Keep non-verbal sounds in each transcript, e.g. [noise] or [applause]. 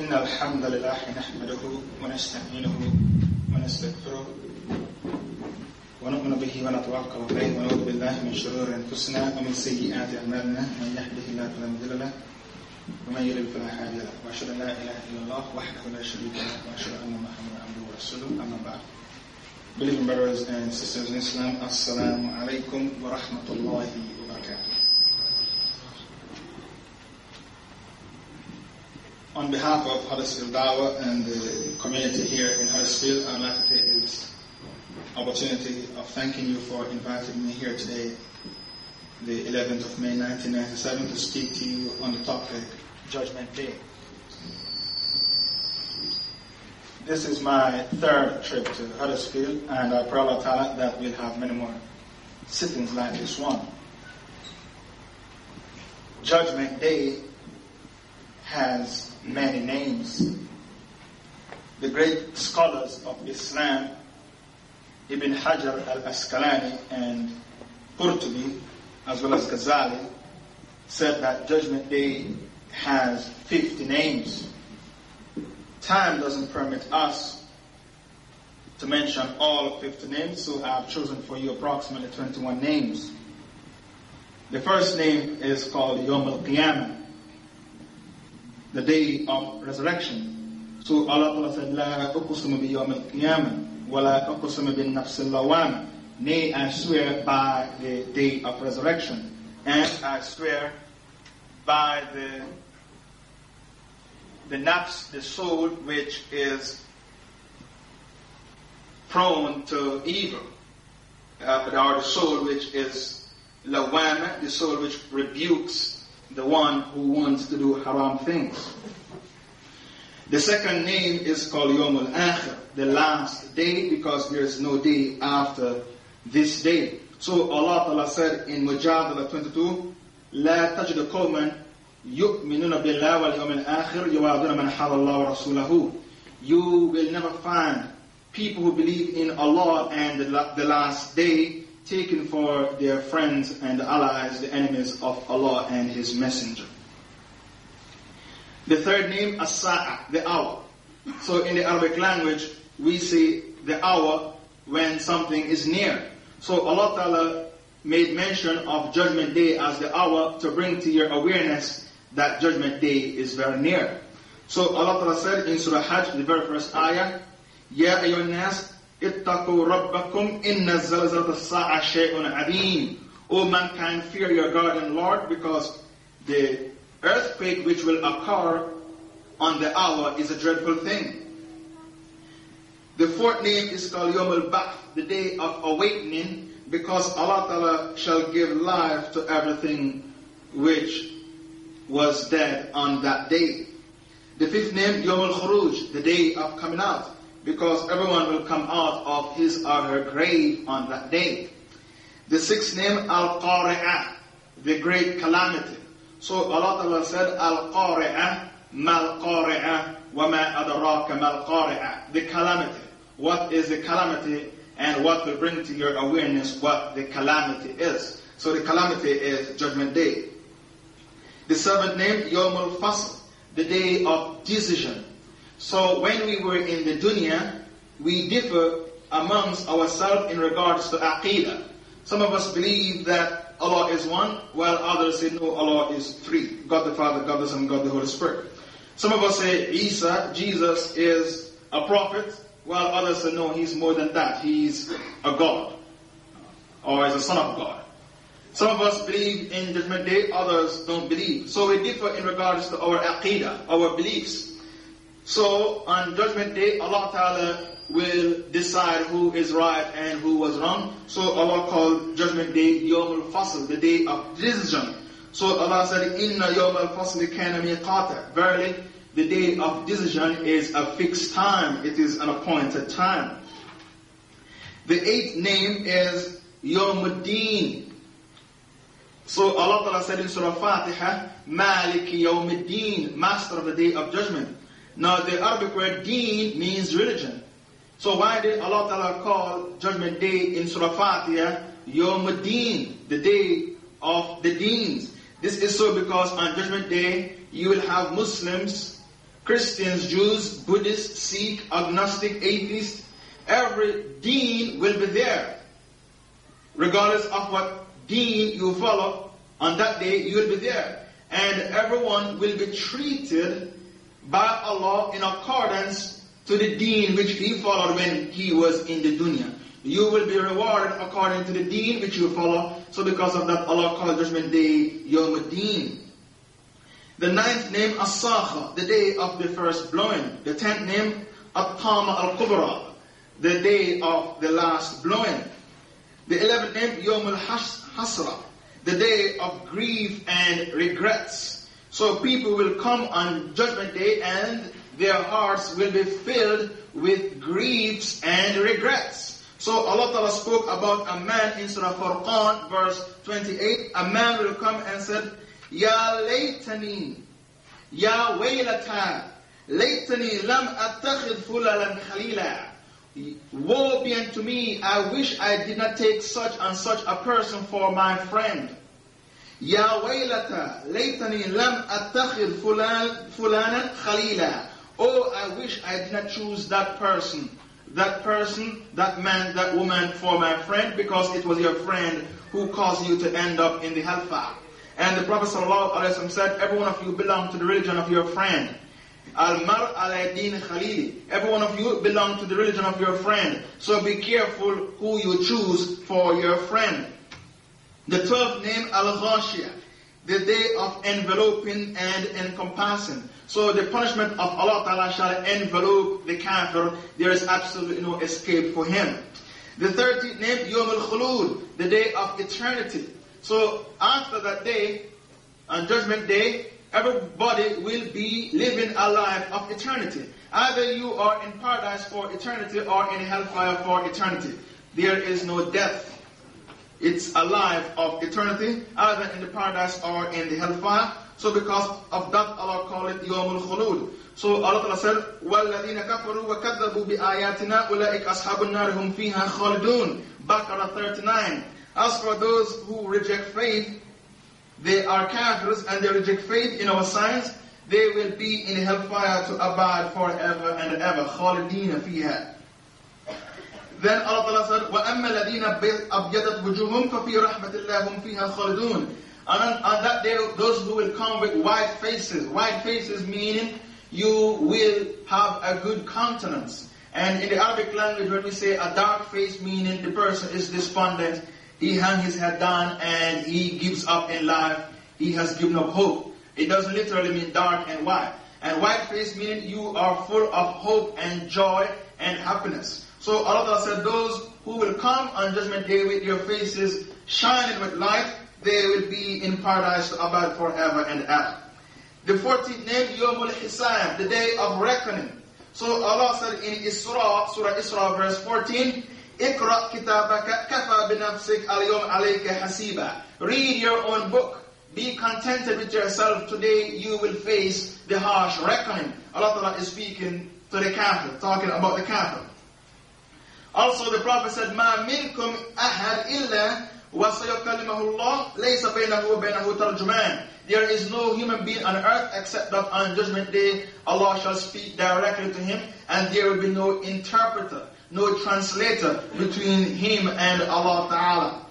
إن الحمد لله نحمده ونستعينه ونستغفره ونؤمن به ونتوكل عليه ونعوذ بالله من شرور أنفسنا ومن سيئات أعمالنا. من يهده الله فلا مضل له ومن يضلل فلا هادي له. وأشهد أن لا إله إلا الله وحده لا شريك له وأشهد أن محمدا عبده ورسوله. أما بعد. Believing brothers and sisters in Islam, Assalamu alaikum wa rahmatullahi On behalf of Huddersfield Dawah and the community here in Huddersfield, I'd like to take this opportunity of thanking you for inviting me here today, the 11th of May 1997, to speak to you on the topic Judgment Day. This is my third trip to Huddersfield, and I pray Allah that we'll have many more sittings like this one. Judgment Day has many names. The great scholars of Islam, Ibn Hajar al-Asqalani and Qurtubi, as well as Ghazali, said that Judgment Day has 50 names. Time doesn't permit us to mention all 50 names, so I've chosen for you approximately 21 names. The first name is called Yom al-Qiyamah, the day of resurrection. So Allah said, La uqsimu bi yawm al-qiyamah, wa la uqsimu bin nafs al Nay, I swear by the day of resurrection, and I swear by the the nafs, the soul which is prone to evil, uh, or the soul which is lawama, the soul which rebukes the one who wants to do haram things. The second name is called Yom al-Akhir, the last day, because there is no day after this day. So Allah Ta'ala said in Mujadala 22, لا تجد قوما يؤمنون بالله واليوم الآخر يوادون من حال الله ورسوله You will never find people who believe in Allah and the last day taken for their friends and allies, the enemies of Allah and His Messenger. The third name, as-sa'a, the hour. So in the Arabic language, we say the hour when something is near. So Allah Ta'ala made mention of Judgment Day as the hour to bring to your awareness that Judgment Day is very near. So Allah Ta'ala said in Surah Hajj, the very first ayah, Ya ayyuhan nas, rabbakum inna zalzalata sa'a shay'un adim. O mankind, fear your God and Lord because the earthquake which will occur on the hour is a dreadful thing. The fourth name is called Yom al-Ba'th, the day of awakening, because Allah Ta'ala shall give life to everything which was dead on that day. The fifth name, Yom al-Khuruj, the day of coming out, because everyone will come out of his or her grave on that day. The sixth name, Al-Qari'ah, the great calamity. So Allah Ta'ala said, Al-Qari'ah, Mal-Qari'ah, وَمَا أَدْرَاكَ مَا The calamity. What is the calamity and what will bring to your awareness what the calamity is. So the calamity is Judgment Day. The seventh name, Yom al-Fasl, the day of decision. So when we were in the dunya, we differ amongst ourselves in regards to aqidah. Some of us believe that Allah is one, while others say no, Allah is three. God the Father, God the Son, God the Holy Spirit. Some of us say Isa, Jesus is a prophet, while others say no, he's more than that. He's a God, or is a son of God. Some of us believe in Judgment Day, others don't believe. So we differ in regards to our aqidah, our beliefs. So on Judgment Day, Allah Ta'ala will decide who is right and who was wrong. So Allah called Judgment Day Yawm al-Fasl, the day of decision. So Allah said, Inna Yawm al-Fasl kana miqata. Verily, the day of decision is a fixed time. It is an appointed time. The eighth name is Yawm al-Din. So Allah Ta'ala said in Surah Fatiha, Maliki Yawm al-Din, Master of the Day of Judgment. Now the Arabic word Deen means religion. So why did Allah Ta'ala call Judgment Day in Surah Fatiha Yawm al-Din, the day of the deens? This is so because on Judgment Day, you will have Muslims, Christians, Jews, Buddhists, Sikh, agnostic, atheist. Every deen will be there. Regardless of what deen you follow, on that day you will be there. And everyone will be treated by Allah in accordance to the deen which he followed when he was in the dunya. You will be rewarded according to the deen which you follow. So because of that, Allah called Judgment Day Yawm Deen. The ninth name, As-Sakha, the day of the first blowing. The tenth name, At-Tama Al-Kubra, the day of the last blowing. The eleventh name, Yawm Al-Hasra, the day of grief and regrets. So people will come on Judgment Day and their hearts will be filled with griefs and regrets. So Allah Ta'ala spoke about a man in Surah Furqan, verse 28. A man will come and said, Ya laytani, Ya waylata, laytani lam attakhid fulanan khalila. Woe be unto me, I wish I did not take such and such a person for my friend. Ya waylata, laytani lam attakhid fulanan khalila. Oh, I wish I did not choose that person, that person, that man, that woman for my friend, because it was your friend who caused you to end up in the hellfire. And the Prophet ﷺ said, every one of you belong to the religion of your friend. Al-mar al-din khalili. Every one of you belong to the religion of your friend. So be careful who you choose for your friend. The twelfth name, Al-Ghashiyah. The day of enveloping and encompassing. So the punishment of Allah Ta'ala shall envelope the kafir. There is absolutely no escape for him. The thirteenth name, Yom al-Khulud, the day of eternity. So after that day, on Judgment Day, everybody will be living a life of eternity. Either you are in paradise for eternity or in hellfire for eternity. There is no death It's a life of eternity, either in the paradise or in the hellfire. So because of that, Allah called it Yawmul Khulud. So Allah said, وَالَّذِينَ كَفَرُوا وَكَذَّبُوا بِآيَاتِنَا أُولَٰئِكَ أَصْحَابُ النَّارِ هُمْ فِيهَا خَالِدُونَ Baqarah 39. As for those who reject faith, they are kafirs and they reject faith in our signs, they will be in hellfire to abide forever and ever. خالدين فيها. Then Allah said, وَأَمَّا الَّذِينَ أَبْيَدَتْ وُجُوهُمْ فَفِي رَحْمَةِ اللَّهِ هُمْ فِيهَا خَالِدُونَ And on, on that day, those who will come with white faces, white faces meaning you will have a good countenance. And in the Arabic language, when we say a dark face, meaning the person is despondent, he hung his head down and he gives up in life. He has given up hope. It doesn't literally mean dark and white. And white face meaning you are full of hope and joy and happiness. So Allah said, those who will come on judgment day with your faces shining with light, they will be in paradise to abide forever and ever. The 14th name, Yawmul Hisab, the day of reckoning. So Allah said in Isra, Surah Isra verse 14, Ikra kitabaka kafa binafsik al-yawm alayka hasiba. Read your own book. Be contented with yourself. Today you will face the harsh reckoning. Allah Ta'ala is speaking to the capital, talking about the capital. Also the Prophet said, ما منكم أحد إلا وسيكلمه الله ليس بينه وبينه ترجمان. There is no human being on earth except that on judgment day Allah shall speak directly to him and there will be no interpreter no translator between him and Allah Ta'ala.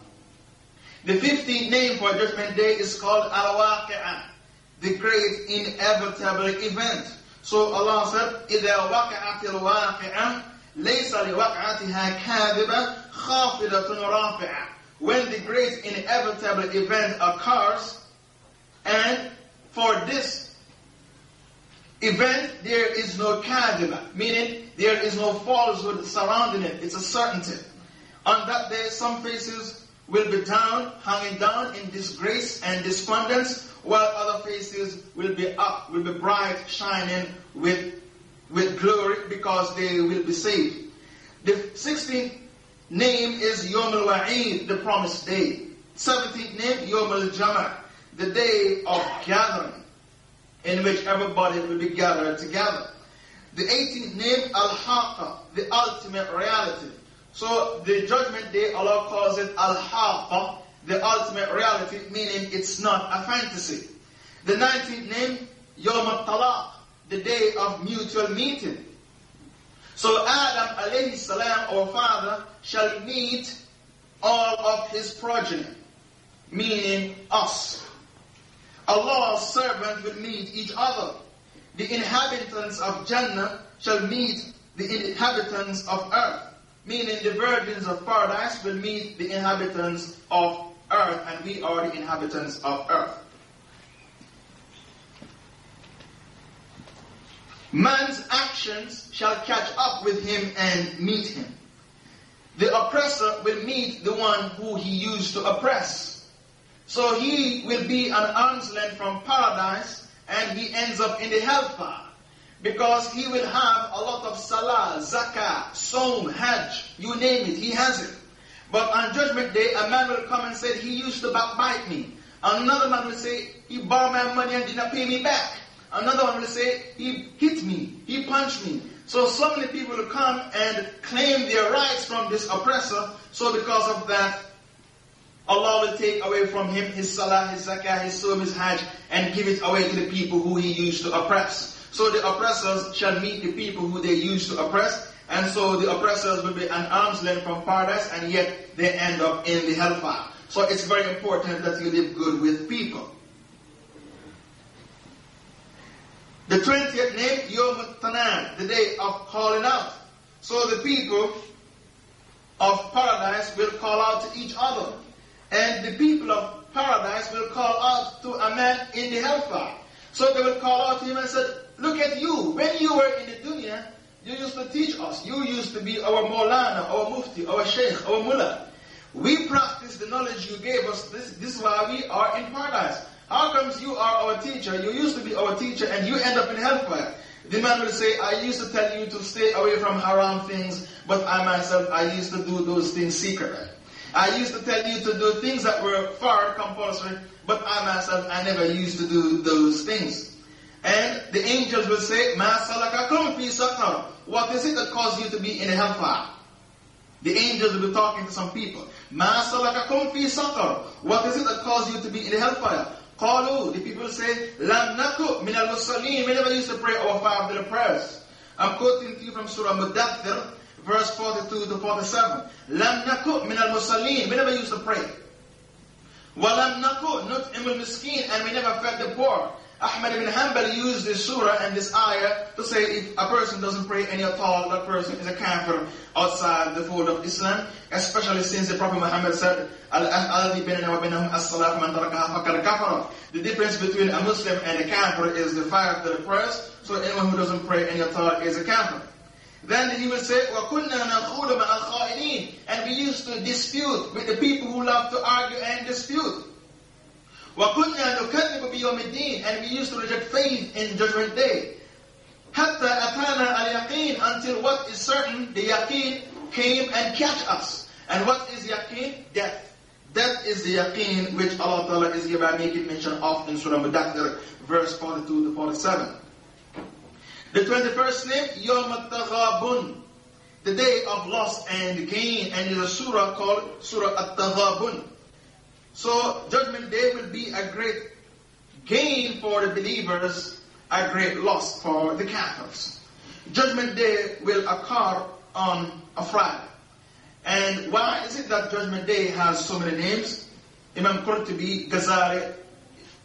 The 15th name for Judgment Day is called Al-Waqi'ah, the great inevitable event. So Allah said, إِذَا وَقَعَتِ الْوَاقِعَةِ لَيْسَ لِوَقْعَتِهَا كَاذِبَةٌ خَافِضَةٌ رَافِعَةٌ When the great inevitable event occurs, and for this event, there is no kadima, meaning there is no falsehood surrounding it. It's a certainty. On that day, some faces will be down, hanging down in disgrace and despondence, while other faces will be up, will be bright, shining with, with glory because they will be saved. The 16th name is Yom al-Wa'id, the promised day. 17th name, Yom al-Jama', the day of gathering in which everybody will be gathered together. The 18th name, Al-Haqqa, the ultimate reality. So the judgment day, Allah calls it Al-Haqqa, the ultimate reality, meaning it's not a fantasy. The 19th name, Yom Talaq, the day of mutual meeting. So Adam alayhi salam, our father, shall meet all of his progeny, meaning us. Allah's servant will meet each other. The inhabitants of Jannah shall meet the inhabitants of earth, meaning the virgins of paradise will meet the inhabitants of earth, and we are the inhabitants of earth. Man's actions shall catch up with him and meet him. The oppressor will meet the one who he used to oppress. So he will be an arm's length from paradise and he ends up in the hellfire. Because he will have a lot of salah, zakah, som, hajj, you name it, he has it. But on judgment day, a man will come and say, he used to backbite me. Another man will say, he borrowed my money and did not pay me back. Another one will say, he hit me, he punched me. So so many people will come and claim their rights from this oppressor. So because of that, Allah will take away from him his salah, his zakah, his sum, his hajj, and give it away to the people who he used to oppress. So the oppressors shall meet the people who they used to oppress, and so the oppressors will be an arm's length from paradise, and yet they end up in the hellfire. So it's very important that you live good with people. The 20th name, Yom Tanan, the day of calling out. So the people of paradise will call out to each other. And the people of paradise will call out to a man in the hellfire. So they will call out to him and say, Look at you. When you were in the dunya, you used to teach us. You used to be our Maulana, our Mufti, our Sheikh, our Mullah. We practice the knowledge you gave us. This, this is why we are in paradise. How comes you are our teacher? You used to be our teacher and you end up in hellfire. The man will say, I used to tell you to stay away from haram things, but I myself, I used to do those things secretly. I used to tell you to do things that were far compulsory, but I myself, I never used to do those things. And the angels will say, Ma salakakum fi saqar. What is it that caused you to be in a hellfire? The angels will be talking to some people. Ma salakakum fi saqar. What is it that caused you to be in the hellfire? Qalu, the people say, Lam naku min al musallin. We never used to pray our five little prayers. I'm quoting to you from Surah Mudathir, verse 42 to 47. Lam naku min al musallin. We never used to pray. Walam naku nut'im al miskin. And we never fed the poor. Ahmad ibn Hanbal used this surah and this ayah to say if a person doesn't pray any at all, that person is a kafir outside the fold of Islam, especially since the Prophet Muhammad said, The difference between a Muslim and a kafir is the fire that the prayers, so anyone who doesn't pray any at all is a kafir. Then he will say, وَكُنَّا نَخُودُ مَعَ الْخَائِنِينَ And we used to dispute with the people who love to argue and dispute. وَكُنَّا نُكَذِّبُ بِيَوْمِ الدِّينِ And we used to reject faith in Judgment Day. حَتَّى أَتَانَا الْيَقِينَ Until what is certain, the yaqeen came and catch us. And what is yaqeen? Death. Death is the yaqeen which Allah Ta'ala is hereby making mention of in Surah Mudathir, verse 42 to 47. The 21st name, Yom At-Taghabun, the day of loss and gain, and is a surah called Surah At-Taghabun. So Judgment Day will be a great gain for the believers, a great loss for the Kafirs. Judgment Day will occur on a Friday. And why is it that Judgment Day has so many names? Imam Qurtubi, Ghazali,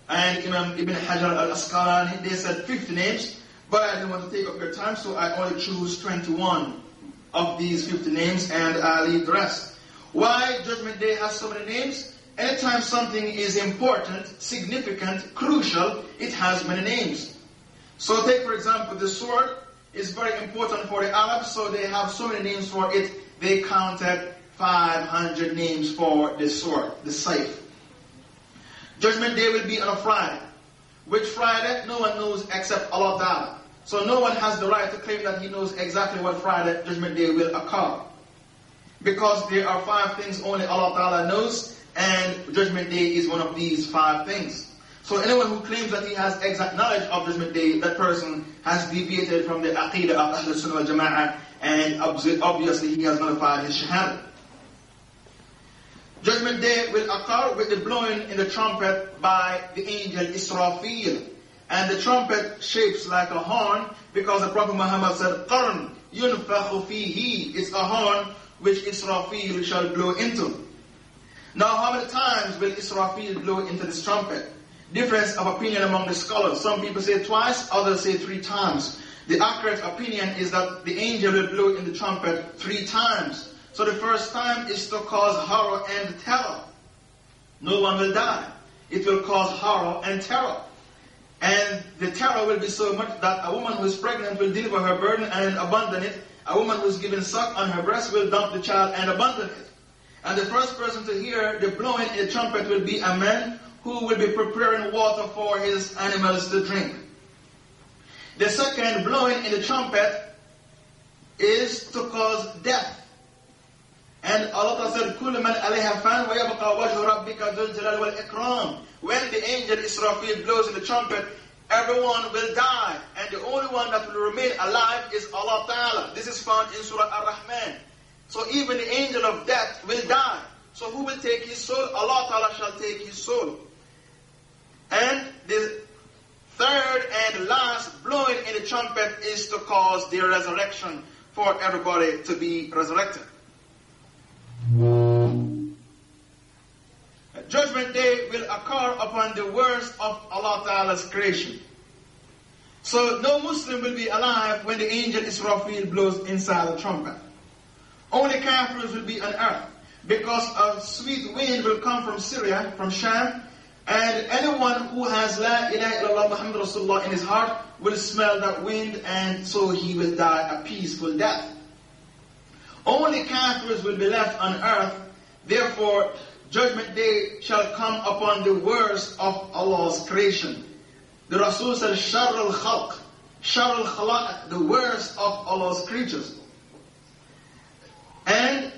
and Imam Ibn Hajar al-Asqalani, they said 50 names, but I didn't want to take up your time, so I only choose 21 of these 50 names, and I leave the rest. Why Judgment Day has so many names? Anytime something is important, significant, crucial, it has many names. So take for example the sword is very important for the Arabs, so they have so many names for it. They counted 500 names for the sword, the safe. Judgment Day will be on a Friday. Which Friday? No one knows except Allah Ta'ala. So no one has the right to claim that he knows exactly what Friday Judgment Day will occur. Because there are five things only Allah Ta'ala knows, and Judgment Day is one of these five things. So anyone who claims that he has exact knowledge of Judgment Day, that person has deviated from the Aqidah of Ahl Sunnah wal Jama'ah, and obviously he has nullified his Shahada. Judgment day will occur with the blowing in the trumpet by the angel Israfil. And the trumpet shapes like a horn because the Prophet Muhammad said, Qarn yunfakhu fihi. It's a horn which Israfil shall blow into. Now, how many times will Israfil blow into this trumpet? Difference of opinion among the scholars. Some people say twice, others say three times. The accurate opinion is that the angel will blow in the trumpet three times. So the first time is to cause horror and terror. No one will die. It will cause horror and terror. And the terror will be so much that a woman who is pregnant will deliver her burden and abandon it. A woman who is given suck on her breast will dump the child and abandon it. And the first person to hear the blowing in the trumpet will be a man who will be preparing water for his animals to drink. The second blowing in the trumpet is to cause death. And Allah said, كُلُّ مَنْ عَلَيْهَا فَانْ وَيَبْقَى وَجْهُ رَبِّكَ ذُو الْجَلَالِ وَالْإِكْرَامِ When the angel Israfil blows in the trumpet, everyone will die. And the only one that will remain alive is Allah Ta'ala. This is found in Surah Ar-Rahman. So even the angel of death will die. So who will take his soul? Allah Ta'ala shall take his soul. And the third and last blowing in the trumpet is to cause the resurrection for everybody to be resurrected. Judgment day will occur upon the worst of Allah Ta'ala's creation. So no Muslim will be alive when the angel Israfil blows inside the trumpet. Only Kafirs will be on earth because a sweet wind will come from Syria, from Sham, and anyone who has La ilaha illallah Muhammad Rasulullah in his heart will smell that wind and so he will die a peaceful death. Only Kafirs will be left on earth, therefore judgment day shall come upon the worst of Allah's creation. The Rasul said, Shar al Khalq, Shar al Khalaq, the worst of Allah's creatures. And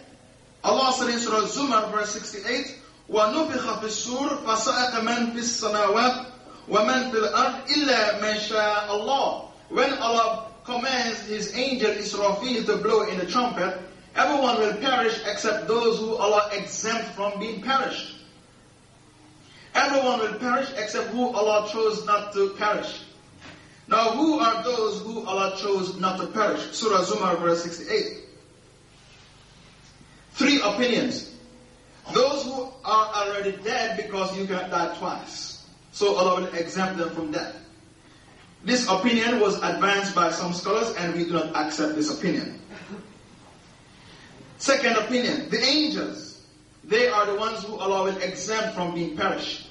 Allah said in Surah Zumar, verse 68, وَنُفِخَ فِي السُّورِ فَصَعَقَ مَنْ فِي السَّمَاوَاتِ وَمَنْ فِي الْأَرْضِ إِلَّا مَنْ شَاءَ اللَّهِ When Allah commands His angel Israfil to blow in the trumpet, everyone will perish except those who Allah exempt from being perished. Everyone will perish except who Allah chose not to perish. Now who are those who Allah chose not to perish? Surah Zumar verse 68 three opinions. Those who are already dead because you cannot die twice. So Allah will exempt them from death. This opinion was advanced by some scholars and we do not accept this opinion. Second opinion, the angels. They are the ones who Allah will exempt from being perished.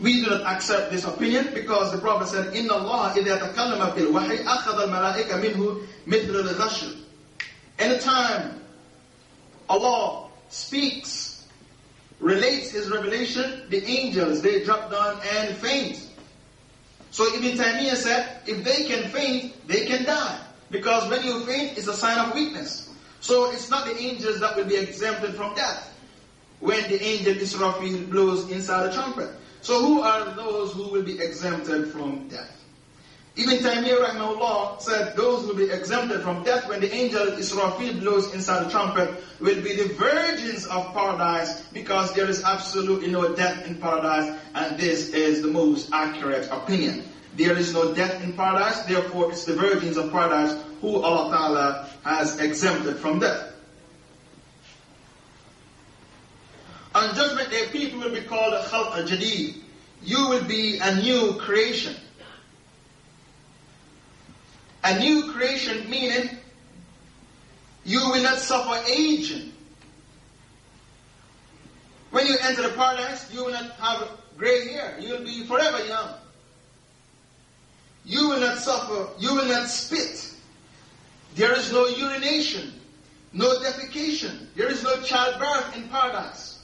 We do not accept this opinion because the Prophet said, إِنَّ اللَّهَ إِذَا تَكَلَّمَ فِي الْوَحِي أَخَذَ الْمَلَائِكَ مِنْهُ مِثْلَ الْغَشْرِ Anytime Allah speaks, relates His revelation, the angels, they drop down and faint. So Ibn Taymiyyah said, if they can faint, they can die. Because when you faint, it's a sign of weakness. So it's not the angels that will be exempted from death when the angel Israfil blows inside the trumpet. So who are those who will be exempted from death? Ibn Taymiyyah rahimahullah said those who will be exempted from death when the angel Israfil blows inside the trumpet will be the virgins of paradise because there is absolutely no death in paradise and this is the most accurate opinion. There is no death in paradise, therefore it's the virgins of paradise who Allah Ta'ala has exempted from death. On judgment day, people will be called Khalq al-Jadid. You will be a new creation. A new creation meaning you will not suffer aging. When you enter the paradise, you will not have gray hair. You will be forever young. You will not suffer. You will not spit. There is no urination, no defecation. There is no childbirth in paradise.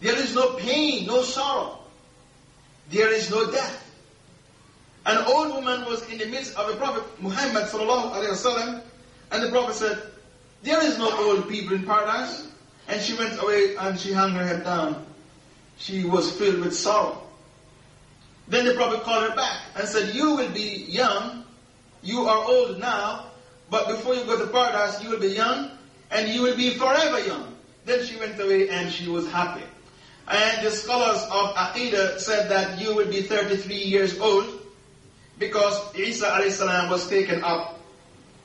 There is no pain, no sorrow. There is no death. An old woman was in the midst of the Prophet Muhammad wasallam, and the Prophet said, There is no old people in paradise. And she went away and she hung her head down. She was filled with sorrow. Then the Prophet called her back and said, You will be young, you are old now, but before you go to paradise, you will be young, and you will be forever young. Then she went away and she was happy. And the scholars of Aqidah said that you will be 33 years old because Isa salam was taken up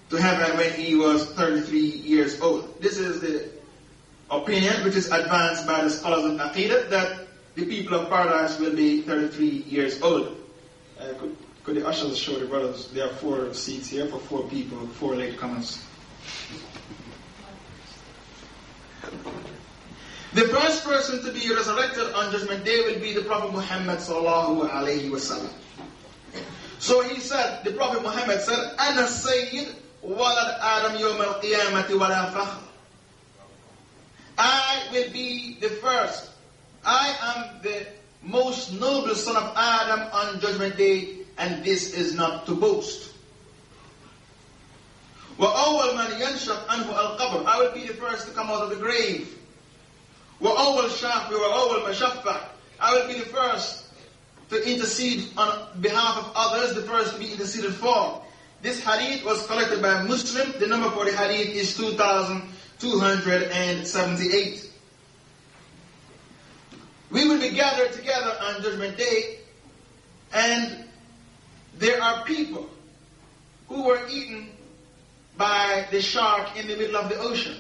to heaven when he was 33 years old. This is the opinion which is advanced by the scholars of Aqidah that the people of paradise will be 33 years old. Uh, could, could the ushers show the brothers? There are four seats here for four people, four late comers. The first person to be resurrected on Judgment Day will be the Prophet Muhammad sallallahu alayhi wasallam. So he said, the Prophet Muhammad said, "Ana Sayyid walad Adam yawm al-qiyamati wala fakhr." I will be the first. I am the most noble son of Adam on Judgment Day, and this is not to boast. وَأَوَّلْ مَنْ يَنْشَقْ عَنْهُ الْقَبْرِ I will be the first to come out of the grave. وَأَوَّلْ شَافِ وَأَوَّلْ مَشَفَّةِ I will be the first to intercede on behalf of others, the first to be interceded for. This hadith was collected by a Muslim. The number for the hadith is 2278. We will be gathered together on Judgment Day, and there are people who were eaten by the shark in the middle of the ocean.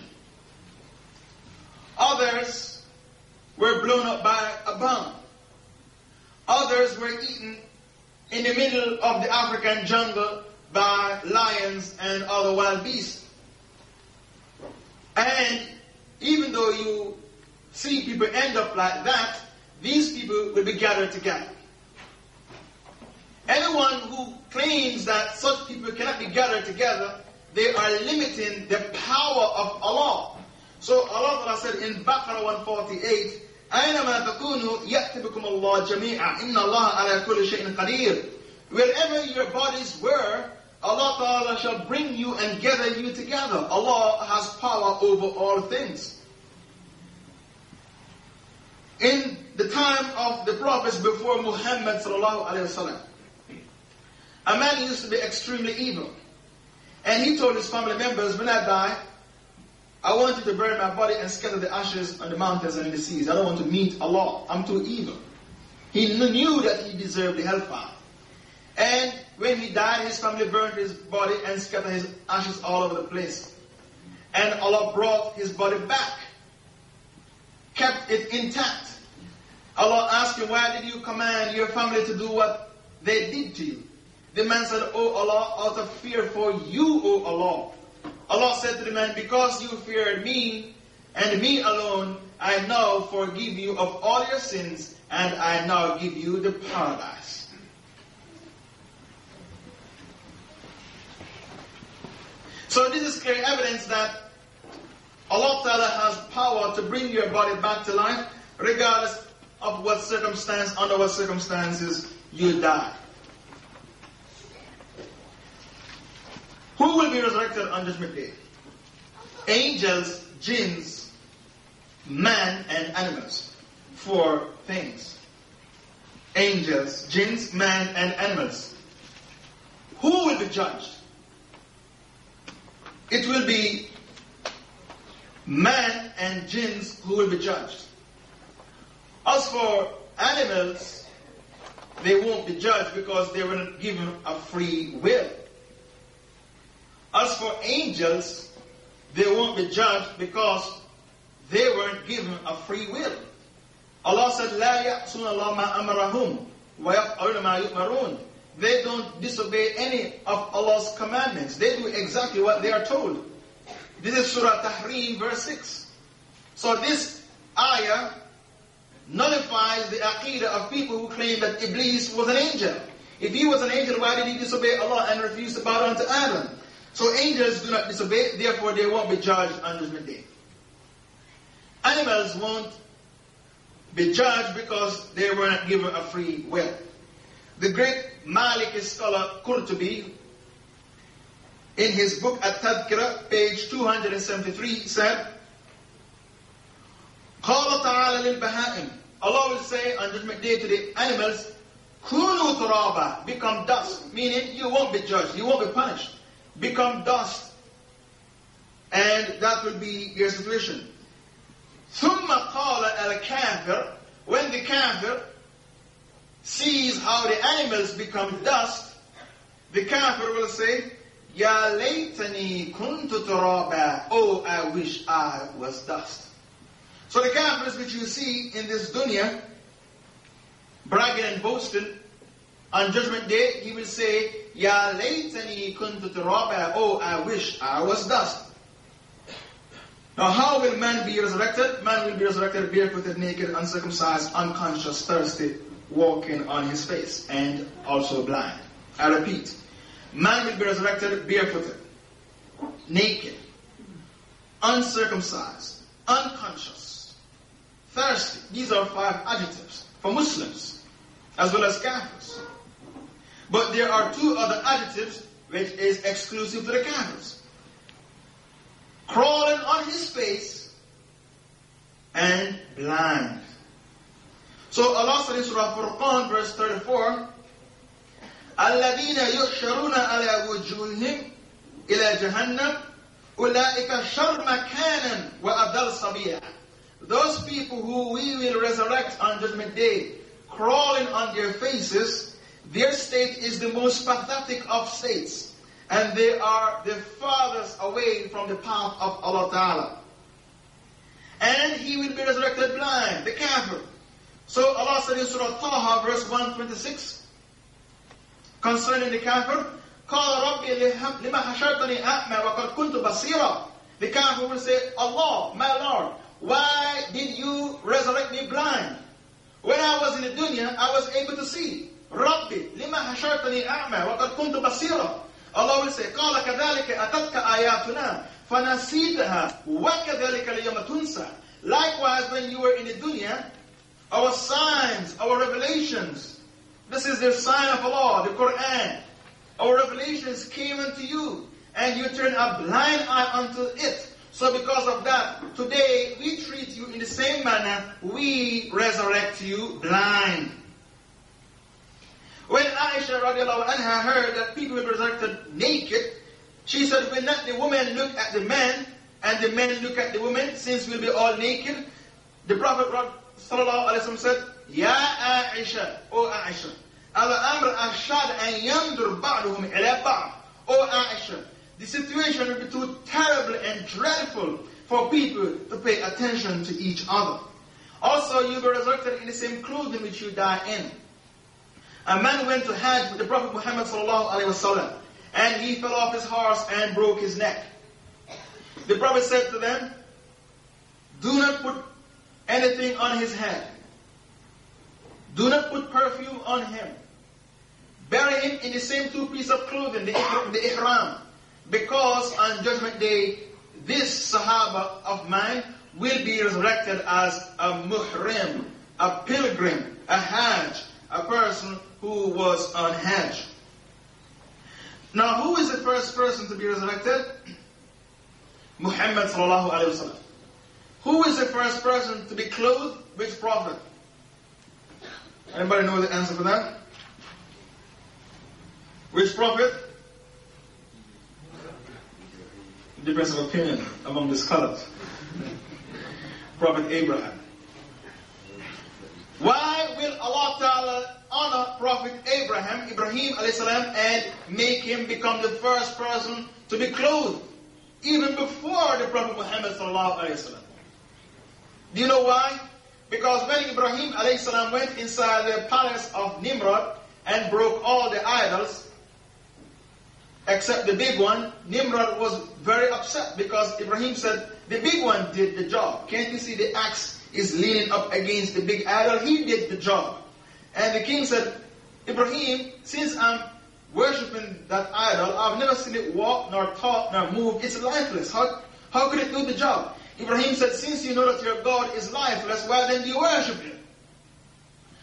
Others were blown up by a bomb. Others were eaten in the middle of the African jungle by lions and other wild beasts. And even though you see people end up like that, these people will be gathered together. Anyone who claims that such people cannot be gathered together, they are limiting the power of Allah. So Allah said in Baqarah 148, أينما تكونوا يأتي بكم الله جميعا إن الله على كل شيء قدير Wherever your bodies were, Allah Ta'ala shall bring you and gather you together. Allah has power over all things. In the time of the prophets before Muhammad sallallahu alaihi wasallam, a man used to be extremely evil. And he told his family members, when I die, I want you to bury my body and scatter the ashes on the mountains and in the seas. I don't want to meet Allah. I'm too evil. He knew that he deserved the hellfire. And when he died, his family burned his body and scattered his ashes all over the place. And Allah brought his body back, kept it intact. Allah asked him, Why did you command your family to do what they did to you? The man said, Oh Allah, out of fear for you, O Allah. Allah said to the man, Because you feared me and me alone, I now forgive you of all your sins and I now give you the paradise. So this is clear evidence that Allah Ta'ala has power to bring your body back to life regardless of what circumstance, under what circumstances you die. Who will be resurrected on Judgment Day? Angels, jinns, man, and animals. Four things. Angels, jinns, man, and animals. Who will be judged? It will be man and jinns who will be judged. As for animals, they won't be judged because they were given a free will. As for angels, they won't be judged because they weren't given a free will. Allah said, لا يأسون الله ما أمرهم ويفعلون ما يؤمرون. They don't disobey any of Allah's commandments. They do exactly what they are told. This is Surah Tahrim, verse 6. So this ayah nullifies the aqidah of people who claim that Iblis was an angel. If he was an angel, why did he disobey Allah and refuse to bow down to Adam? So angels do not disobey, therefore they won't be judged on Judgment Day. Animals won't be judged because they were not given a free will. The great Maliki scholar Qurtubi, in his book At-Tadhkira, page 273, said, قال تعالى للبهائم Allah will say on Judgment Day to the animals, Kunu turaba, become dust, meaning you won't be judged, you won't be punished become dust. And that will be your situation. ثم قال الكافر when the kafir sees how the animals become dust, the kafir will say, Ya laytani kuntu turaba. Oh, I wish I was dust. So the kafirs which you see in this dunya, bragging and boasting, on judgment day, he will say, Ya laytani kuntu turaba. Oh, I wish I was dust. Now, how will man be resurrected? Man will be resurrected barefooted, naked, uncircumcised, unconscious, thirsty, walking on his face, and also blind. I repeat, man will be resurrected barefooted, naked, uncircumcised, unconscious, thirsty. These are five adjectives for Muslims, as well as Kafirs. But there are two other adjectives which is exclusive to the kafirs. Crawling on his face and blind. So Allah said in Surah Furqan, verse 34, الَّذِينَ يُحْشَرُونَ عَلَى وُجُوهِهِمْ إِلَى جَهَنَّمْ أُولَٰئِكَ شَرْ مَكَانًا وَأَضَلْ صَبِيًّا Those people who we will resurrect on Judgment Day, crawling on their faces their state is the most pathetic of states and they are the farthest away from the path of Allah Ta'ala. And he will be resurrected blind, the kafir. So Allah said in Surah Taha, verse 126, concerning the kafir, قال ربي لما حشرتني أعمى وقد كنت بصيرا The kafir will say, Allah, my Lord, why did you resurrect me blind? When I was in the dunya, I was able to see. ربي لما حشرتني أعمى وقد كنت بصيرا Allah will say, قال كذلك أتتك آياتنا فنسيتها وكذلك اليوم تنسى. Likewise, when you were in the dunya, our signs, our revelations, this is the sign of Allah, the Quran. Our revelations came unto you, and you turned a blind eye unto it. So because of that, today we treat you in the same manner, we resurrect you blind. When Aisha radiallahu anha heard that people were resurrected naked, she said, Will not the woman look at the man and the men look at the woman since we'll be all naked? The Prophet sallallahu said, Ya Aisha, O Aisha, Al-Amr ashad an yandur ba'duhum ila ba'. O Aisha, the situation will be too terrible and dreadful for people to pay attention to each other. Also, you'll be resurrected in the same clothing which you die in. A man went to Hajj with the Prophet Muhammad sallallahu and he fell off his horse and broke his neck. The Prophet said to them, Do not put anything on his head. Do not put perfume on him. Bury him in the same two pieces of clothing, the, the ihram. Because on judgment day, this Sahaba of mine will be resurrected as a muhrim, a pilgrim, a hajj, a person who was on Hajj. Now, who is the first person to be resurrected? Muhammad sallallahu alayhi wasallam. Who is the first person to be clothed? Which prophet? Anybody know the answer for that? Which prophet? Difference of opinion among the scholars. prophet Abraham. Why will Allah Ta'ala honor Prophet Abraham, Ibrahim and make him become the first person to be clothed, even before the Prophet Muhammad. Do you know why? Because when Ibrahim went inside the palace of Nimrod and broke all the idols, except the big one, Nimrod was very upset because Ibrahim said, the big one did the job. Can't you see the axe is leaning up against the big idol? He did the job. And the king said, Ibrahim, since I'm worshipping that idol, I've never seen it walk, nor talk, nor move. It's lifeless. How, how could it do the job? Ibrahim said, Since you know that your God is lifeless, why then do you worship him?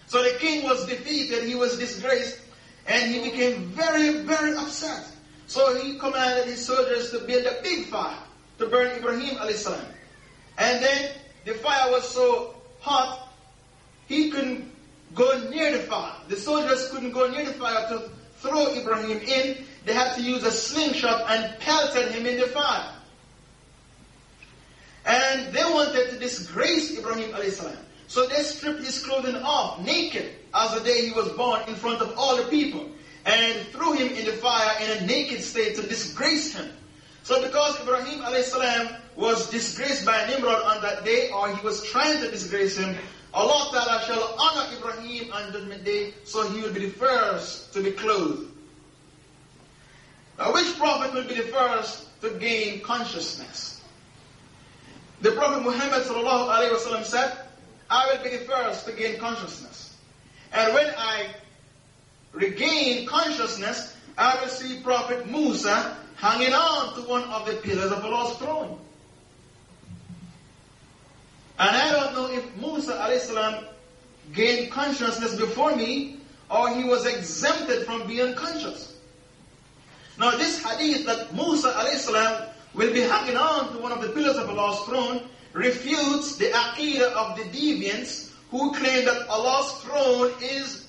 So the king was defeated, he was disgraced, and he became very, very upset. So he commanded his soldiers to build a big fire to burn Ibrahim salam. And then the fire was so hot, he couldn't go near the fire. The soldiers couldn't go near the fire to throw Ibrahim in. They had to use a slingshot and pelted him in the fire. And they wanted to disgrace Ibrahim salam. So they stripped his clothing off, naked, as the day he was born, in front of all the people, and threw him in the fire in a naked state to disgrace him. So because Ibrahim salam was disgraced by Nimrod on that day, or he was trying to disgrace him, Allah Ta'ala shall honor Ibrahim on Judgment Day, so he will be the first to be clothed. Now which prophet will be the first to gain consciousness? The Prophet Muhammad وسلم, said, I will be the first to gain consciousness. And when I regain consciousness, I will see Prophet Musa hanging on to one of the pillars of Allah's throne. And I don't know if Musa salam gained consciousness before me or he was exempted from being conscious. Now this hadith that Musa salam will be hanging on to one of the pillars of Allah's throne refutes the aqidah of the deviants who claim that Allah's throne is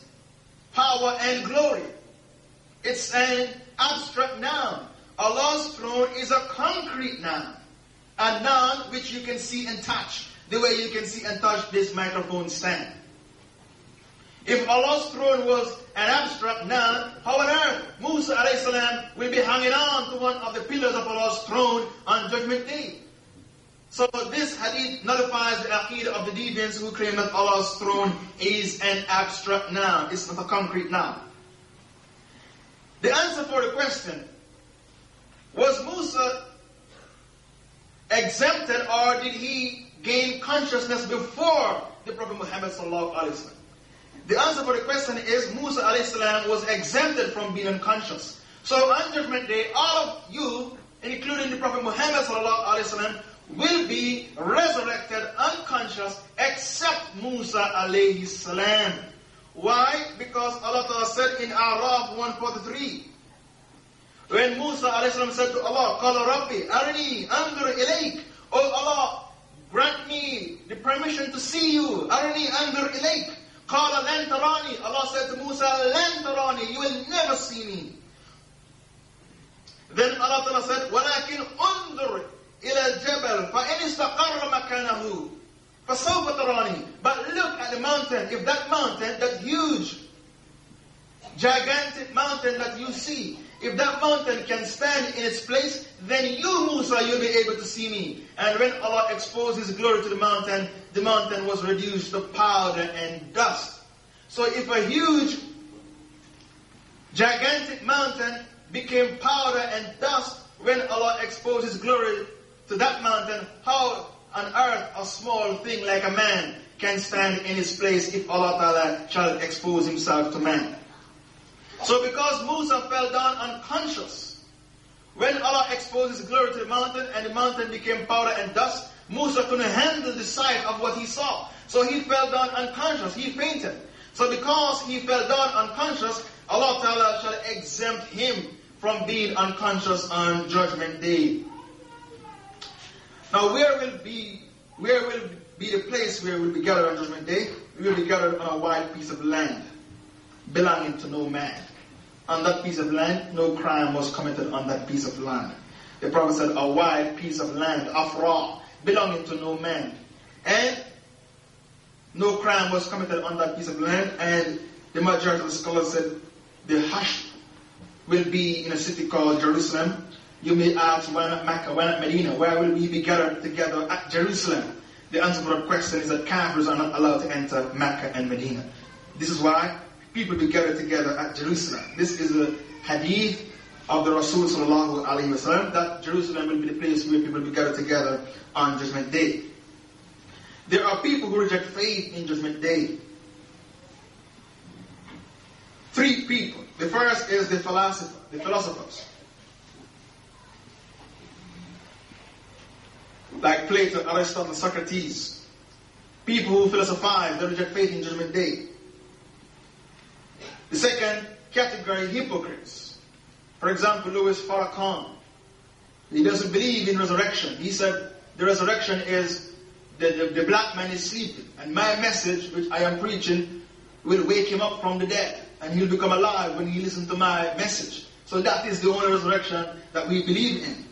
power and glory. It's an abstract noun. Allah's throne is a concrete noun. A noun which you can see and touch, the way you can see and touch this microphone stand. If Allah's throne was an abstract noun, how on earth Musa salam will be hanging on to one of the pillars of Allah's throne on Judgment Day? So this hadith nullifies the aqidah of the deviants who claim that Allah's throne is an abstract noun. It's not a concrete noun. The answer for the question, was Musa exempted or did he gain consciousness before the Prophet Muhammad sallallahu alaihi wasallam? The answer for the question is Musa was exempted from being unconscious. So on Judgment Day, all of you, including the Prophet Muhammad sallallahu alaihi wasallam, will be resurrected unconscious except Musa alayhi. Why? Because Allah said in Araf 143, when Musa alayhi said to Allah, Rabbi, Arini, Andur ilayk. Oh Allah, grant me the permission to see you. Arini, Andur ilayk. Qala lan tarani. Allah said to Musa, lan tarani. You will never see me. Then Allah Ta'ala said, ولكن انظر إلى الجبل فإن استقر مكانه فسوف تراني But look at the mountain. If that mountain, that huge, gigantic mountain that you see, if that mountain can stand in its place, then you, Musa, you'll be able to see me. And when Allah exposed His glory to the mountain, the mountain was reduced to powder and dust. So if a huge, gigantic mountain became powder and dust when Allah exposed His glory to that mountain, how on earth a small thing like a man can stand in his place if Allah Ta'ala shall expose himself to man? So because Musa fell down unconscious, when Allah exposed his glory to the mountain and the mountain became powder and dust, Musa couldn't handle the sight of what he saw. So he fell down unconscious, he fainted. So because he fell down unconscious, Allah Ta'ala shall exempt him from being unconscious on judgment day. Now where will be where will be the place where we'll be gathered on judgment day? We will be gathered on a wide piece of land belonging to no man. On that piece of land, no crime was committed on that piece of land. The Prophet said, a wide piece of land, afra, belonging to no man. And no crime was committed on that piece of land, and the majority of the scholars said the Hashr will be in a city called Jerusalem. You may ask, why not Mecca, why not Medina? Where will we be gathered together at Jerusalem? The answer for that question is that Kafirs are not allowed to enter Mecca and Medina. This is why people be gathered together at Jerusalem. This is a hadith of the Rasul sallallahu that Jerusalem will be the place where people will be gathered together on Judgment Day. There are people who reject faith in Judgment Day. Three people. The first is the philosopher, the philosophers. Like Plato, Aristotle, Socrates. People who philosophize, they reject faith in Judgment Day. The second category, hypocrites. For example, Louis Farrakhan. He doesn't believe in resurrection. He said the resurrection is the, the, the black man is sleeping. And my message, which I am preaching, will wake him up from the dead. And he'll become alive when he listens to my message. So that is the only resurrection that we believe in.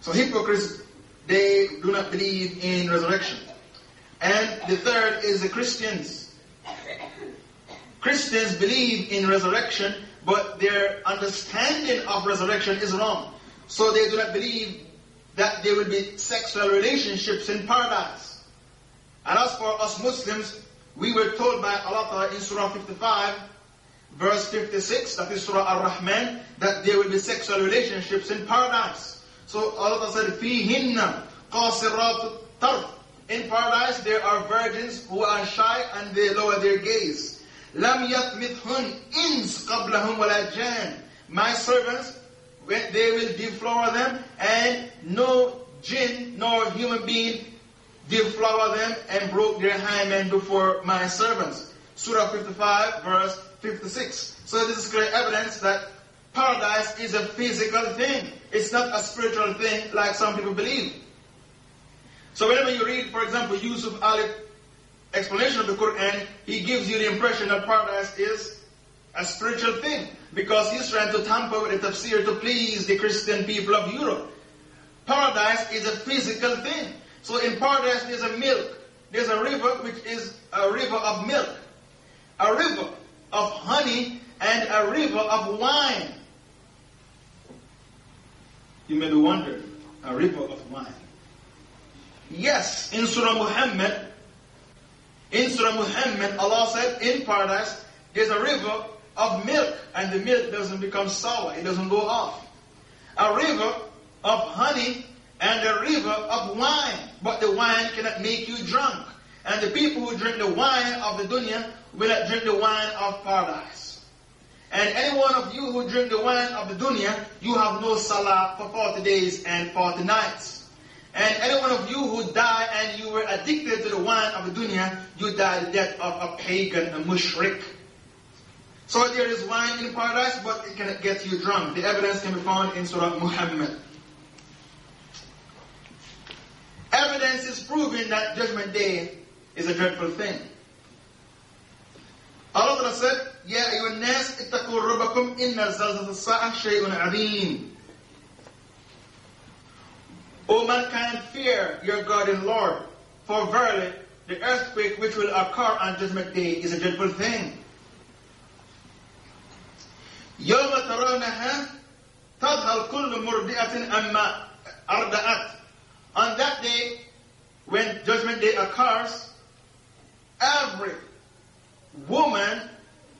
So hypocrites, they do not believe in resurrection. And the third is the Christians. Christians believe in resurrection, but their understanding of resurrection is wrong. So they do not believe that there will be sexual relationships in paradise. And as for us Muslims, we were told by Allah in Surah 55, verse 56, that is Surah Ar-Rahman, that there will be sexual relationships in paradise. So Allah said, فِيهِنَّ قَاصِرَاتُ الطَّرْفِ In paradise there are virgins who are shy and they lower their gaze. لَمْ يَطْمِثْهُنْ إِنْسْ قَبْلَهُمْ وَلَا جَانٍ My servants, when they will deflower them, and no jinn nor human being deflower them and broke their hymen before my servants. Surah 55, verse 56. So this is clear evidence that paradise is a physical thing. It's not a spiritual thing like some people believe. So whenever you read, for example, Yusuf Ali explanation of the Quran, he gives you the impression that paradise is a spiritual thing because he's trying to tamper with the tafsir to please the Christian people of Europe. Paradise is a physical thing. So in paradise there's a milk. There's a river which is a river of milk. A river of honey and a river of wine. You may be wondering, a river of wine. Yes, in Surah Muhammad, in Surah Muhammad, Allah said in paradise, there's a river of milk, and the milk doesn't become sour, it doesn't go off. A river of honey and a river of wine, but the wine cannot make you drunk. And the people who drink the wine of the dunya will not drink the wine of paradise. And any one of you who drink the wine of the dunya, you have no salah for 40 days and 40 nights. And any one of you who die and you were addicted to the wine of the dunya, you die the death of a pagan, a mushrik. So there is wine in paradise, but it cannot get you drunk. The evidence can be found in Surah Muhammad. Evidence is proving that Judgment Day is a dreadful thing. Allah said, يا أيها الناس اتقوا ربكم إن زلزلة الساعة شيء عظيم O mankind, fear your God and Lord, for verily the earthquake which will occur on Judgment Day is a dreadful thing. يوم ترونها تظهر كل مرضئة أما أرضأت On that day, when Judgment Day occurs, every woman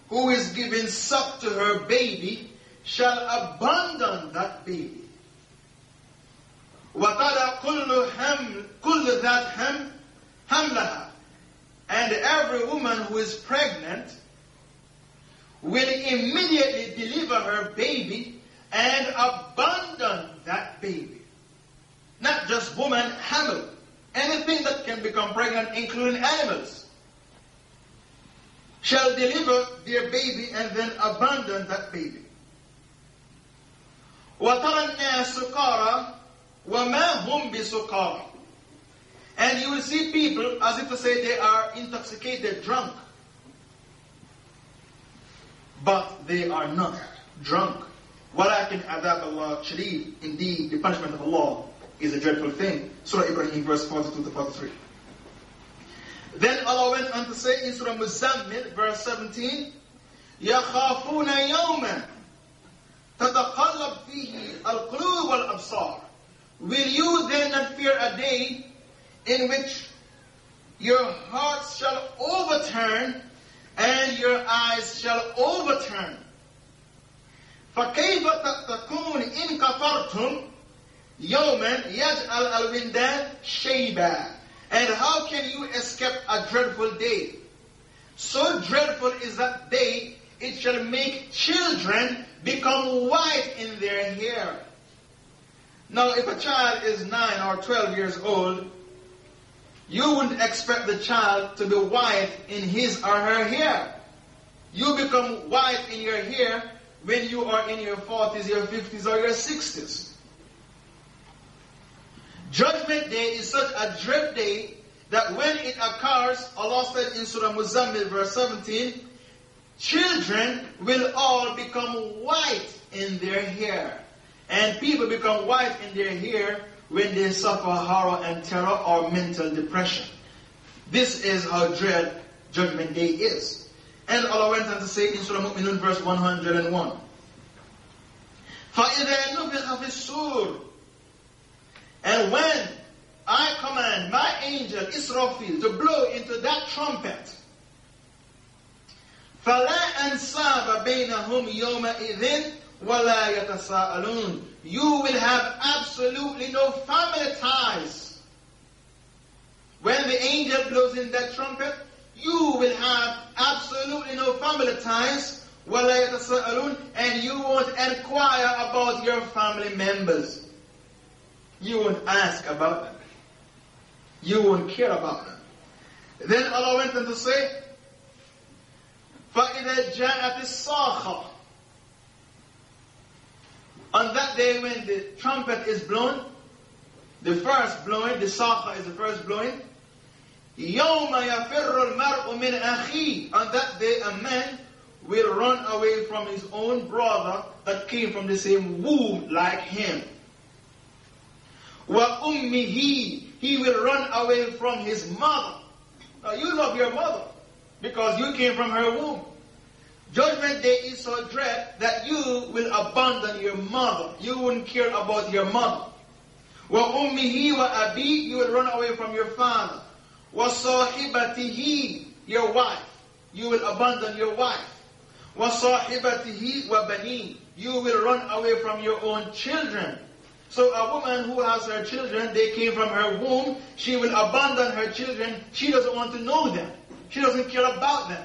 who is giving suck to her baby shall abandon that baby وَقَالَ كُلُّ هم كُلُّ ذَاتْ هم حَمْلَهَا And every woman who is pregnant will immediately deliver her baby and abandon that baby. Not just woman, hamil. Anything that can become pregnant, including animals, shall deliver their baby and then abandon that baby. وَتَرَى النَّاسُ سُكَارَى وَمَا هُمْ بِسُقَارٍ And you will see people as if to say they are intoxicated, drunk. But they are not drunk. وَلَكِنْ عَذَابَ اللَّهِ شَدِيدٌ Indeed, the punishment of Allah is a dreadful thing. Surah Ibrahim, verse 42 to 43. Then Allah went on to say in Surah Muzammil, verse 17, يَخَافُونَ يَوْمًا تَتَقَلَّبْ فِيهِ الْقُلُوبُ وَالْأَبْصَارِ Will you then not fear a day in which your hearts shall overturn and your eyes shall overturn? فكيف تتقون إن كفرتم يوما يجعل الولدان شيبا And how can you escape a dreadful day? So dreadful is that day, it shall make children become white in their hair. Now, if a child is 9 or 12 years old, you wouldn't expect the child to be white in his or her hair. You become white in your hair when you are in your 40s, your 50s, or your 60s. Judgment Day is such a dread day that when it occurs, Allah said in Surah Muzammil, verse 17, children will all become white in their hair and people become white in their hair when they suffer horror and terror or mental depression. This is how dread Judgment Day is. And Allah went on to say in Surah Mu'minun verse 101. فَإِذَا نُفِخَ فِي السُّورِ And when I command my angel Israfil to blow into that trumpet, فَلَا أَنْسَابَ بَيْنَهُمْ يَوْمَئِذٍ وَلَا يَتَسَاءَلُونَ You will have absolutely no family ties. When the angel blows in that trumpet, you will have absolutely no family ties. وَلَا يَتَسَاءَلُونَ And you won't inquire about your family members. You won't ask about them. You won't care about them. Then Allah went on to say, فَإِذَا جَاءَتِ الصَّاخَةِ On that day when the trumpet is blown, the first blowing, the sakha is the first blowing, يَوْمَ يَفِرُّ الْمَرْءُ مِنْ أَخِيهِ On that day a man will run away from his own brother that came from the same womb like him. وَأُمِّهِ He will run away from his mother. Now you love your mother because you came from her womb. Judgment day is so dread that you will abandon your mother. You wouldn't care about your mother. Wa ummihi wa abi, you will run away from your father. Wa sahibatihi, your wife. You will abandon your wife. Wa sahibatihi wa bani, you will run away from your own children. So a woman who has her children, they came from her womb, she will abandon her children. She doesn't want to know them. She doesn't care about them.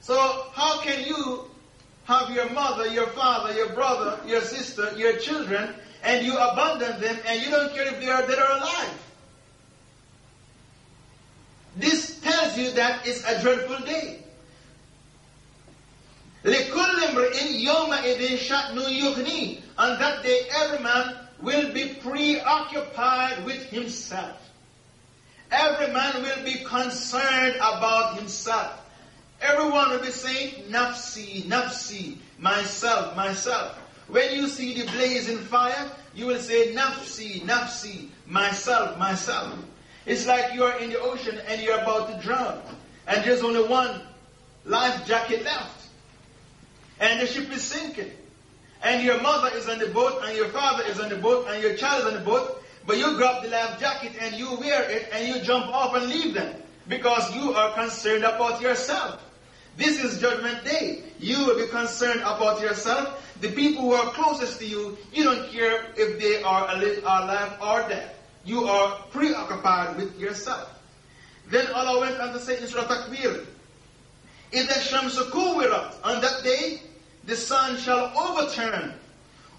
So how can you have your mother, your father, your brother, your sister, your children, and you abandon them and you don't care if they are dead or alive? This tells you that it's a dreadful day. لكل امرئ يومئذ شأن يغنيه On that day every man will be preoccupied with himself. Every man will be concerned about himself. Everyone will be saying, Nafsi, Nafsi, myself, myself. When you see the blazing fire, you will say, Nafsi, Nafsi, myself, myself. It's like you are in the ocean and you're about to drown. And there's only one life jacket left. And the ship is sinking. And your mother is on the boat, and your father is on the boat, and your child is on the boat. But you grab the life jacket and you wear it and you jump off and leave them. Because you are concerned about yourself. This is judgment day. You will be concerned about yourself. The people who are closest to you, you don't care if they are alive or dead. You are preoccupied with yourself. Then Allah went on to say in Surah Takwir, إِذَا الشَّمْسُ كُوِّرَتْ On that day, the sun shall overturn.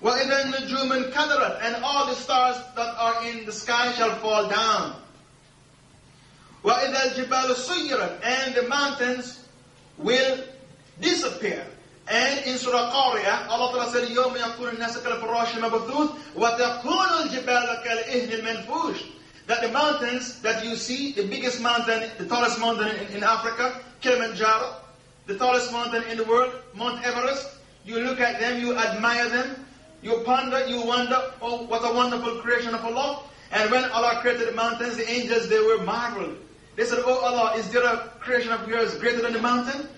وَإِذَا النُّجُومُ كَدَرَتْ And all the stars that are in the sky shall fall down. وَإِذَا الْجِبَالُ سُيِّرَتْ And the mountains will disappear. And in Surah Qari'ah, Allah Ta'ala said, يَوْمَ يَكُونُ النَّاسَ كَالْفَرَاشِ مَبْثُوث وَتَكُونُ الْجِبَالَ كَالْإِهْنِ الْمَنْفُوشِ That the mountains that you see, the biggest mountain, the tallest mountain in, in Africa, Kilimanjaro, the tallest mountain in the world, Mount Everest, you look at them, you admire them, you ponder, you wonder, oh, what a wonderful creation of Allah. And when Allah created the mountains, the angels, they were marveled. They said, Oh Allah, is there a creation of yours greater than the mountain?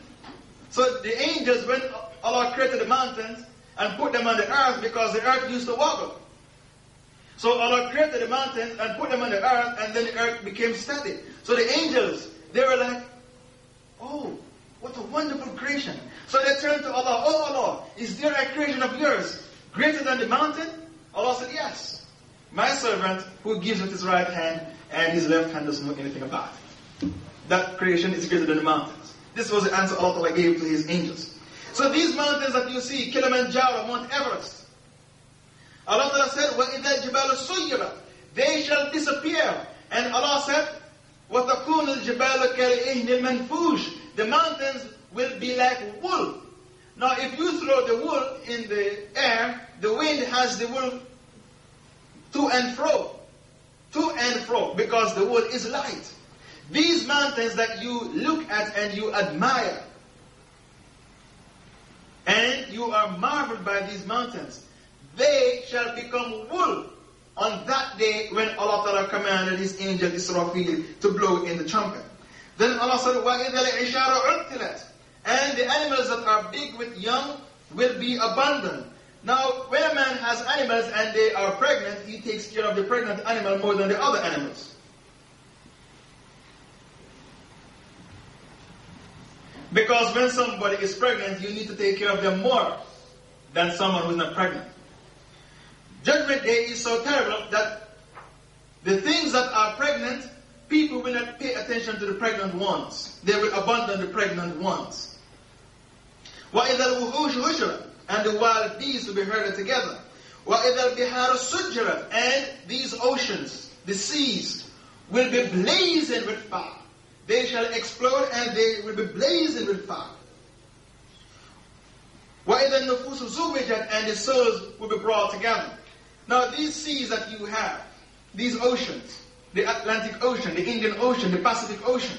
So the angels, when Allah created the mountains and put them on the earth because the earth used to wobble. So Allah created the mountains and put them on the earth and then the earth became steady. So the angels, they were like, Oh, what a wonderful creation. So they turned to Allah, Oh Allah, is there a creation of yours greater than the mountain? Allah said, Yes. My servant who gives with his right hand and his left hand doesn't know anything about it That creation is greater than the mountains. This was the answer Allah gave to his angels. So these mountains that you see, Kilimanjaro, Mount Everest, Allah said, وَإِذَا الْجِبَالُ سُيِّرَتْ They shall disappear. And Allah said, وَتَكُونُ الْجِبَالُ كَالْإِهْنِ الْمَنْفُوشِ The mountains will be like wool. Now if you throw the wool in the air, the wind has the wool to and fro. To and fro, because the wool is light. These mountains that you look at and you admire, and you are marveled by these mountains, they shall become wool on that day when Allah Ta'ala commanded his angel Israfil to blow in the trumpet. Then Allah said, وَإِذَا الْعِشَارَ عُطِّلَتْ And the animals that are big with young will be abandoned. Now, when a man has animals and they are pregnant, he takes care of the pregnant animal more than the other animals. Because when somebody is pregnant, you need to take care of them more than someone who is not pregnant. Judgment Day is so terrible that the things that are pregnant, people will not pay attention to the pregnant ones. They will abandon the pregnant ones. وَإِذَا الْوُحُوشُ هُشُرَتْ And the wild beasts will be herded together. وَإِذَا الْبِحَارُ سُجِّرَتْ And these oceans, the seas, will be blazing with fire. They shall explode and they will be blazing with fire. وَإِذَا النُّفُوسُ زُوِّجَتْ And the souls will be brought together. Now these seas that you have, these oceans, the Atlantic Ocean, the Indian Ocean, the Pacific Ocean,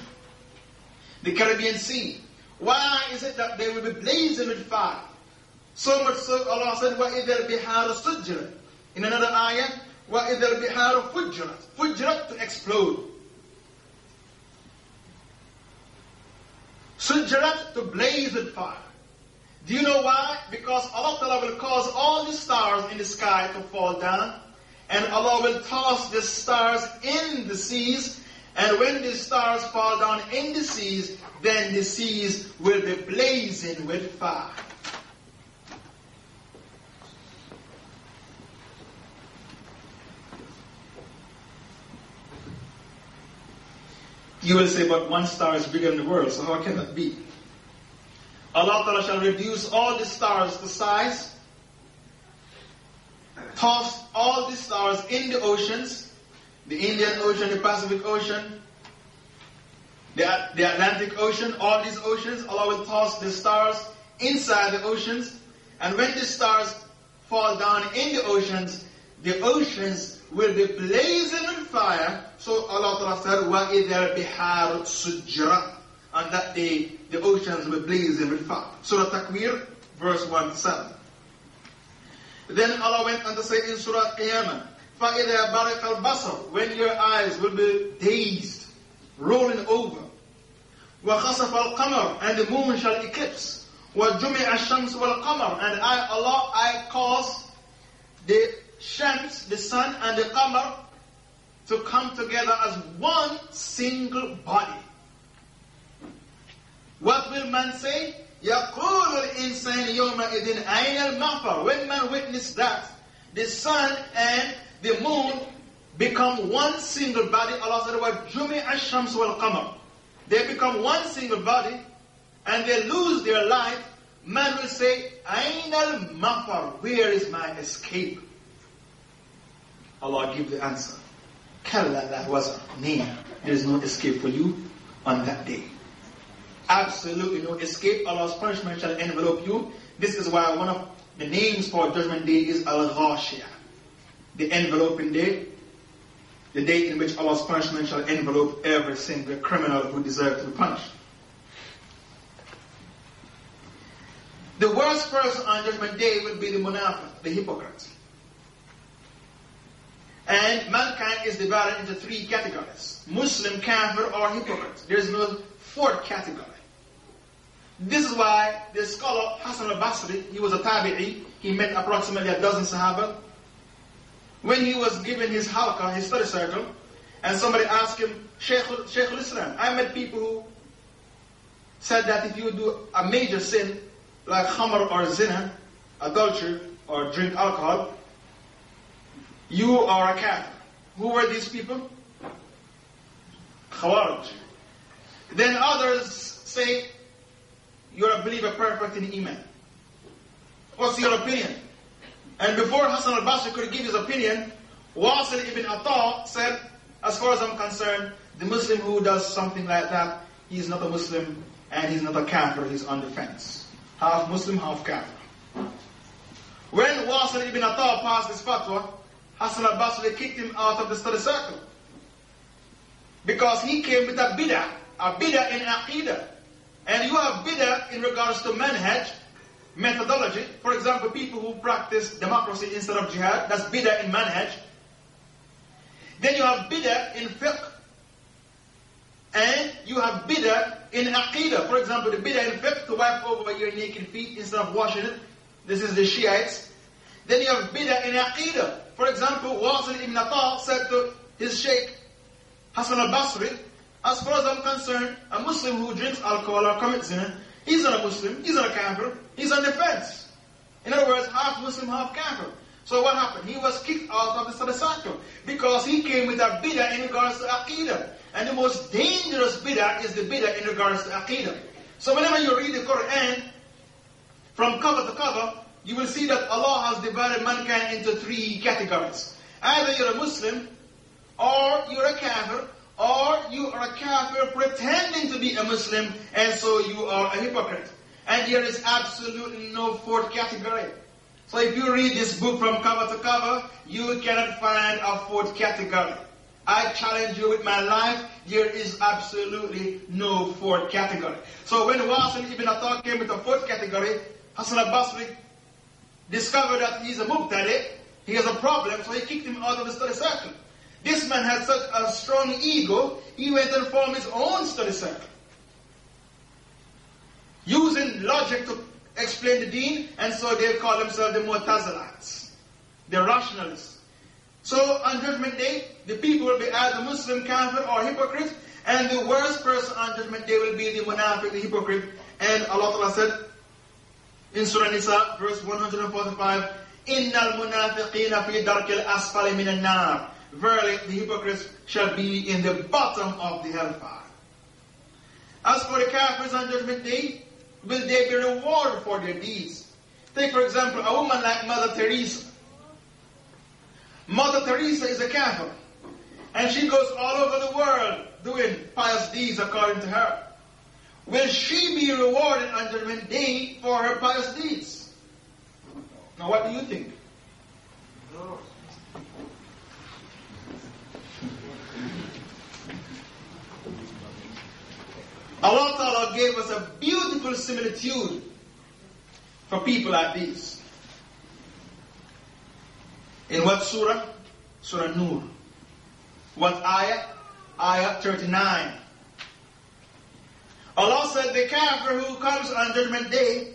the Caribbean Sea, why is it that they will be blazing with fire? So much so Allah said, وَإِذَا الْبِحَارُ سُجِّرَتْ In another ayah, وَإِذَا الْبِحَارُ فُجِّرَتْ فُجِّرَتْ to explode. Sujjarat to blaze with fire. Do you know why? Because Allah Ta'ala will cause all the stars in the sky to fall down, and Allah will toss the stars in the seas, and when the stars fall down in the seas, then the seas will be blazing with fire. You will say, but one star is bigger than the world, so how can that be? Allah Ta'ala shall reduce all the stars to size, toss all the stars in the oceans, the Indian Ocean, the Pacific Ocean, the, the Atlantic Ocean, all these oceans, Allah will toss the stars inside the oceans, and when the stars fall down in the oceans, the oceans will be blazing on fire. So Allah said, وَإِذَا الْبِحَارُ سُجْرَةً On that day, the oceans will blaze with fire. Surah Takwir, verse 1 7. Then Allah went on to say in Surah Qiyamah, فَإِذَا بَرِقَ الْبَصَرُ When your eyes will be dazed, rolling over. وَخَسَفَ الْقَمَرُ And the moon shall eclipse. وَجُمِعَ الشَّمْسُ وَالْقَمَرُ And I, Allah, I cause the Shams, the sun, and the Qamar to come together as one single body. What will man say? يقول الإنسان يومئذ أين المغفر When man witness that, the sun and the moon become one single body. Allah said, وَجُمِعَ الشَّمْسُ وَالْقَمَرُ They become one single body and they lose their light. Man will say, أين المغفر Where is my escape? Allah give the answer. Kalla that was near. There is no escape for you on that day. Absolutely no escape. Allah's punishment shall envelop you. This is why one of the names for Judgment Day is Al-Ghashiyah. The enveloping day. The day in which Allah's punishment shall envelop every single criminal who deserves to be punished. The worst person on Judgment Day will be the munafiq, the hypocrite. And mankind is divided into three categories. Muslim, kafir, or hypocrite. There is no fourth category. This is why the scholar Hassan al-Basri, he was a tabi'i, he met approximately a dozen sahaba. When he was given his halqa, his study circle, and somebody asked him, Shaykh, al-Islam, I met people who said that if you do a major sin, like khamr or zina, adultery, or drink alcohol, you are a kafir. Who were these people? Khawarij. Then others say, you're a believer perfect in Iman. What's your opinion? And before Hassan al-Basri could give his opinion, Wasil ibn Atta said, as far as I'm concerned, the Muslim who does something like that, he's not a Muslim and he's not a kafir, he's on the fence. Half Muslim, half kafir. When Wasil ibn Atta passed this fatwa, Hassan al-Basri kicked him out of the study circle. Because he came with a bid'ah, a bid'ah in aqidah. And you have bid'ah in regards to manhaj, methodology. For example, people who practice democracy instead of jihad, that's bid'ah in manhaj. Then you have bid'ah in fiqh. And you have bid'ah in aqidah. For example, the bid'ah in fiqh to wipe over your naked feet instead of washing it. This is the Shiites. Then you have bid'ah in aqidah. For example, Wasil ibn Atta said to his sheikh, Hassan al-Basri, as far as I'm concerned, a Muslim who drinks alcohol or commits sin, he's not a Muslim, he's not a kafir, he's on the fence. In other words, half Muslim, half kafir. So what happened? He was kicked out of the circle because he came with a bid'ah in regards to aqidah. And the most dangerous bid'ah is the bid'ah in regards to aqidah. So whenever you read the Quran, from cover to cover, you will see that Allah has divided mankind into three categories. Either you're a Muslim, or you're a kafir, or you are a kafir pretending to be a Muslim, and so you are a hypocrite. And there is absolutely no fourth category. So if you read this book from cover to cover, you cannot find a fourth category. I challenge you with my life, there is absolutely no fourth category. So when Wasil ibn Atta came with the fourth category, Hassan al-Basri discovered that he's a mubtadi, he has a problem, so he kicked him out of the study circle. This man had such a strong ego, he went and formed his own study circle. Using logic to explain the deen, and so they call themselves the Mu'tazilites, the rationalists. So on Judgment Day, the people will be either Muslim, Kafir, or hypocrite, and the worst person on Judgment Day will be the Munafiq, the hypocrite. And Allah said in Surah Nisa, verse 145, Innal munafiqina fi darkil asfali min nar Verily, the hypocrites shall be in the bottom of the hellfire. As for the Kafirs on Judgment Day, will they be rewarded for their deeds? Take, for example, a woman like Mother Teresa. Mother Teresa is a Catholic, and she goes all over the world doing pious deeds according to her. Will she be rewarded on Judgment Day for her pious deeds? Now, what do you think? Allah Ta'ala gave us a beautiful similitude for people like these. In what surah? Surah Nur. What ayah? Ayah 39. Allah said the kafir who comes on judgment day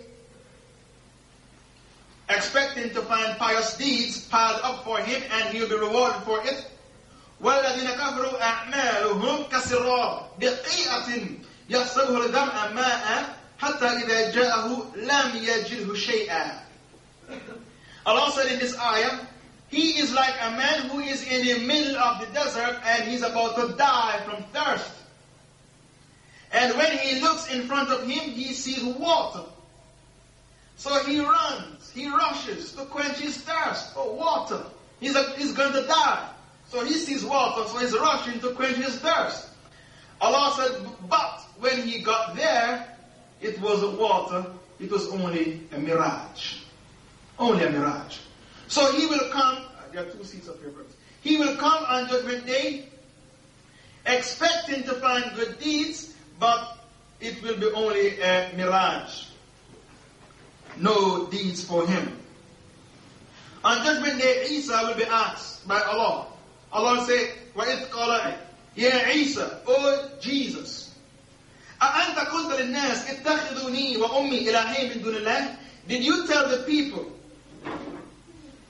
expecting to find pious deeds piled up for him and he'll be rewarded for it. والذين كفروا أعمالهم كسراب بقيئة يحسبه الدمع ماء حتى إذا جاءه لم يجده شيئا Allah said in this ayah, He is like a man who is in the middle of the desert and he's about to die from thirst. And when he looks in front of him, he sees water. So he runs, he rushes to quench his thirst for water. He's, a, he's going to die. So he sees water, so he's rushing to quench his thirst. Allah said, but when he got there, it wasn't water, it was only a mirage. Only a mirage. So he will come, there are two seats of here. He will come on Judgment Day expecting to find good deeds, but it will be only a mirage. No deeds for him. On Judgment Day, Isa will be asked by Allah. Allah will say, وَإِذْ قَالَ يَا Isa, O Jesus, أأنت قلت للناس اتخذوني وأمي إلهين من دون الله? Did you tell the people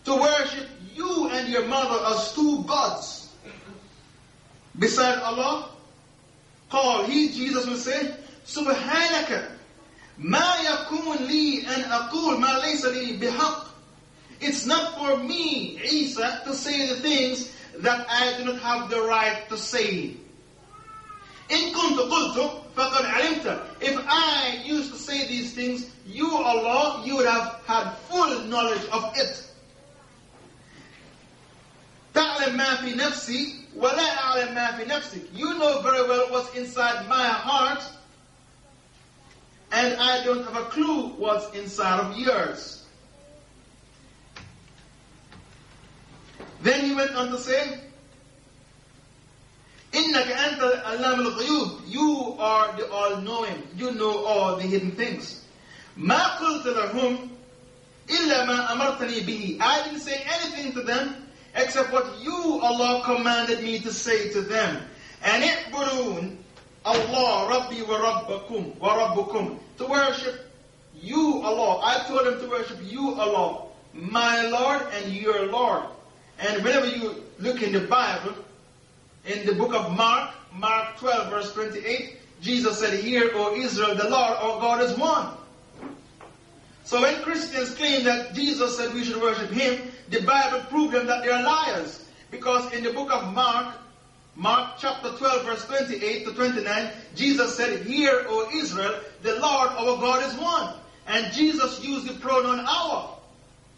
to worship you and your mother as two gods beside Allah? Call he, Jesus will say, سبحانك ما يكون لي أن أقول ما ليس لي بحق It's not for me, Isa, to say the things that I do not have the right to say. إن كنت قلت فقد علمت. If I used to say these things, you, Allah, you would have had full knowledge of it. تعلم ما في نفسي ولا أعلم ما في نفسك. You know very well what's inside my heart, and I don't have a clue what's inside of yours. Then he went on to say, إنك أنت علام الغيوب You are the all-knowing. You know all the hidden things. ما قلت لهم إلا ما أمرتني به I didn't say anything to them except what you, Allah, commanded me to say to them. And it Allah, Rabbi wa Rabbakum, wa Rabbukum, to worship you, Allah. I told them to worship you, Allah, my Lord and your Lord. And whenever you look in the Bible, in the book of Mark, Mark 12, verse 28, Jesus said, Hear, O Israel, the Lord our God is one. So when Christians claim that Jesus said we should worship Him, the Bible proved them that they are liars. Because in the book of Mark, Mark chapter 12, verse 28 to 29, Jesus said, Hear, O Israel, the Lord our God is one. And Jesus used the pronoun our.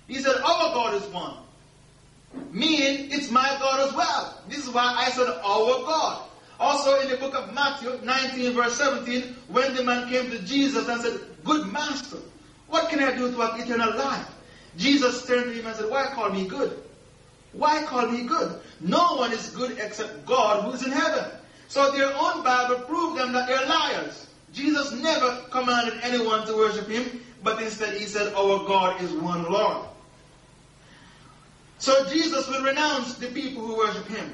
He said, Our God is one. Meaning, it's my God as well. This is why I said, Our God. Also in the book of Matthew 19, verse 17, when the man came to Jesus and said, Good master, what can I do to have eternal life? Jesus turned to him and said, Why call me good? Why call me good? No one is good except God who is in heaven. So their own Bible proved them that they're liars. Jesus never commanded anyone to worship him, but instead he said, Our God is one Lord. So Jesus will renounce the people who worship him.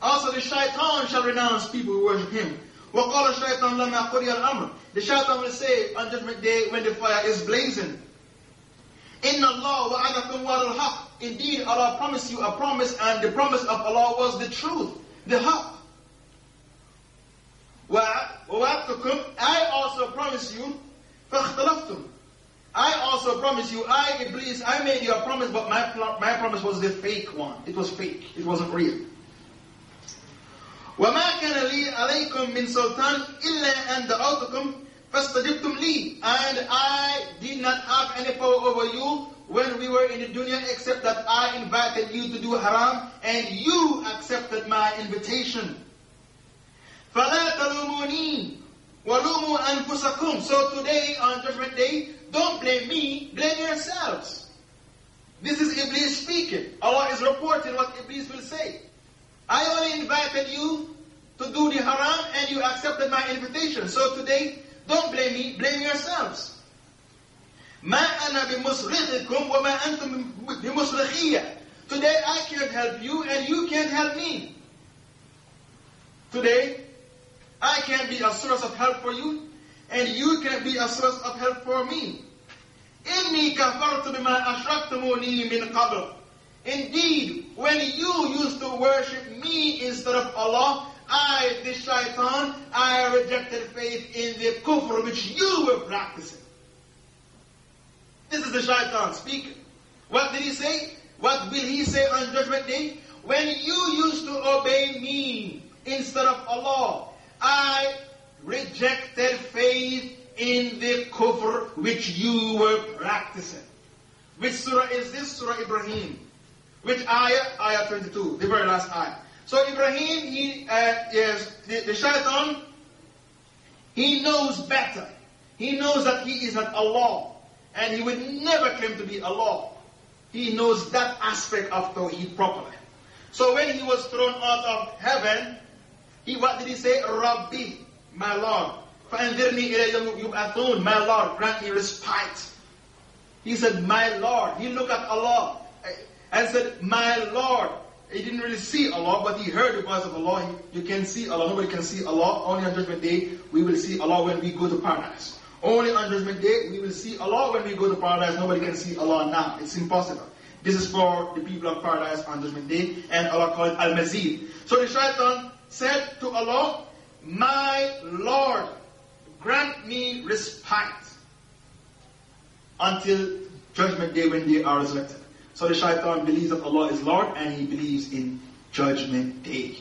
Also the shaitan shall renounce people who worship him. وَقَالَ الشَّيْطَانُ لَمَا قُرِيَ الْأَمْرِ The shaitan will say on judgment day when the fire is blazing, Inna Allah wa'adakum wa'al Indeed, Allah promised you a promise, and the promise of Allah was the truth, the haqq. وَوَعَدْتُكُمْ I also promise you, فَاخْتَلَفْتُمْ I also promise you, I, Iblis, I made you a promise, but my, my promise was the fake one. It was fake. It wasn't real. وما كان لي عليكم من سلطان إلا أن دعوتكم فاستجبتم لي and I did not have any power over you when we were in the dunya except that I invited you to do haram and you accepted my invitation فلا تلوموني ولوموا أنفسكم so today on judgment day don't blame me blame yourselves this is Iblis speaking Allah is reporting what Iblis will say I only invited you to do the haram and you accepted my invitation. So today, don't blame me, blame yourselves. ما أنا بمصرخكم وما أنتم بمصرخية. Today I can't help you and you can't help me. Today, I can be a source of help for you and you can be a source of help for me. إني كفرت بما أشركتموني من قبل. Indeed, when you used to worship me instead of Allah, I, the shaitan, I rejected faith in the kufr which you were practicing. This is the shaitan speaking. What did he say? What will he say on judgment day? When you used to obey me instead of Allah, I rejected faith in the kufr which you were practicing. Which surah is this? Surah Ibrahim. Which ayah? Ayah 22, the very last ayah. So Ibrahim, he uh, is the, the shaitan, he knows better. He knows that he is not Allah. And he would never claim to be Allah. He knows that aspect of Tawheed properly. So when he was thrown out of heaven, he what did he say? Rabbi, my Lord. فَأَنذِرْنِي إِلَيَّ يُبْعَثُونَ My Lord, grant me respite. He said, my Lord. He looked at Allah and said, My Lord. He didn't really see Allah, but he heard the voice of Allah. You can see Allah. Nobody can see Allah. Only on Judgment Day, we will see Allah when we go to paradise. Only on Judgment Day, we will see Allah when we go to paradise. Nobody can see Allah now. It's impossible. This is for the people of paradise on Judgment Day, and Allah called it Al-Mazid. So the shaitan said to Allah, My Lord, grant me respite until Judgment Day when they are resurrected. So the shaitan believes that Allah is Lord and he believes in judgment day.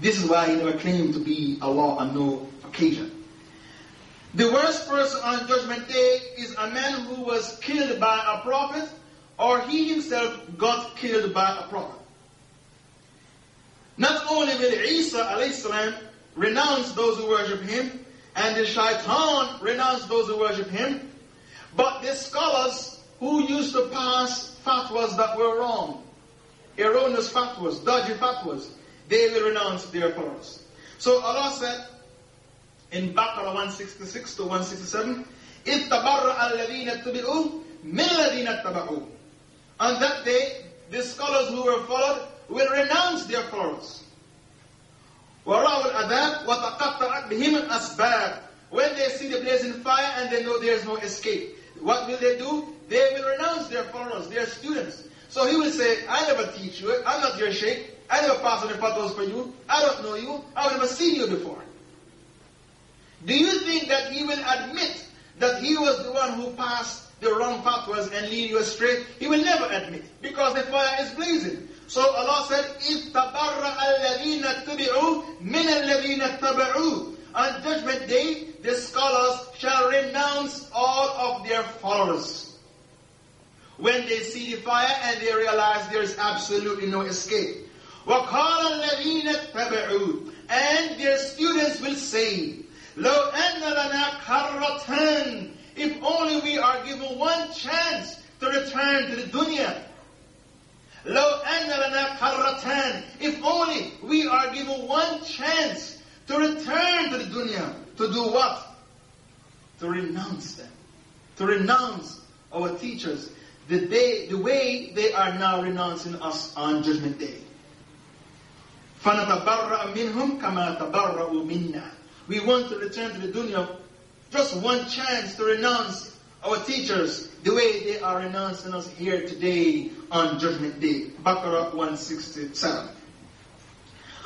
This is why he never claimed to be Allah on no occasion. The worst person on judgment day is a man who was killed by a prophet or he himself got killed by a prophet. Not only will Isa salam renounce those who worship him, and the shaitan renounce those who worship him, but the scholars who used to pass fatwas that were wrong, erroneous fatwas, dodgy fatwas, they will renounce their followers. So Allah said in Baqarah 166 to 167, إِذْ تَبَرَّأَ الَّذِينَ اتَّبِعُوا مِنْ الَّذِينَ اتَّبَعُوا On that day, the scholars who were followed will renounce their followers. وَرَأُوا الْعَذَابِ وَتَقَطَّعَتْ بِهِمْ الْأَسْبَابِ When they see the blazing fire and they know there is no escape, what will they do? They will renounce their followers, their students. So he will say, I never teach you, I'm not your sheikh, I never pass on the fatwas for you, I don't know you, I've never seen you before. Do you think that he will admit that he was the one who passed the wrong fatwas and lead you astray? He will never admit because the fire is blazing. So Allah said, إِذْ تَبَرَّأَ الَّذِينَ اتَّبِعُوا مِنَ الَّذِينَ اتَّبَعُوا On Judgment Day, the scholars shall renounce all of their followers. When they see the fire and they realize there is absolutely no escape. وَقَالَ الَّذِينَ اتَّبَعُوا And their students will say, لو أن لنا كرة if only we are given one chance to return to the dunya. لو أن لنا كرة if only we are given one chance to return to the dunya. To do what? To renounce them. To renounce our teachers. The, day, the way they are now renouncing us on Judgment Day. فَنَتَبَرَّأَ مِنْهُمْ كَمَا تَبَرَّأُوا مِنَّا we want to return to the dunya, just one chance to renounce our teachers the way they are renouncing us here today on Judgment Day. Baqarah 167.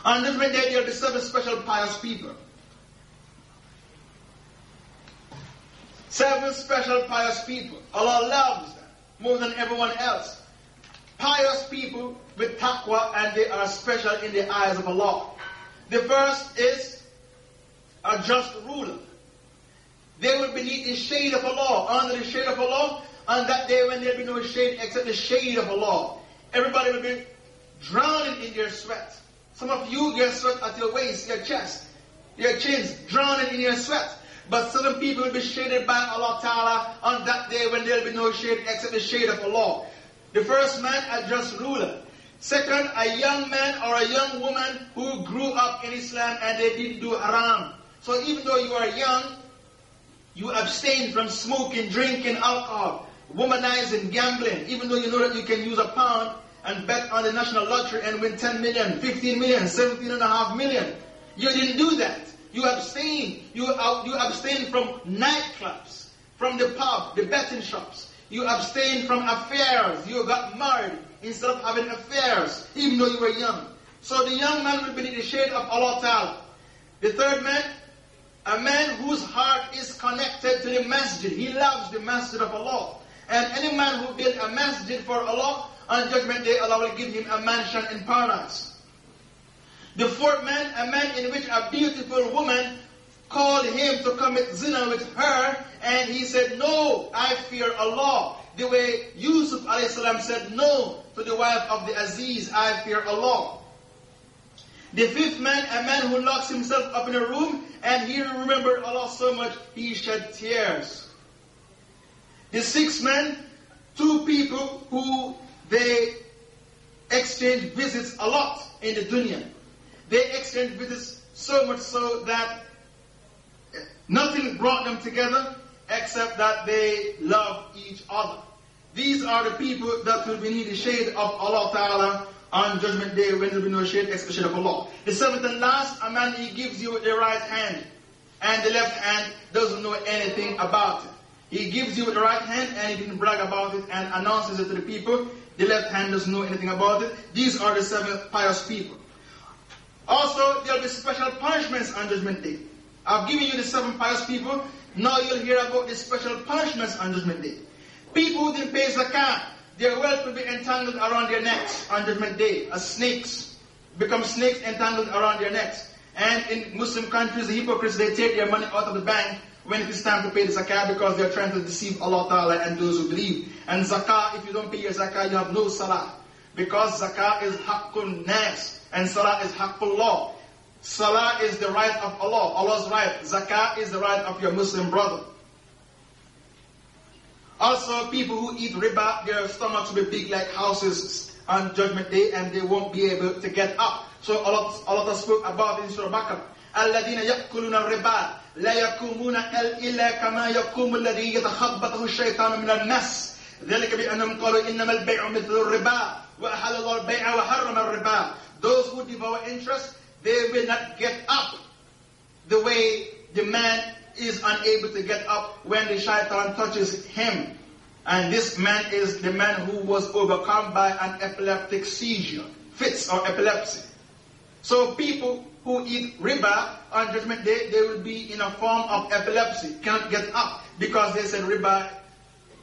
On Judgment Day, there are the seven special pious people. Seven special pious people. Allah loves them more than everyone else. Pious people with taqwa and they are special in the eyes of Allah. The first is a just ruler. They will be beneath the shade of Allah, under the shade of Allah, on that day when there will be no shade except the shade of Allah. Everybody will be drowning in their sweat. Some of you, your sweat at your waist, your chest, your chins, drowning in your sweat. But certain people will be shaded by Allah Ta'ala on that day when there will be no shade except the shade of Allah. The first man, a just ruler. Second, a young man or a young woman who grew up in Islam and they didn't do haram. So even though you are young, you abstain from smoking, drinking, alcohol, womanizing, gambling, even though you know that you can use a pound and bet on the national lottery and win 10 million, 15 million, 17 and a half million. You didn't do that. You abstain. You, you abstain from nightclubs, from the pub, the betting shops. You abstain from affairs. You got married instead of having affairs, even though you were young. So the young man will be in the shade of Allah Ta'ala. The third man, a man whose heart is connected to the masjid. He loves the masjid of Allah. And any man who builds a masjid for Allah, on judgment day, Allah will give him a mansion in paradise. The fourth man, a man in which a beautiful woman called him to commit zina with her, and he said, No, I fear Allah. The way Yusuf salam said no to the wife of the Aziz, I fear Allah. The fifth man, a man who locks himself up in a room and he remembered Allah so much he shed tears. The sixth man, two people who they exchange visits a lot in the dunya. They exchange visits so much so that nothing brought them together except that they love each other. These are the people that will be in the shade of Allah Ta'ala on judgment day when there will be no shade except the shade of Allah. The seventh and last, a man he gives you the right hand and the left hand doesn't know anything about it. He gives you the right hand and he didn't brag about it and announces it to the people. The left hand doesn't know anything about it. These are the seven pious people. Also, there will be special punishments on Judgment Day. I've given you the seven pious people. Now you'll hear about the special punishments on Judgment Day. People who didn't pay zakat, their wealth will be entangled around their necks on Judgment Day as snakes. Become snakes entangled around their necks. And in Muslim countries, the hypocrites, they take their money out of the bank when it is time to pay the zakah because they are trying to deceive Allah Ta'ala and those who believe. And zakah, if you don't pay your zakah, you have no salah. Because zakah is haqqun nas and salah is haqqul law. Salah is the right of Allah, Allah's right. Zakah is the right of your Muslim brother. Also, people who eat riba, their stomachs will be big like houses on Judgment Day and they won't be able to get up. So Allah, Allah spoke about it in Surah Baqarah. الذين يأكلون الربا لا يقومون إلا كما يقوم الذي يتخبطه الشيطان من المس ذلك بأنهم قالوا إنما البيع مثل الربا وأحل الله البيع وحرم الربا Those who devour interest, they will not get up the way the man is unable to get up when the shaitan touches him. And this man is the man who was overcome by an epileptic seizure, fits or epilepsy. So people who eat riba on judgment day, they will be in a form of epilepsy, can't get up because they said riba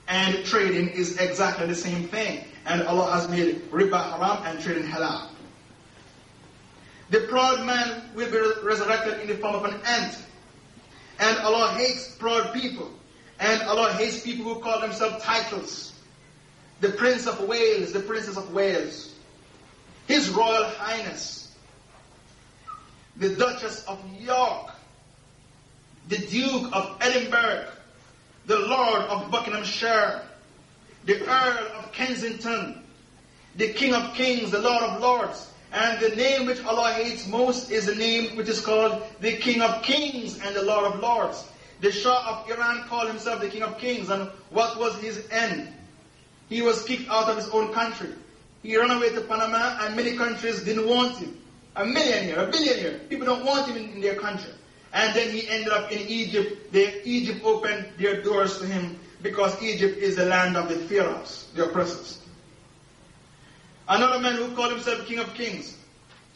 and trading is exactly the same thing. And Allah has made riba haram and trading halal. The proud man will be resurrected in the form of an ant. And Allah hates proud people. And Allah hates people who call themselves titles. The Prince of Wales, the Princess of Wales. His Royal Highness. The Duchess of York. The Duke of Edinburgh. The Lord of Buckinghamshire. The Earl of Kensington. The King of Kings, the Lord of Lords. And the name which Allah hates most is the name which is called the King of Kings and the Lord of Lords. The Shah of Iran called himself the King of Kings, and what was his end? He was kicked out of his own country. He ran away to Panama, and many countries didn't want him. A millionaire, a billionaire. People don't want him in, in their country. And then he ended up in Egypt. The, Egypt opened their doors to him because Egypt is the land of the pharaohs, the oppressors. Another man who called himself King of Kings,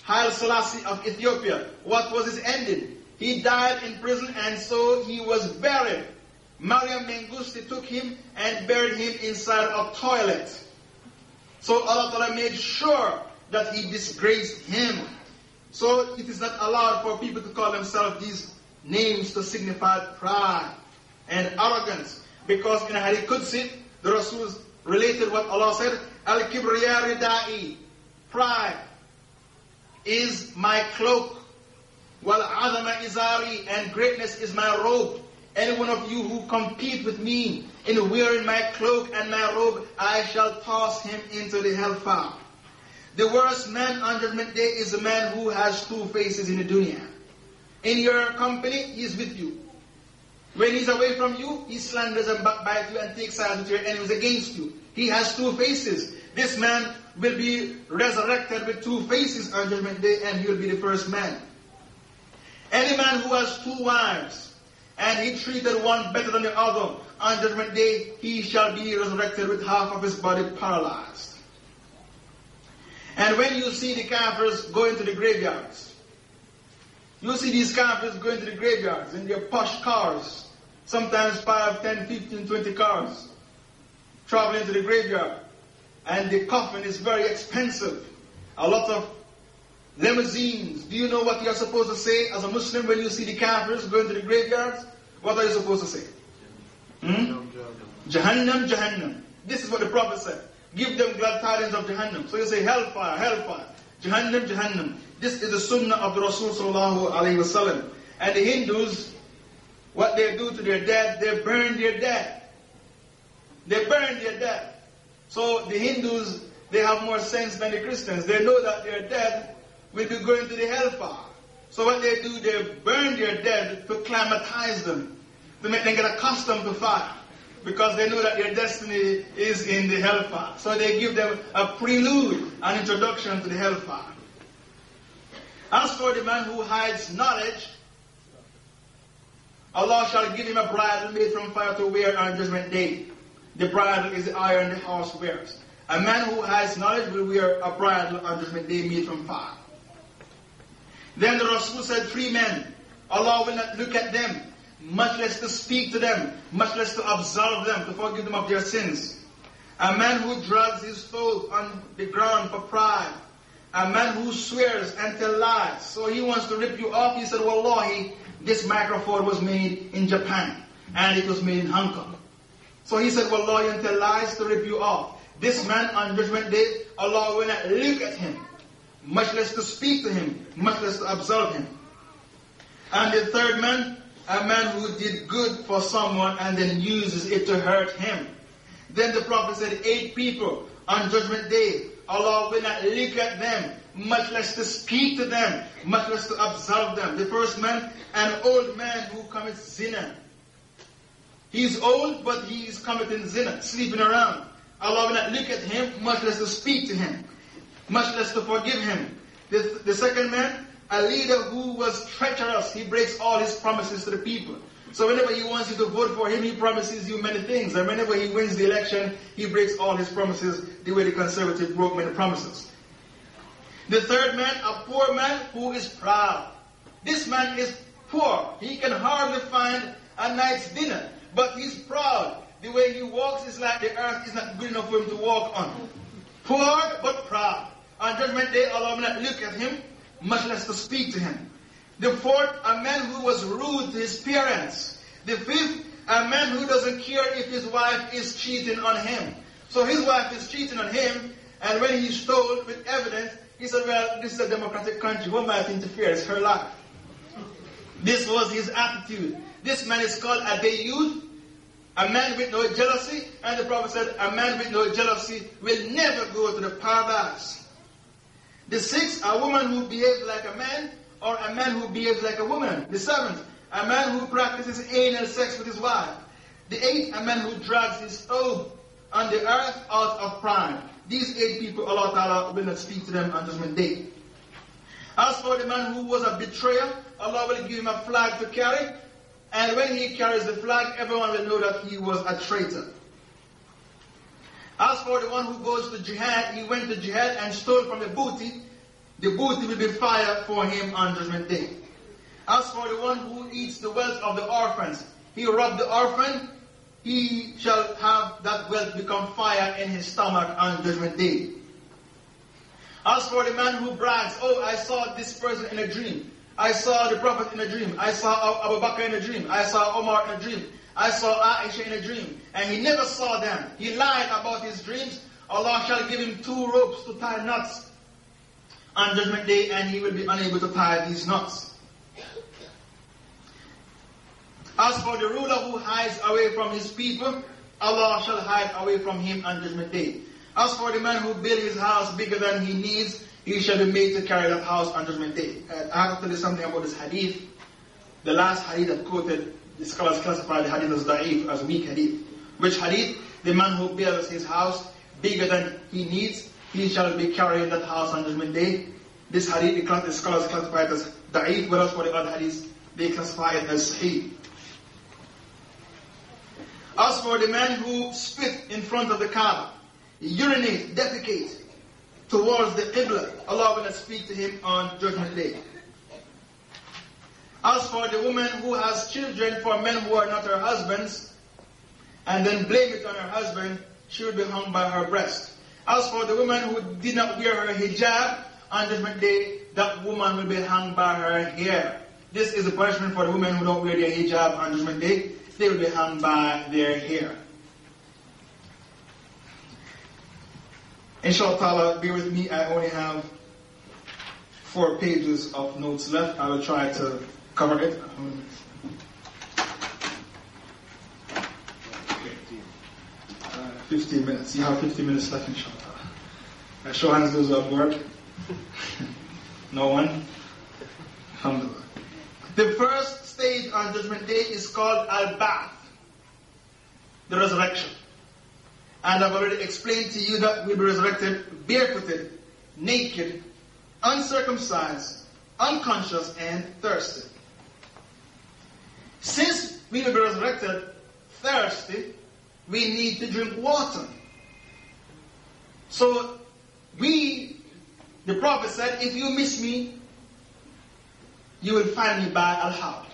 Haile Selassie of Ethiopia. What was his ending? He died in prison and so he was buried. Mariam Mengistu took him and buried him inside a toilet. So Allah Ta'ala made sure that he disgraced him. So it is not allowed for people to call themselves these names to signify pride and arrogance. Because in Hadith Qudsi, the Rasul related what Allah said, Al-Kibriya Ridai, pride is my cloak. Wal Adama Izari, and greatness is my robe. Any one of you who compete with me in wearing my cloak and my robe, I shall toss him into the hellfire. The worst man on judgment day is a man who has two faces in the dunya. In your company, he's with you. When he's away from you, he slanders and backbites you and takes sides with your enemies against you. He has two faces. This man will be resurrected with two faces on judgment day and he will be the first man. Any man who has two wives and he treated one better than the other on judgment day, he shall be resurrected with half of his body paralyzed. And when you see the kafirs going to the graveyards, you see these kafirs going to the graveyards in their posh cars, sometimes 5, 10, 15, 20 cars traveling to the graveyard. And the coffin is very expensive. A lot of limousines. Do you know what you're supposed to say as a Muslim when you see the kafirs going to the graveyards? What are you supposed to say? Hmm? Jahannam, Jahannam. This is what the Prophet said. Give them glad tidings of Jahannam. So you say hellfire, hellfire. Jahannam, Jahannam. This is the sunnah of the Rasul sallallahu wasallam. And the Hindus, what they do to their dead, they burn their dead. They burn their dead. So the Hindus, they have more sense than the Christians. They know that their dead will be going to the hellfire. So what they do, they burn their dead to climatize them, to make them get accustomed to fire. Because they know that their destiny is in the hellfire. So they give them a prelude, an introduction to the hellfire. As for the man who hides knowledge, Allah shall give him a bridle made from fire to wear on judgment day. The bridle is the iron the horse wears. A man who has knowledge will wear a bridle on judgment day made from fire. Then the Rasul said, three men, Allah will not look at them, much less to speak to them, much less to absolve them, to forgive them of their sins. A man who drags his foot on the ground for pride. A man who swears and tells lies. So he wants to rip you off. He said, Wallahi, this microphone was made in Japan and it was made in Hong Kong. So he said, Wallahi, and tell lies to rip you off. This man on judgment day, Allah will not look at him, much less to speak to him, much less to absolve him. And the third man, a man who did good for someone and then uses it to hurt him. Then the Prophet said, eight people on judgment day, Allah will not look at them, much less to speak to them, much less to absolve them. The first man, an old man who commits zina. He's old, but he's committing zina, sleeping around. Allah will not look at him, much less to speak to him, much less to forgive him. The, the second man, a leader who was treacherous, he breaks all his promises to the people. So whenever he wants you to vote for him, he promises you many things. And whenever he wins the election, he breaks all his promises the way the conservative broke many promises. The third man, a poor man who is proud. This man is poor. He can hardly find a night's dinner, but he's proud. The way he walks is like the earth is not good enough for him to walk on. Poor but proud. On judgment day, Allah will not look at him, much less to speak to him. The fourth, a man who was rude to his parents. The fifth, a man who doesn't care if his wife is cheating on him. So his wife is cheating on him, and when he's told with evidence, he said, Well, this is a democratic country. What might interfere? It's her life. This was his attitude. This man is called a dayyuth, a man with no jealousy, and the Prophet said, A man with no jealousy will never go to the paradise. The sixth, a woman who behaves like a man, or a man who behaves like a woman. The seventh, a man who practices anal sex with his wife. The eighth, a man who drags his toe on the earth out of pride. These eight people, Allah Ta'ala will not speak to them on Judgment Day. As for the man who was a betrayer, Allah will give him a flag to carry, and when he carries the flag, everyone will know that he was a traitor. As for the one who goes to jihad, he went to jihad and stole from the booty, the booty will be fire for him on Judgment Day. As for the one who eats the wealth of the orphans, he robbed the orphan, he shall have that wealth become fire in his stomach on Judgment Day. As for the man who brags, oh, I saw this person in a dream. I saw the Prophet in a dream. I saw Abu Bakr in a dream. I saw Omar in a dream. I saw Aisha in a dream. And he never saw them. He lied about his dreams. Allah shall give him two ropes to tie knots on Judgment Day, and he will be unable to tie these knots. As for the ruler who hides away from his people, Allah shall hide away from him on Judgment Day. As for the man who built his house bigger than he needs, he shall be made to carry that house on Judgment Day. I have to tell you something about this hadith. The last hadith I've quoted, the scholars classify the hadith as da'if, as weak hadith. Which hadith? The man who builds his house bigger than he needs, he shall be carrying that house on Judgment Day. This hadith, the scholars classify it as da'if, whereas for the other hadiths, they classify it as sahih. As for the man who spit in front of the Kaaba, urinate, defecate towards the Qibla, Allah will not speak to him on Judgment Day. As for the woman who has children for men who are not her husbands, and then blame it on her husband, she will be hung by her breast. As for the woman who did not wear her hijab on Judgment Day, that woman will be hung by her hair. This is a punishment for the women who don't wear their hijab on Judgment Day. They will be hung by their hair. Inshallah, be with me. I only have four pages of notes left. I will try to cover it. Uh, 15 minutes. You have 15 minutes left, inshallah. Uh, show hands those who have work. [laughs] no one? Alhamdulillah. The first stage on Judgment Day is called Al-Ba'ath, the resurrection. And I've already explained to you that we'll be resurrected barefooted, naked, uncircumcised, unconscious, and thirsty. Since we will be resurrected thirsty, we need to drink water. So we, the prophet said, if you miss me, you will find me by Al-Hawd.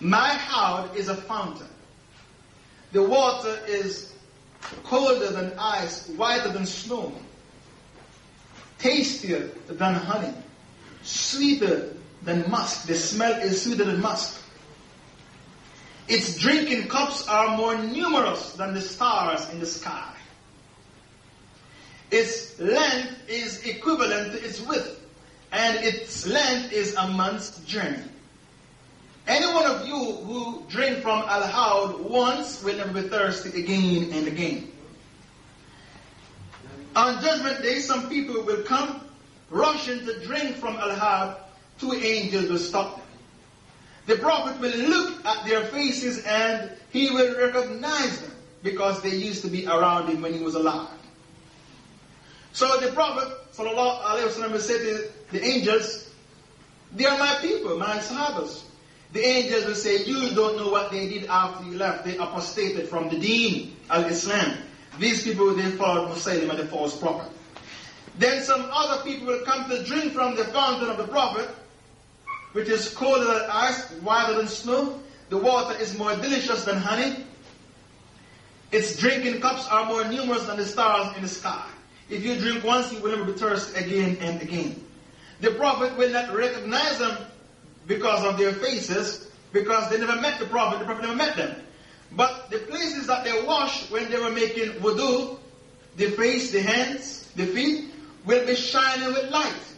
My Hawd is a fountain. The water is colder than ice, whiter than snow, tastier than honey, sweeter than musk. The smell is sweeter than musk. Its drinking cups are more numerous than the stars in the sky. Its length is equivalent to its width, and its length is a month's journey. Any one of you who drink from Al Haud once will never be thirsty again and again. On Judgment Day, some people will come rushing to drink from Al Haud. Two angels will stop them. The Prophet will look at their faces and he will recognize them. because they used to be around him when he was alive. So the Prophet will say to the angels, They are my people, my sahabas. The angels will say, You don't know what they did after you left. They apostated from the deen, al Islam. These people, they followed Musaylim the false prophet. Then some other people will come to drink from the fountain of the Prophet, which is colder than ice, whiter than snow. The water is more delicious than honey. Its drinking cups are more numerous than the stars in the sky. If you drink once, you will never be thirsty again and again. The Prophet will not recognize them because of their faces, because they never met the Prophet, the Prophet never met them. But the places that they washed when they were making wudu, the face, the hands, the feet, will be shining with light.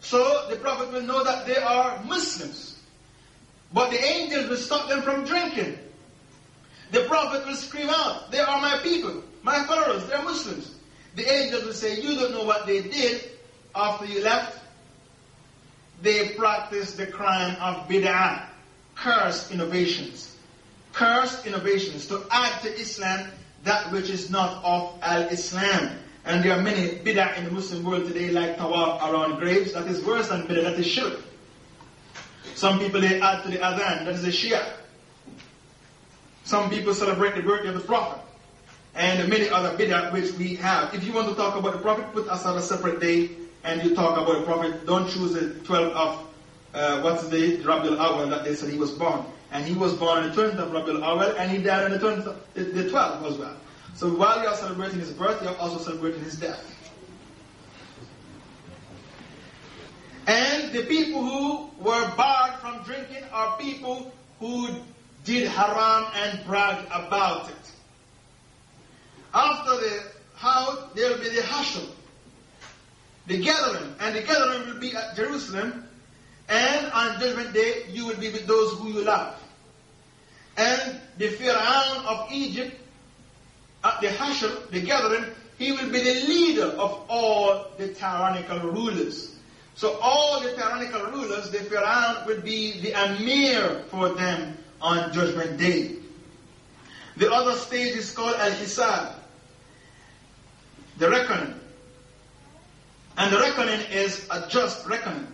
So the Prophet will know that they are Muslims. But the angels will stop them from drinking. The Prophet will scream out, They are my people, my followers, they're Muslims. The angels will say, You don't know what they did after you left. They practiced the crime of bid'ah, cursed innovations. Cursed innovations to add to Islam that which is not of al-Islam. And there are many bid'ah in the Muslim world today, like tawaf around graves. That is worse than bid'ah, that is shirk. Some people they add to the adhan, that is a shia. Some people celebrate the birthday of the Prophet. And many other bid'ah which we have. If you want to talk about the Prophet, put us on a separate day and you talk about the Prophet. Don't choose the 12th of, uh, what's the Rabiul Awal that they said he was born. And he was born on the 20th of Rabiul Awal and he died on the, 20th, the, the 12th as well. So while you are celebrating his birth, you are also celebrating his death. And the people who were barred from drinking are people who did haram and bragged about it. After the Hawd there will be the Hashr, the gathering, and the gathering will be at Jerusalem, and on judgment day you will be with those who you love. And the Pharaoh of Egypt at the Hashr, the gathering, he will be the leader of all the tyrannical rulers. So all the tyrannical rulers, the Pharaoh will be the Amir for them on Judgment Day. The other stage is called Al-Hisab, the reckoning. And the reckoning is a just reckoning.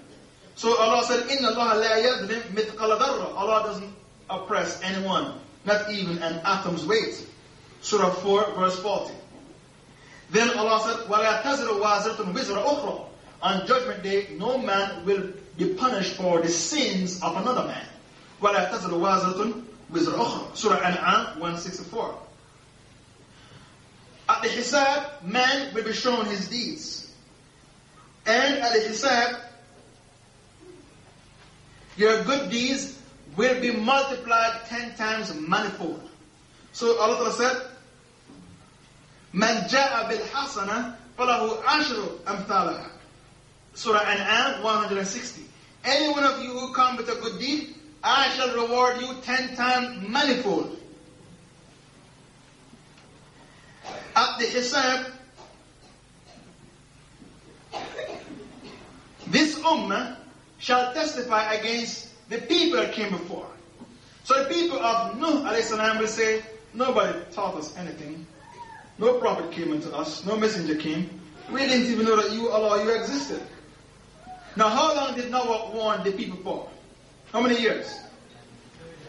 So Allah said, "Inna Allah la yadlim Allah doesn't oppress anyone, not even an atom's weight. Surah 4, verse 40. Then Allah said, وَلَا تَزْرُ وَازِرْتُمْ وِزْرَ أُخْرَى On judgment day, no man will be punished for the sins of another man. وَلَا تَزْرُ وَازِرْتُمْ وِزْرَ أُخْرَى Surah An'am 164. At the Hisab, man will be shown his deeds. And at the Hisab, your good deeds will be multiplied ten times manifold. So Allah said, من جاء بالحسنة فله عشر أمثالها. Surah An'am 160. Any one of you who come with a good deed, I shall reward you ten times manifold. At the Hisab, this ummah shall testify against the people that came before. So the people of Nuh will say, Nobody taught us anything. No prophet came unto us. No messenger came. We didn't even know that you, Allah, you existed. Now, how long did Noah warn the people for? How many years?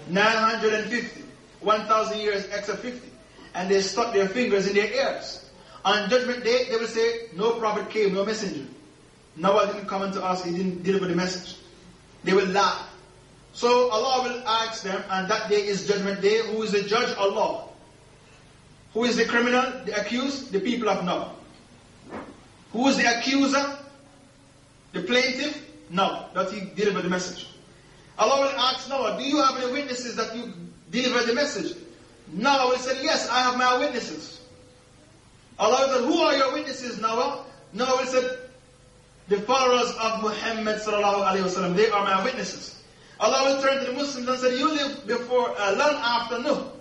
950. 1,000 years extra 50. And they stuck their fingers in their ears. On judgment day, they will say, no prophet came, no messenger. Noah didn't come unto us, he didn't deliver the message. They will laugh. So Allah will ask them, and that day is judgment day. Who is the judge? Allah. Who is the criminal? The accused? The people of Noah. Who is the accuser? The plaintiff? No, that he delivered the message. Allah will ask Noah, do you have any witnesses that you delivered the message? Noah will say, yes, I have my witnesses. Allah will say, who are your witnesses, Noah? Noah will say, the followers of Muhammad they are my witnesses. Allah will turn to the Muslims and say, You lived before, uh, long after Nuh.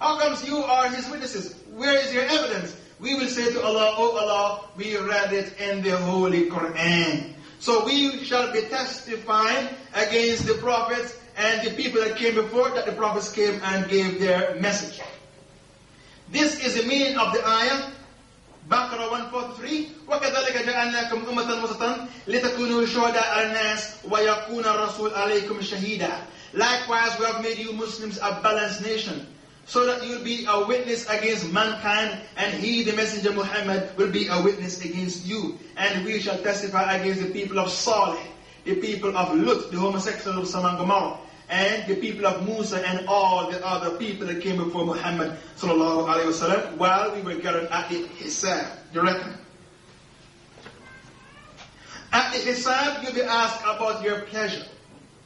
How comes you are his witnesses? Where is your evidence? We will say to Allah, Oh Allah, we read it in the Holy Quran. So we shall be testifying against the prophets and the people that came before that the prophets came and gave their message. This is the meaning of the ayah. Baqarah 143 وكذلك جعلناكم أمة وسطا لتكونوا شهداء على الناس ويكون الرسول عليكم شهيدا Likewise, we have made you Muslims a balanced nation so that you'll be a witness against mankind, and he, the Messenger Muhammad, will be a witness against you. And we shall testify against the people of Salih, the people of Lut, the homosexuals of Sodom and Gomorrah, and the people of Musa and all the other people that came before Muhammad sallallahu alaihi wasallam while we were gathered at the Hisab, the reckoning. At the Hisab, you'll be asked about your pleasure.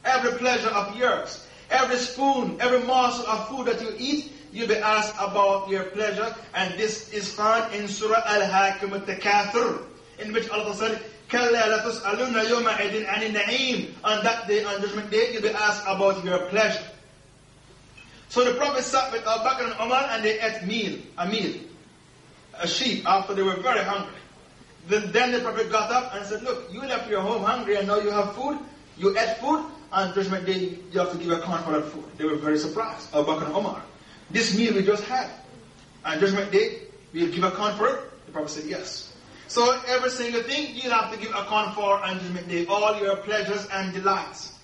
Every pleasure of yours. Every spoon, every morsel of food that you eat, you'll be asked about your pleasure. And this is found in Surah Al-Hakim Al-Takathur, in which Allah said, كَلَّا لَتُسْأَلُنَّ يَوْمَ عِدٍ عَنِ النَّعِيمِ On that day, on Judgment Day, you'll be asked about your pleasure. So the Prophet sat with Abu Bakr and Omar and they ate meal, a meal, a sheep, after they were very hungry. Then, then the Prophet got up and said, look, you left your home hungry and now you have food. You ate food on Judgment Day, you have to give account for that food. They were very surprised. Abu Bakr and Omar. This meal we just had. On Judgment Day, we'll give account for it. The Prophet said yes. So every single thing you'll have to give account for on Judgment Day. All your pleasures and delights.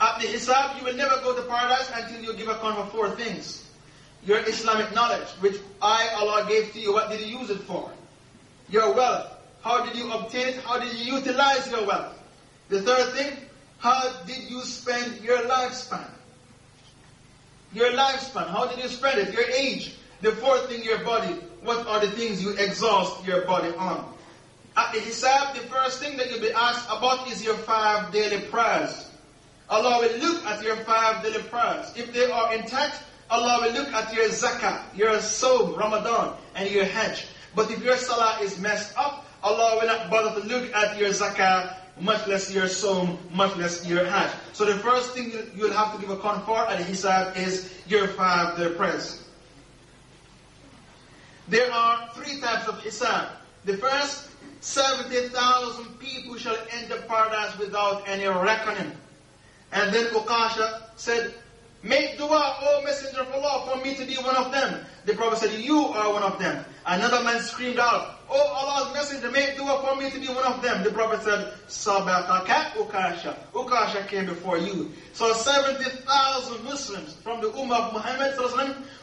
At the Hisab, you will never go to paradise until you give account for four things. Your Islamic knowledge, which I, Allah, gave to you. What did you use it for? Your wealth. How did you obtain it? How did you utilize your wealth? The third thing, how did you spend your lifespan? Your lifespan, how did you spend it? Your age. The fourth thing, your body. What are the things you exhaust your body on? At the Hisab, the first thing that you'll be asked about is your five daily prayers. Allah will look at your five daily prayers. If they are intact, Allah will look at your zakah, your sawm, Ramadan, and your hajj. But if your salah is messed up, Allah will not bother to look at your zakah much less your sawm, much less your hajj. So the first thing you'll have to give account for at hisab is your day prayers. There are three types of hisab. The first, 70,000 people shall enter paradise without any reckoning. And then Ukasha said, Make dua, O Messenger of Allah, for me to be one of them. The Prophet said, You are one of them. Another man screamed out, Oh Allah's Messenger, make dua for me to be one of them. The Prophet said, Sabaqaka Ukasha. Ukasha came before you. So 70,000 Muslims from the Ummah of Muhammad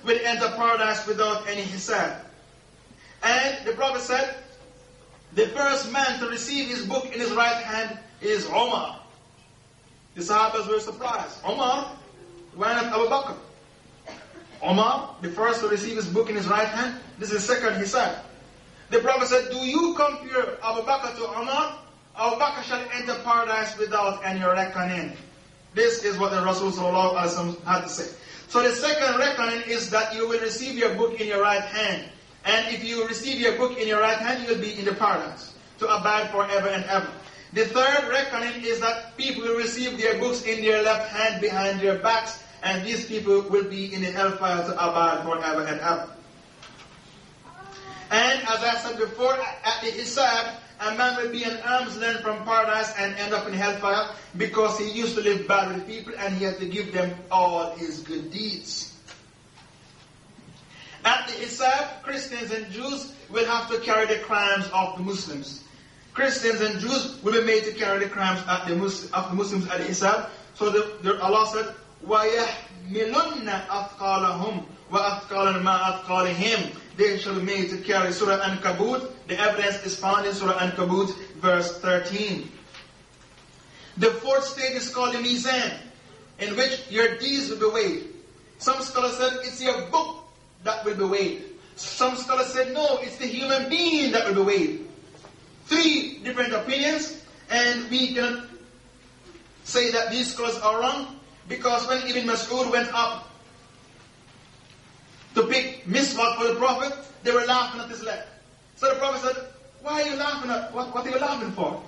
will enter paradise without any hisab. And the Prophet said, the first man to receive his book in his right hand is Omar. The Sahabas were surprised. Omar why not Abu Bakr? Omar, the first to receive his book in his right hand, this is the second he said. The Prophet said, Do you compare Abu Bakr to Omar? Abu Bakr shall enter paradise without any reckoning. This is what the Rasul had to say. So the second reckoning is that you will receive your book in your right hand. And if you receive your book in your right hand, you will be in the paradise to abide forever and ever. The third reckoning is that people will receive their books in their left hand behind their backs and these people will be in the hellfire to abide forever and ever. And as I said before, at the Hisab, a man will be an arm's length from paradise and end up in hellfire because he used to live bad with people and he had to give them all his good deeds. At the Hisab, Christians and Jews will have to carry the crimes of the Muslims. Christians and Jews will be made to carry the crimes the of the Muslims at the Hisab. So the, the, Allah said, وَيَحْمِلُنَّ أَثْقَالَهُمْ وَأَثْقَالًا مَا أَثْقَالِهِمْ They shall be made to carry Surah An-Kabut. The evidence is found in Surah An-Kabut, verse 13. The fourth stage is called the Mizan, in which your deeds will be weighed. Some scholars said it's your book that will be weighed. Some scholars said no, it's the human being that will be weighed. Three different opinions, and we cannot say that these scholars are wrong. Because when Ibn Mas'ud went up to pick miswak for the Prophet, they were laughing at his leg. So the Prophet said, Why are you laughing at what, what are you laughing for?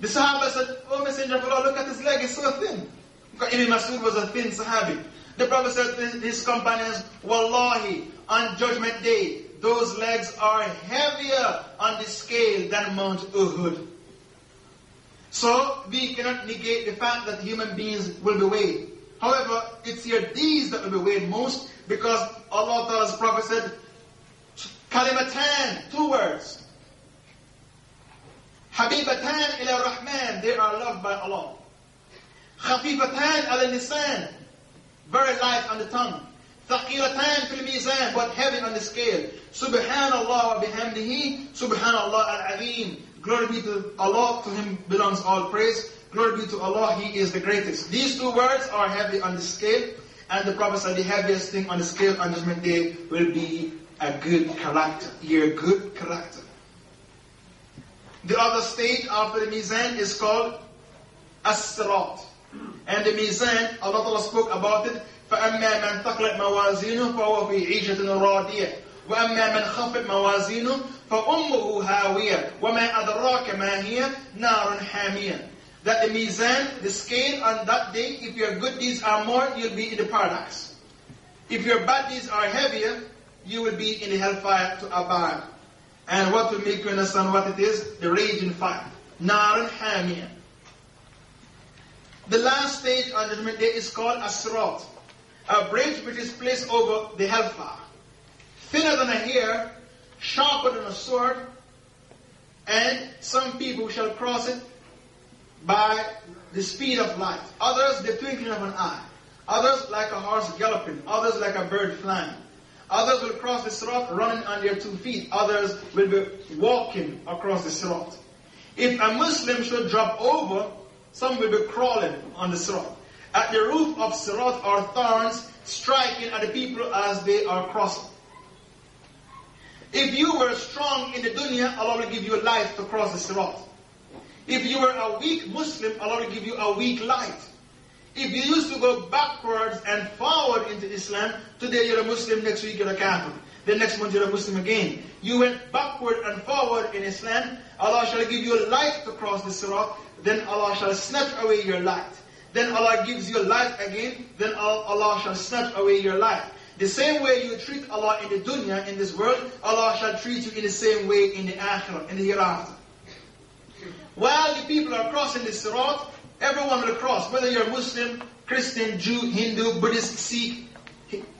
The Sahaba said, Oh Messenger of Allah, look at his leg, it's so thin. Because Ibn Mas'ud was a thin Sahabi. The Prophet said to his companions, Wallahi, on judgment day, those legs are heavier on the scale than Mount Uhud. So we cannot negate the fact that human beings will be weighed. However, it's your deeds that will be weighed most Because Allah Ta'ala's Prophet said, Kalimatan, two words. Habibatan ila Rahman, they are loved by Allah. Khafifatan ala lisan, very light on the tongue. Thaqilatan fil mizan, but heavy on the scale. Subhanallah wa bihamdihi, Subhanallah al-azim. Glory be to Allah, to Him belongs all praise. Glory be to Allah, He is the greatest. These two words are heavy on the scale, and the Prophet said the heaviest thing on the scale on Judgment Day will be a good character. Your good character. The other stage after the Mizan is called As-Sirat. And the Mizan, Allah Ta'ala spoke about it, فأما من ثقلت موازينه فهو في عيشة راضية وأما من خفت موازينه فأمه هاوية وما أدراك ما هي نار حامية That the mizan, the scale on that day, if your good deeds are more, you'll be in the paradise. If your bad deeds are heavier, you will be in the hellfire to abide. And what will make you understand what it is? The raging fire. Narun Hamiyah. The last stage on Judgment Day is called As-Sirat a bridge which is placed over the hellfire. Thinner than a hair, sharper than a sword, and some people shall cross it by the speed of light. Others, the twinkling of an eye. Others, like a horse galloping. Others, like a bird flying. Others will cross the sirat running on their two feet. Others will be walking across the sirat. If a Muslim should drop over, some will be crawling on the sirat. At the roof of sirat are thorns striking at the people as they are crossing. If you were strong in the dunya, Allah will give you a life to cross the sirat. If you were a weak Muslim, Allah will give you a weak light. If you used to go backwards and forward into Islam, today you're a Muslim, next week you're a Catholic. The next month you're a Muslim again. You went backward and forward in Islam, Allah shall give you a light to cross the Sirat, then Allah shall snatch away your light. Then Allah gives you life again, then Allah shall snatch away your life. The same way you treat Allah in the dunya, in this world, Allah shall treat you in the same way in the akhirah, in the hereafter. While the people are crossing the Sirat, everyone will cross, whether you're Muslim, Christian, Jew, Hindu, Buddhist, Sikh,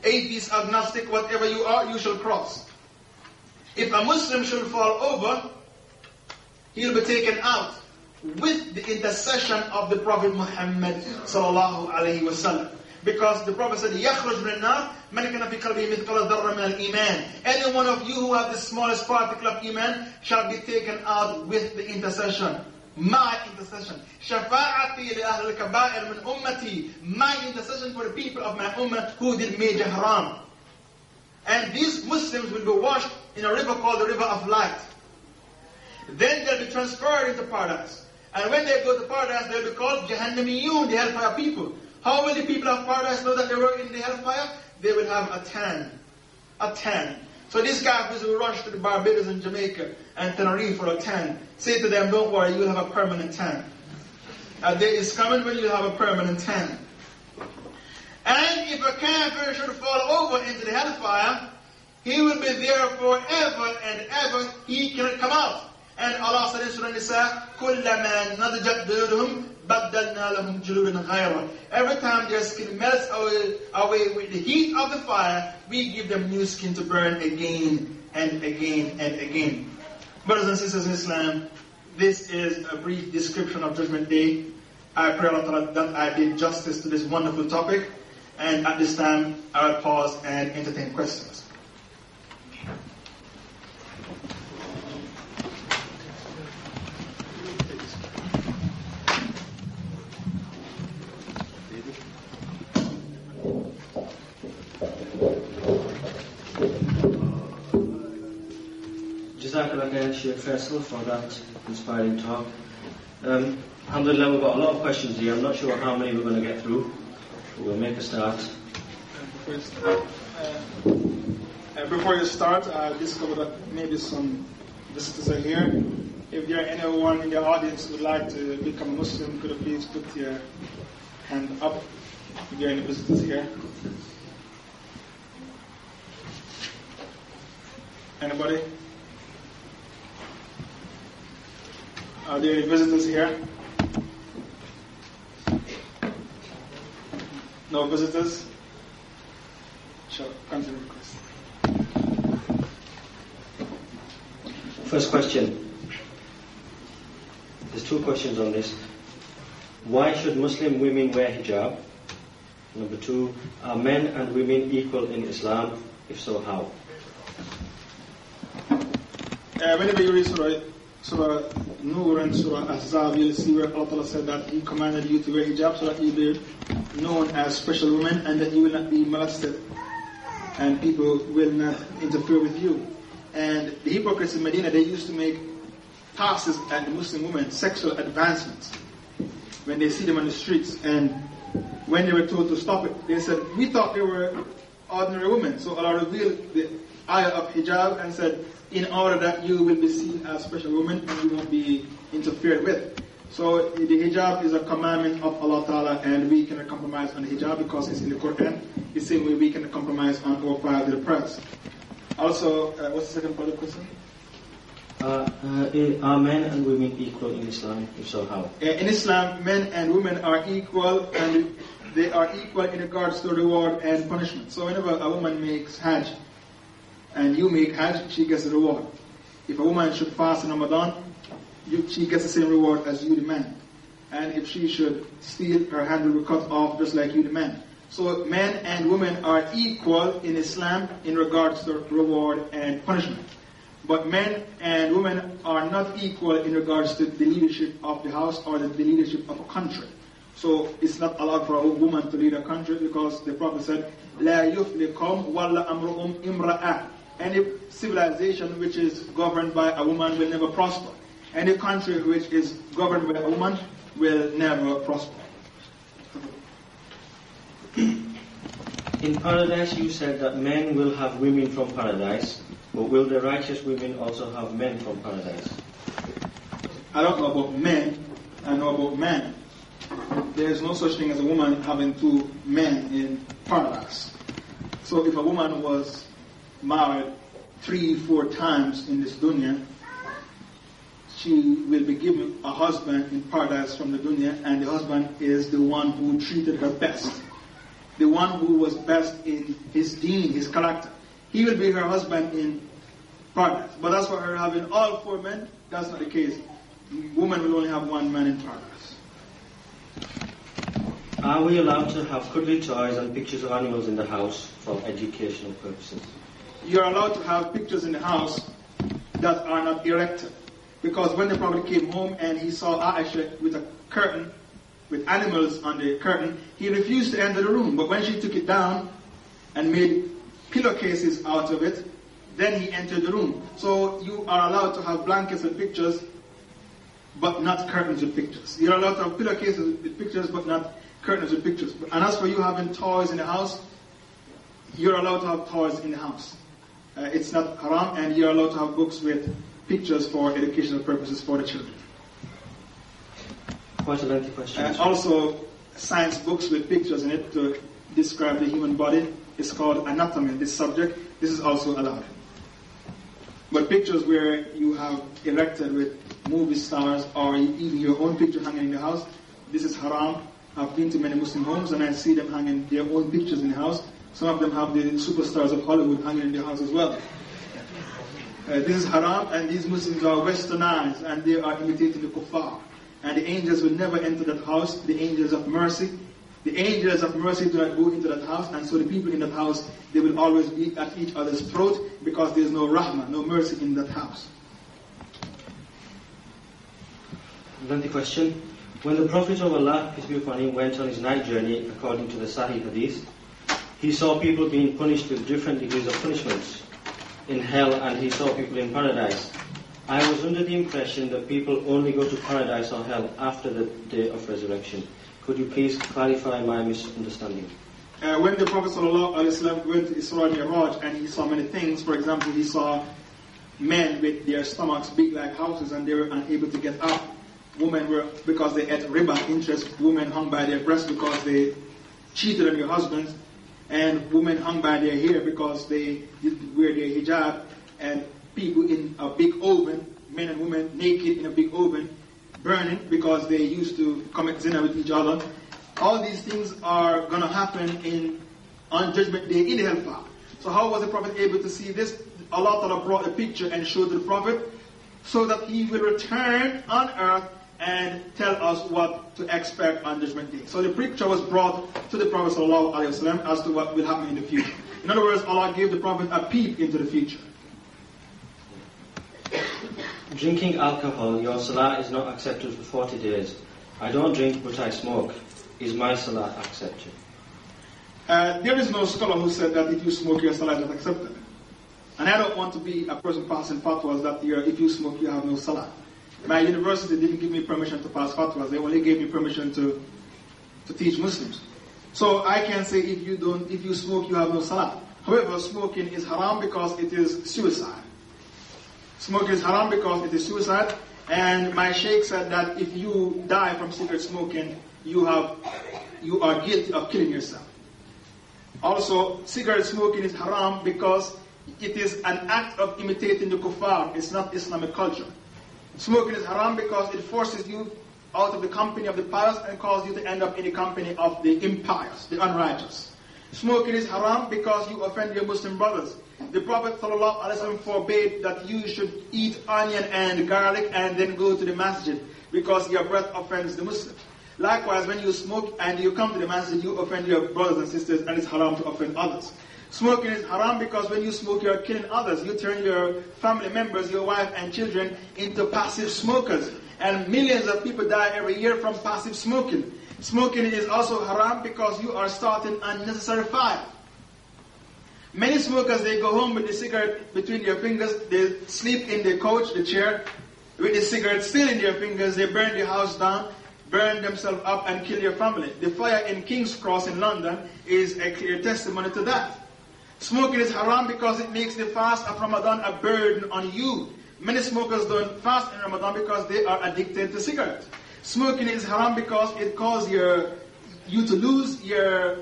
atheist, agnostic, whatever you are, you shall cross. If a Muslim should fall over, he'll be taken out with the intercession of the Prophet Muhammad sallallahu alaihi wasallam. Because the Prophet said, يَخْرُجْ مِنَ النَّارِ مَنْ كَانَ فِي قَلْبِهِ مِثْقَالَ ذَرَّةٍ مِنَ الْإِيمَانِ Any one of you who have the smallest particle of Iman shall be taken out with the intercession. My intercession. شَفَاعَتِي لِأَهْلِ الْكَبَائِرِ مِنْ أُمَّتِي My intercession for the people of my ummah who did major haram. And these Muslims will be washed in a river called the River of Light. Then they'll be transferred into paradise. And when they go to paradise, they'll be called Jahannamiyun, the hellfire people. How will the people of paradise know that they were in the hellfire? They will have a tan. A tan. So these guys will rush to the Barbados and Jamaica and Tenerife for a tan. Say to them, don't worry, you'll have a permanent tan. A day is coming when you'll have a permanent tan. And if a kafir should fall over into the hellfire, he will be there forever and ever. He cannot come out. And Allah said in Surah Nisa, كُلَّمَا نَضْجَتْ جُلُودُهُمْ بَدَّلْنَا لَهُمْ جُلُودًا غَيْرًا Every time their skin melts away, away with the heat of the fire, we give them new skin to burn again and again and again. Brothers and sisters in Islam, this is a brief description of Judgment Day. I pray Allah that I did justice to this wonderful topic. And at this time, I will pause and entertain questions. Sheikh Faisal, for that inspiring talk. Um, alhamdulillah, we've got a lot of questions here. I'm not sure how many we're going to get through. but We'll make a start. Before you start, uh, before you start I discovered that maybe some visitors are here. If there are anyone in the audience who would like to become a Muslim, could you please put your hand up if there are any visitors here? Anybody? Are there any visitors here? No visitors? Sure. the question. First question. There's two questions on this. Why should Muslim women wear hijab? Number two, are men and women equal in Islam? If so, how? Uh, Surah, Nur and Surah Ahzab, you'll see where Allah said that He commanded you to wear hijab so that you will be known as special women and that you will not be molested and people will not interfere with you. And the hypocrites in Medina, they used to make passes at Muslim women, sexual advancements, when they see them on the streets. And when they were told to stop it, they said, We thought they were ordinary women. So Allah revealed the ayah of hijab and said, In order that you will be seen as special women and you won't be interfered with. So the hijab is a commandment of Allah Ta'ala and we cannot compromise on the hijab because it's in the Quran. The same way we can compromise on our five the prayers. Also, uh, what's the second part of the question? Uh, uh, are men and women equal in Islam? If so, how? In Islam, men and women are equal and they are equal in regards to reward and punishment. So whenever a woman makes Hajj and you make Hajj, she gets a reward. If a woman should fast in Ramadan, you, she gets the same reward as you, the man. And if she should steal, her hand will be cut off just like you, the man. So men and women are equal in Islam in regards to reward and punishment. But men and women are not equal in regards to the leadership of the house or the, the leadership of a country. So it's not allowed for a woman to lead a country because the Prophet said, لا يفلكم ولا أمرهم امرأة. any civilization which is governed by a woman will never prosper. Any country which is governed by a woman will never prosper. [clears throat] In paradise, you said that men will have women from paradise, but will the righteous women also have men from paradise? I don't know about men, I know about men. There is no such thing as a woman having two men in paradise. So if a woman was married three, four times in this dunya, she will be given a husband in paradise from the dunya, and the husband is the one who treated her best the one who was best in his deen, his character. He will be her husband in paradise. But as for her having all four men, that's not the case. Woman will only have one man in paradise. Are we allowed to have cuddly toys and pictures of animals in the house for educational purposes? You're allowed to have pictures in the house that are not erected. Because when the Prophet came home and he saw Aisha with a curtain with animals on the curtain, he refused to enter the room. But when she took it down and made pillowcases out of it, then he entered the room. So you are allowed to have blankets and pictures, but not curtains with pictures. You're allowed to have pillowcases with pictures, but not curtains with pictures. And as for you having toys in the house, you're allowed to have toys in the house. Uh, it's not haram, and you're allowed to have books with pictures for educational purposes for the children. Quite a lengthy question. And also, science books with pictures in it to describe the human body. is called anatomy, this subject. This is also allowed. But pictures where you have erected with movie stars or even your own picture hanging in the house, this is haram. I've been to many Muslim homes and I see them hanging their own pictures in the house. Some of them have the superstars of Hollywood hanging in their house as well. Uh, this is haram and these Muslims are westernized and they are imitating the kuffar and the angels will never enter that house, the angels of mercy. The angels of mercy do not go into that house, and so the people in that house, they will always be at each other's throat because there is no rahmah, no mercy in that house. Then the question. When the Prophet of Allah, peace be upon him, went on his night journey, according to the Sahih Hadith, he saw people being punished with different degrees of punishments in hell, and he saw people in paradise. I was under the impression that people only go to paradise or hell after the day of resurrection. Could you please clarify my misunderstanding? Uh, when the Prophet ﷺ went to Isra Miraj and he saw many things, for example, he saw men with their stomachs big like houses and they were unable to get up. Women were, because they had riba interest, women hung by their breasts because they cheated on their husbands, and women hung by their hair because they wear their hijab, and people in a big oven, men and women naked in a big oven, burning because they used to commit zina with each other. All these things are going to happen in on Judgment Day in the hellfire. So how was the Prophet able to see this? Allah Ta'ala brought a picture and showed the Prophet so that he will return on earth and tell us what to expect on Judgment Day. So the picture was brought to the Prophet ﷺ as to what will happen in the future. In other words, Allah gave the Prophet a peep into the future. Drinking alcohol, your salah is not accepted for 40 days. I don't drink, but I smoke. Is my salah accepted? Uh, there is no scholar who said that if you smoke, your salah is not accepted. And I don't want to be a person passing fatwas that if you smoke, you have no salah. My university didn't give me permission to pass fatwas. They only gave me permission to, to teach Muslims. So I can say if you don't, if you smoke, you have no salah. However, smoking is haram because it is suicide. Smoking is haram because it is suicide. And my sheikh said that if you die from cigarette smoking, you have, you are guilty of killing yourself. Also, cigarette smoking is haram because it is an act of imitating the kuffar. It's not Islamic culture. Smoking is haram because it forces you out of the company of the pious and causes you to end up in the company of the impious, the unrighteous. Smoking is haram because you offend your Muslim brothers. The Prophet ﷺ forbade that you should eat onion and garlic and then go to the masjid because your breath offends the Muslim. Likewise, when you smoke and you come to the masjid, you offend your brothers and sisters and it's haram to offend others. Smoking is haram because when you smoke, you're killing others. You turn your family members, your wife and children into passive smokers. And millions of people die every year from passive smoking. Smoking is also haram because you are starting unnecessary fire. Many smokers, they go home with the cigarette between their fingers, they sleep in the couch, the chair, with the cigarette still in their fingers, they burn the house down, burn themselves up and kill your family. The fire in King's Cross in London is a clear testimony to that. Smoking is haram because it makes the fast of Ramadan a burden on you. Many smokers don't fast in Ramadan because they are addicted to cigarettes. Smoking is haram because it causes your, you to lose your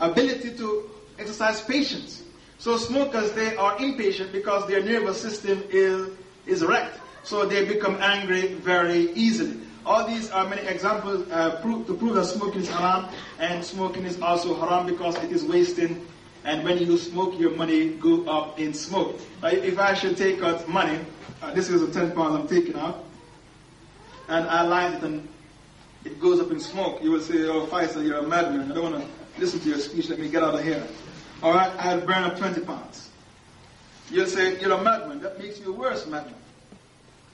ability to exercise patience. So smokers, they are impatient because their nervous system is, is wrecked. So they become angry very easily. All these are many examples uh, to prove that smoking is haram, and smoking is also haram because it is wasting and when you smoke, your money go up in smoke. if I should take out money, uh, this is a 10 pounds I'm taking out, and I light it and it goes up in smoke, you will say, oh, Faisal, you're a madman. I don't want to listen to your speech. Let me get out of here. All right, I'll burn up 20 pounds. You'll say, you're a madman. That makes you a worse madman.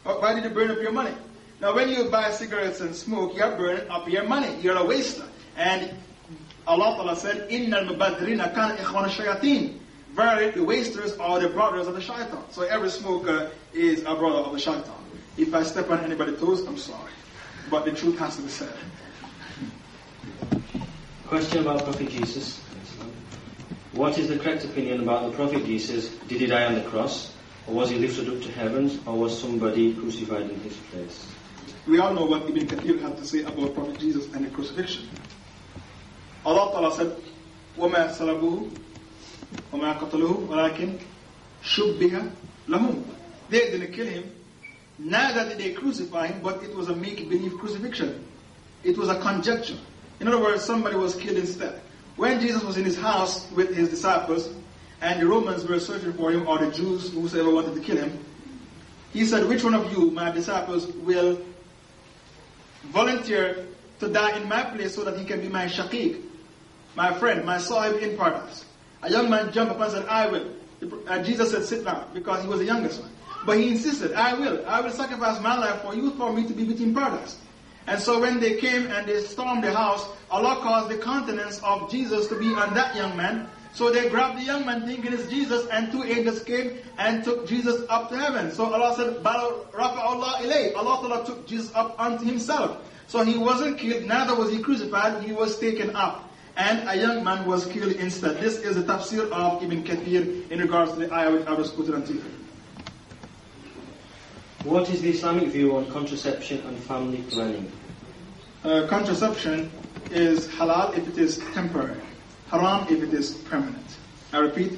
Why did you burn up your money? Now, when you buy cigarettes and smoke, you're burning up your money. You're a waster. And Allah Ta'ala said, Innal mubadirina kana ikhwan shayateen. Verily, the wasters are the brothers of the shaitan. So every smoker is a brother of the shaitan. If I step on anybody's toes, I'm sorry. But the truth has to be said. Question about Prophet Jesus. What is the correct opinion about the Prophet Jesus? Did he die on the cross? Or was he lifted up to heavens? Or was somebody crucified in his place? We all know what Ibn Kathir had to say about Prophet Jesus and the crucifixion. Allah Ta'ala said, وَمَا سَلَبُوهُ وَمَا قَتَلُوهُ وَلَكِنْ شُبِّهَ لَهُمْ They didn't kill him, neither did they crucify him, but it was a make-believe crucifixion. It was a conjecture. In other words, somebody was killed instead. When Jesus was in his house with his disciples, and the Romans were searching for him, or the Jews, whosoever wanted to kill him, he said, Which one of you, my disciples, will volunteer to die in my place so that he can be my shaqiq, My friend, my sahib in paradise. A young man jumped up and said, I will. And Jesus said, sit down, because he was the youngest one. But he insisted, I will. I will sacrifice my life for you for me to be in paradise. And so when they came and they stormed the house, Allah caused the countenance of Jesus to be on that young man. So they grabbed the young man thinking it's Jesus and two angels came and took Jesus up to heaven. So Allah said, Allah ilay. Allah took Jesus up unto himself. So he wasn't killed, neither was he crucified, he was taken up and a young man was killed instead. This is the tafsir of Ibn Kathir in regards to the ayah which I was quoted you. What is the Islamic view on contraception and family planning? Uh, contraception is halal if it is temporary, haram if it is permanent. I repeat,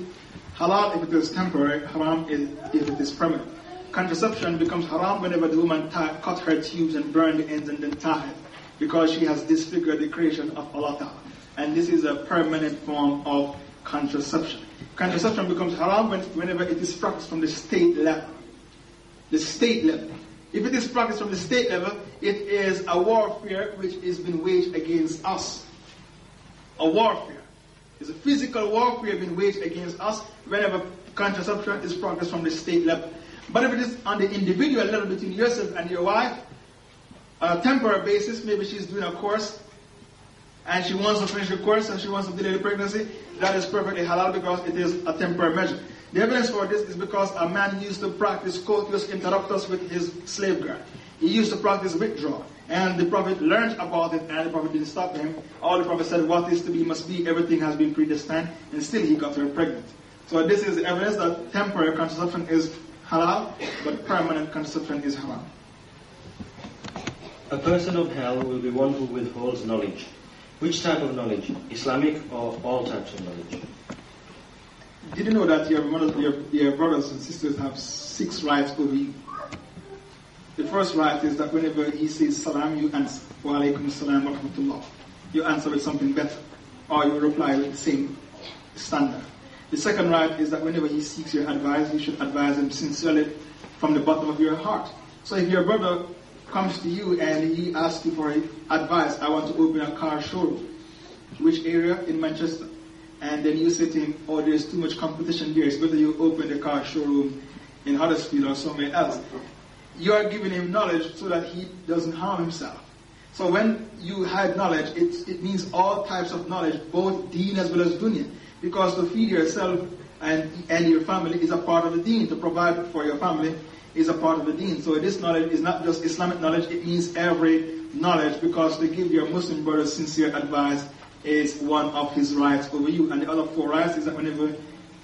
halal if it is temporary, haram if it is permanent. Contraception becomes haram whenever the woman cut her tubes and burn the ends and then tie it because she has disfigured the creation of Allah Ta'ala and this is a permanent form of contraception. Contraception becomes haram when, whenever it is practiced from the state level. The state level. If it is practiced from the state level, it is a warfare which has been waged against us. A warfare. It's a physical warfare being waged against us whenever contraception is practiced from the state level. But if it is on the individual level between yourself and your wife, on a temporary basis, maybe she's doing a course and she wants to finish the course and she wants to delay the pregnancy, that is perfectly halal because it is a temporary measure. The evidence for this is because a man used to practice coitus interruptus with his slave girl. He used to practice withdrawal. And the Prophet learned about it and the Prophet didn't stop him. All the Prophet said, what is to be must be, everything has been predestined, and still he got her pregnant. So this is evidence that temporary contraception is halal, but permanent contraception is haram. A person of hell will be one who withholds knowledge. Which type of knowledge? Islamic or all types of knowledge? Did you know that your, your, your brothers and sisters have six rights over you? The first right is that whenever he says salam, you answer, wa alaikum salam wa rahmatullah. You answer with something better, or you reply with the same standard. The second right is that whenever he seeks your advice, you should advise him sincerely from the bottom of your heart. So if your brother comes to you and he asks you for advice, I want to open a car showroom. Which area? In Manchester. And then you say to him, oh, there's too much competition here. It's better you open the car showroom in Huddersfield or somewhere else. You are giving him knowledge so that he doesn't harm himself. So when you have knowledge, it, it means all types of knowledge, both deen as well as dunya. Because to feed yourself and, and your family is a part of the deen. To provide for your family is a part of the deen. So this knowledge is not just Islamic knowledge, it means every knowledge because to give your Muslim brother sincere advice is one of his rights over you. And the other four rights is that whenever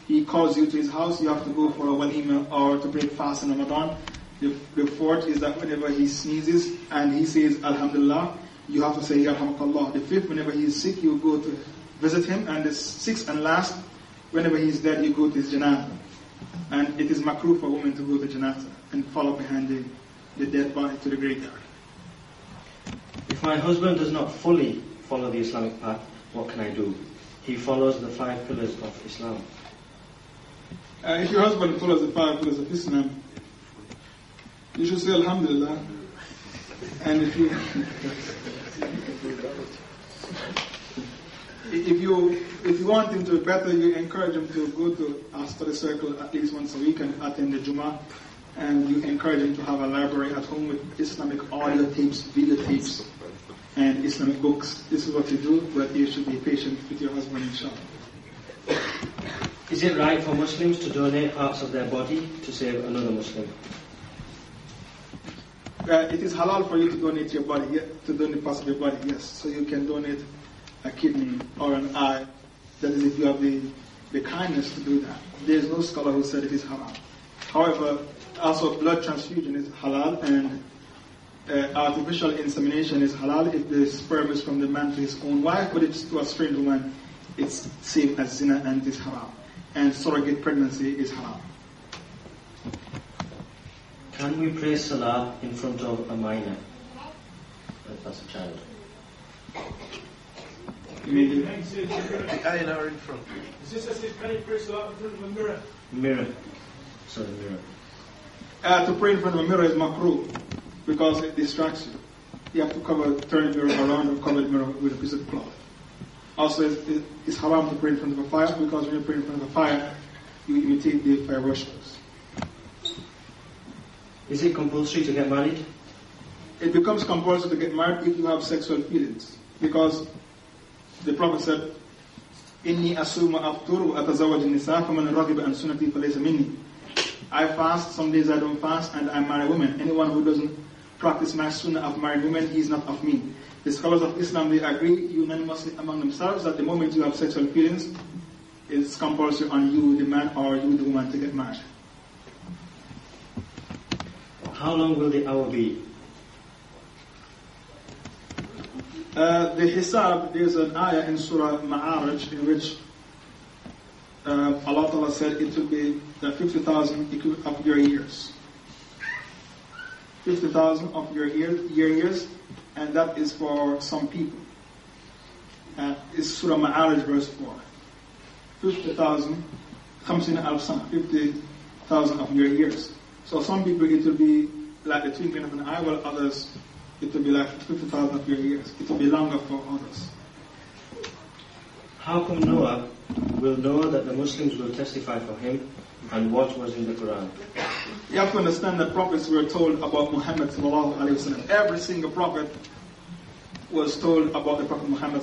he calls you to his house, you have to go for a walima or to break fast in Ramadan. The, the fourth is that whenever he sneezes and he says Alhamdulillah, you have to say Yarhamakallah. The fifth, whenever he is sick, you go to visit him. And the sixth and last, whenever he is dead, you go to his janazah. And it is makruh for a woman to go to janazah and follow behind the, the dead body to the graveyard. If my husband does not fully follow the Islamic path, what can I do? He follows the five pillars of Islam. Uh, if your husband follows the five pillars of Islam, you should say Alhamdulillah. And if you [laughs] if you if you want him to be better, you encourage him to go to a study circle at least once a week and attend the Jummah. And you encourage him to have a library at home with Islamic audio tapes, video tapes, and Islamic books. This is what you do, but you should be patient with your husband, inshallah. Is it right for Muslims to donate parts of their body to save another Muslim? Uh, it is halal for you to donate your body, yeah, to donate parts of your body, yes. So you can donate a kidney or an eye. That is if you have the, the kindness to do that. There is no scholar who said it is halal. However, also blood transfusion is halal and uh, artificial insemination is halal if the sperm is from the man to his own wife, but if it's to a strange woman, it's same as zina and is halal. And surrogate pregnancy is halal. Can we pray salah in front of a minor? That's a child. You mean, The ayah are in front. Is this as if can you pray salah in front of a mirror? Mirror. Sorry, mirror. Uh, to pray in front of a mirror is makruh because it distracts you. You have to cover, turn the mirror around and cover the mirror with a piece of cloth. Also, it's, it's haram to pray in front of a fire because when you pray in front of a fire, you imitate the fire worshippers. Is it compulsory to get married? It becomes compulsory to get married if you have sexual feelings because the Prophet said, "Inni asuma afturu atazawaj nisa faman raghiba an sunnati falaysa minni." I fast, some days I don't fast, and I marry women. Anyone who doesn't practice my sunnah of marrying women, he is not of me. The scholars of Islam, they agree unanimously among themselves that the moment you have sexual feelings, it's compulsory on you, the man, or you, the woman, to get married. How long will the hour be? Uh, the Hisab, there's an ayah in Surah Ma'arij in which uh, Allah Ta'ala said it will be uh, 50,000 of your years. 50,000 of your year, years, and that is for some people. Uh, it's Surah Ma'arij verse 4. 50,000 50 50,000 of your years. So some people it will be like the twinkling of an eye, while others it will be like 50,000 of your years. It will be longer for others. How come Noah will know that the Muslims will testify for him and what was in the Quran? You have to understand that prophets were told about Muhammad wasallam. Every single prophet was told about the Prophet Muhammad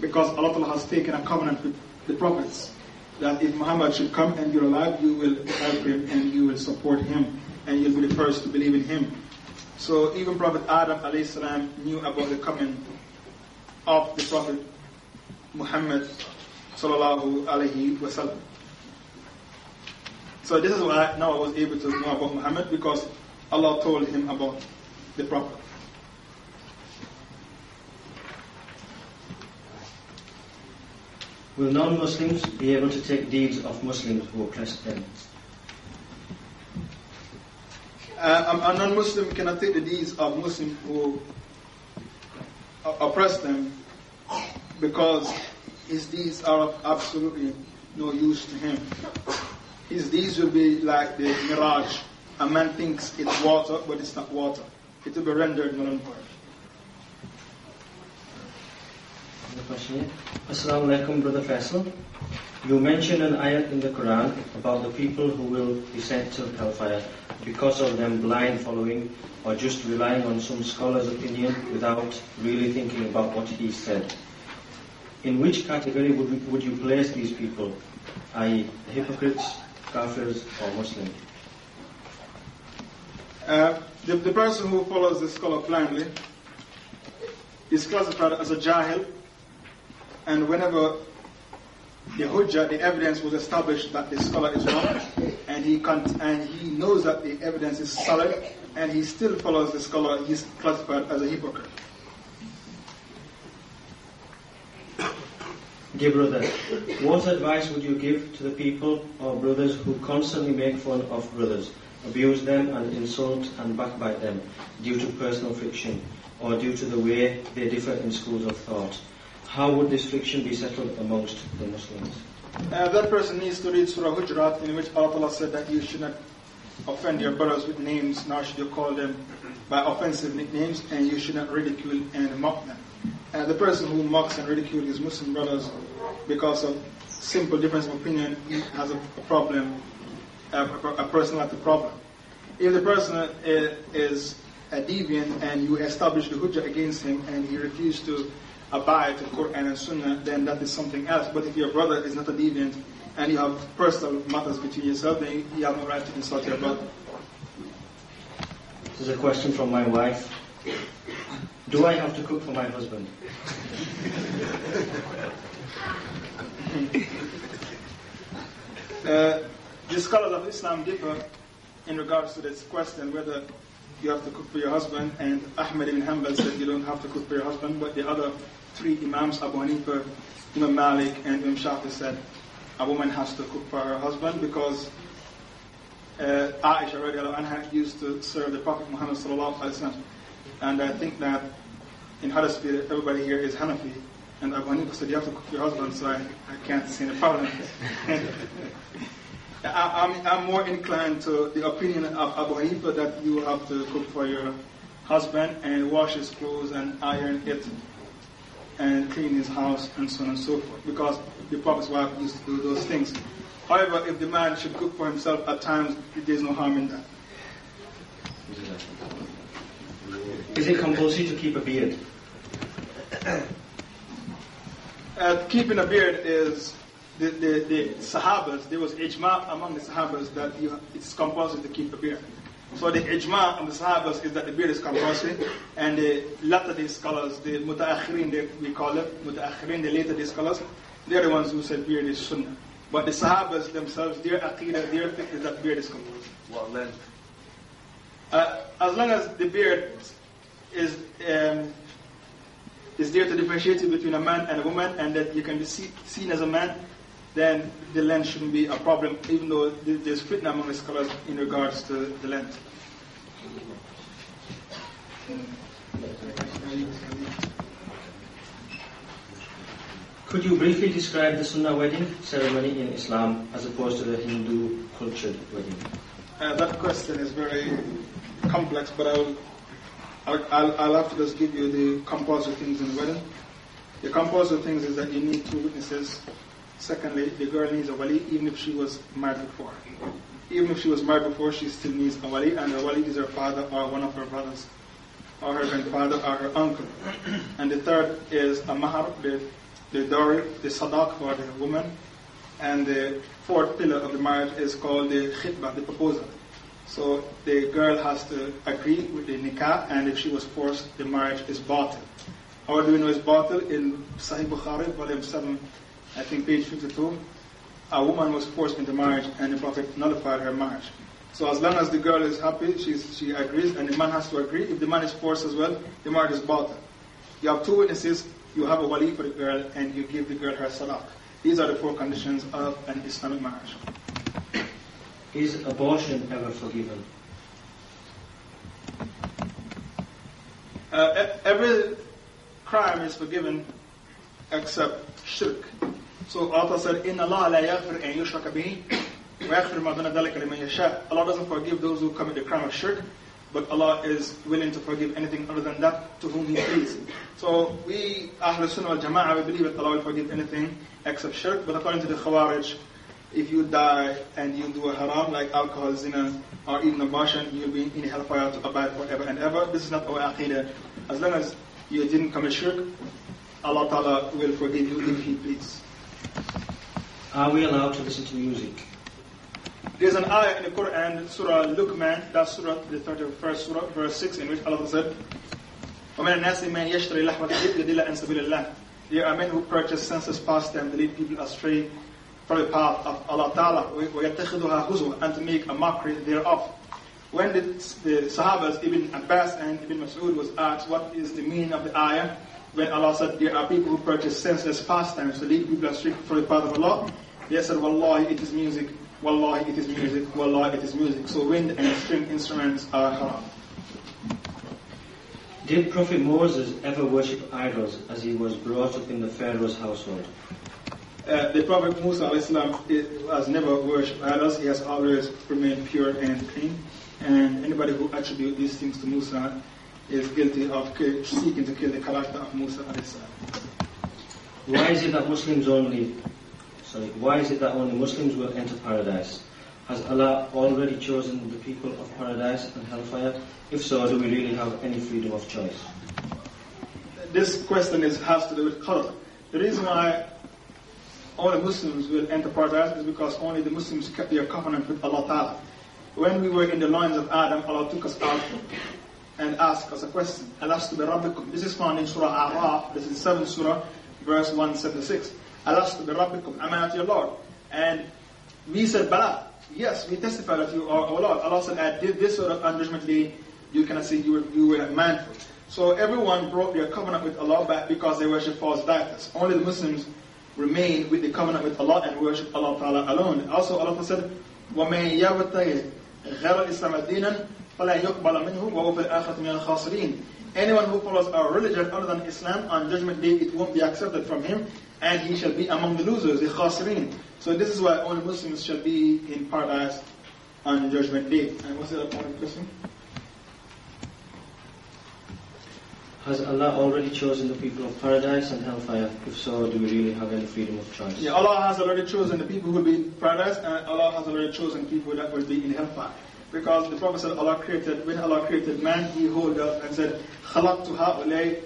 because Allah has taken a covenant with the prophets that if Muhammad should come and you're alive, you will help him and you will support him and you'll be the first to believe in him. So even Prophet Adam salam knew about the coming of the Prophet Muhammad sallallahu alaihi wasallam. So this is why Noah was able to know about Muhammad because Allah told him about the Prophet. Will non-Muslims be able to take deeds of Muslims who oppress them? Uh, a non-Muslim cannot take the deeds of Muslims who oppress them because his deeds are of absolutely no use to him. His deeds will be like the mirage. A man thinks it's water, but it's not water. It will be rendered null and void. Assalamu alaikum, Brother Faisal. You mentioned an ayat in the Quran about the people who will be sent to hellfire because of them blind following or just relying on some scholar's opinion without really thinking about what he said. In which category would, we, would you place these people, i.e., hypocrites, kafirs, or Muslims? Uh, the, the person who follows the scholar blindly is classified as a jahil and whenever the hujjah, the evidence was established that the scholar is wrong, and he and he knows that the evidence is solid, and he still follows the scholar, he's classified as a hypocrite. Dear brother, what advice would you give to the people or brothers who constantly make fun of brothers, abuse them and insult and backbite them due to personal friction or due to the way they differ in schools of thought? How would this friction be settled amongst the Muslims? Uh, that person needs to read Surah Hujurat, in which Allah said that you should not offend your brothers with names, nor should you call them by offensive nicknames, and you should not ridicule and mock them. Uh, the person who mocks and ridicules his Muslim brothers because of simple difference of opinion has a, a problem, a, a, person has a problem. If the person uh, is a deviant and you establish the hujjah against him and he refuses to abide to Quran and Sunnah, then that is something else. But if your brother is not a deviant and you have personal matters between yourself, then you have no right to insult your brother. This is a question from my wife. Do I have to cook for my husband? [laughs] uh, the scholars of Islam differ in regards to this question whether you have to cook for your husband, and Ahmed ibn Hanbal said you don't have to cook for your husband, but the other three Imams, Abu Hanifa, Imam Malik, and Imam Shafi said a woman has to cook for her husband because uh, Aisha anha used to serve the Prophet Muhammad sallallahu alaihi wasallam, and I think that in Huddersfield everybody here is Hanafi, and Abu Hanifa said you have to cook for your husband, so I, I can't see any problem. [laughs] I, am I'm, I'm more inclined to the opinion of Abu Hanifa that you have to cook for your husband and wash his clothes and iron it and clean his house and so on and so forth, because the Prophet's wife used to do those things. However, if the man should cook for himself at times, there's no harm in that. Is it compulsory to keep a beard? Uh, keeping a beard is the, the, the Sahabas, there was ijma among the Sahabas that you, it's compulsory to keep a beard. So the ijma of the Sahabas is that the beard is compulsory, and the latter day scholars, the mutaakhirin, they we call them, mutaakhirin, the later day scholars, they're the ones who said beard is sunnah. But the Sahabas themselves, their aqidah, their faith is that beard is compulsory. What length? Uh, as long as the beard is um, is there to differentiate between a man and a woman, and that you can be see, seen as a man, then the length shouldn't be a problem, even though there's fitna among the scholars in regards to the length. Could you briefly describe the Sunnah wedding ceremony in Islam as opposed to the Hindu cultured wedding? Uh, that question is very complex, but I'll, I'll, I'll, I'll have to just give you the compulsory things in wedding. The compulsory things is that you need two witnesses. Secondly, the girl needs a wali even if she was married before. Even if she was married before, she still needs a wali, and the wali is her father or one of her brothers, or her grandfather or her uncle. And the third is a mahar, the, the dowry, the sadaq for the woman. And the fourth pillar of the marriage is called the khitbah, the proposal. So the girl has to agree with the nikah, and if she was forced, the marriage is batil. How do we know it's batil? In Sahih Bukhari, volume 7, I think page 52, a woman was forced into marriage and the Prophet nullified her marriage. So as long as the girl is happy, she's, she agrees, and the man has to agree. If the man is forced as well, the marriage is batil. You have two witnesses, you have a wali for the girl, and you give the girl her sadaq. These are the four conditions of an Islamic marriage. Is abortion ever forgiven? Uh, every crime is forgiven except shirk. So Allah said, "Inna Allah la yaghfir an yushraka bihi, wa yaghfir ma duna dhalika liman yasha." Allah doesn't forgive those who commit the crime of shirk, but Allah is willing to forgive anything other than that to whom He pleases. So we, Ahl Sunnah wal Jama'ah, we believe that Allah will forgive anything except shirk. But according to the Khawarij, if you die and you do a haram like alcohol, zina, or even abortion, you'll be in hellfire to abide forever and ever. This is not our aqidah. As long as you didn't commit shirk, Allah Ta'ala will forgive you if He please. Are we allowed to listen to music? There's an ayah in the Quran, Surah Luqman, that's Surah, the 31st Surah, verse 6, in which Allah said, وَمِنَ النَّاسِ مَنْ يَشْتَرِي لَحْوَةَ الْإِبْلِ يَدِلَّ عَنْ سَبِيلِ اللَّهِ There are men who purchase senseless pastime to lead people astray from the path of Allah Ta'ala, وَيَتَّخِذُهَا هُزُوًا and to make a mockery thereof. When the, the Sahabas, Ibn Abbas and Ibn Mas'ud was asked what is the meaning of the ayah, when Allah said there are people who purchase senseless pastimes to lead people astray from the path of Allah, they said, Wallahi, it is music. Wallahi, it is music. Wallahi, it is music. So wind and string instruments are haram. Did Prophet Moses ever worship idols as he was brought up in the Pharaoh's household? Uh, the Prophet Musa Islam has never worshipped idols. He has always remained pure and clean. And anybody who attributes these things to Musa is guilty of seeking to kill the character of Musa Islam. Why is it that Muslims only, sorry, why is it that only Muslims will enter paradise? Has Allah already chosen the people of paradise and hellfire? If so, do we really have any freedom of choice? This question is, has to do with qadr. The reason why only Muslims will enter paradise is because only the Muslims kept their covenant with Allah Ta'ala. When we were in the loins of Adam, Allah took us out and asked us a question. Alastu bi rabbikum. This is found in Surah A'raf. This is 7th Surah, verse 176. Alastu bi rabbikum. Am I not your Lord? And we said, Bala. Yes, we testify that you are our Lord. Allah said, I did this sort of Day you cannot say you were, you were manful. So everyone broke their covenant with Allah back because they worship false deities. Only the Muslims remain with the covenant with Allah and worship Allah Ta'ala alone. Also Allah said, وَمَن يَبْتَغِ غَيْرَ الْإِسْلَامَ دِينًا فَلَا يُقْبَلَ مِنْهُ وَهُوَ فِي الْآخِرَةِ مِنَ الْخَاسِرِينَ Anyone who follows our religion other than Islam, on Judgment Day it won't be accepted from him, and he shall be among the losers, the khasirin. So this is why only Muslims shall be in paradise on Judgment Day. And what's the other question? Has Allah already chosen the people of paradise and hellfire? If so, do we really have any freedom of choice? Yeah, Allah has already chosen the people who will be in paradise, and Allah has already chosen people that will be in hellfire. Because the Prophet said, Allah created, when Allah created man, He hold up and said, خَلَقْتُ هَؤُلَاءِ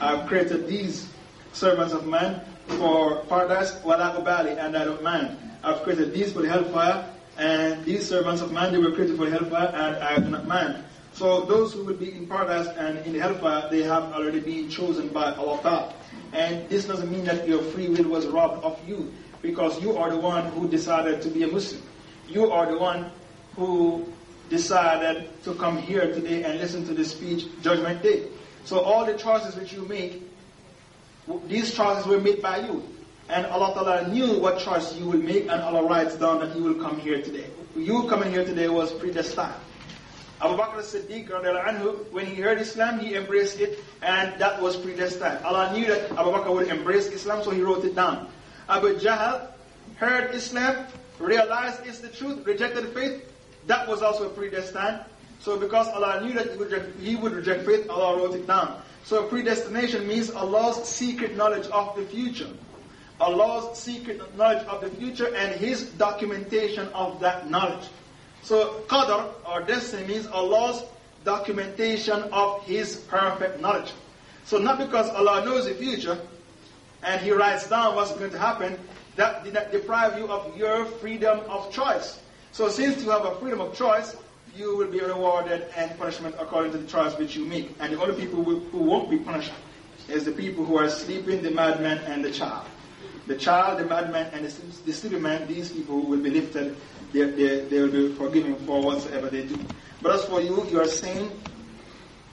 I've created these servants of man for paradise, وَلَا أُبَالِي And I don't mind. I've created these for the hellfire, and these servants of man, they were created for the hellfire, and I do not mind. So those who will be in paradise and in hellfire, they have already been chosen by Allah Ta'ala. And this doesn't mean that your free will was robbed of you, because you are the one who decided to be a Muslim. You are the one who decided to come here today and listen to this speech, Judgment Day. So all the choices which you make, these choices were made by you. And Allah Ta'ala knew what choice you will make, and Allah writes down that you will come here today. You coming here today was predestined. Abu Bakr as-Siddiq, anhu, when he heard Islam, he embraced it, and that was predestined. Allah knew that Abu Bakr would embrace Islam, so he wrote it down. Abu Jahl heard Islam, realized it's the truth, rejected faith, that was also predestined. So because Allah knew that he would, reject, he would reject faith, Allah wrote it down. So predestination means Allah's secret knowledge of the future. Allah's secret knowledge of the future and His documentation of that knowledge. So qadr or destiny means Allah's documentation of His perfect knowledge. So not because Allah knows the future and He writes down what's going to happen, that did not deprive you of your freedom of choice. So since you have a freedom of choice, you will be rewarded and punishment according to the choice which you make. And the only people who, who won't be punished is the people who are sleeping, the madman and the child. The child, the madman, and the, sleeping man, these people will be lifted. They, they, they will be forgiven for whatsoever they do. But as for you, you are saying,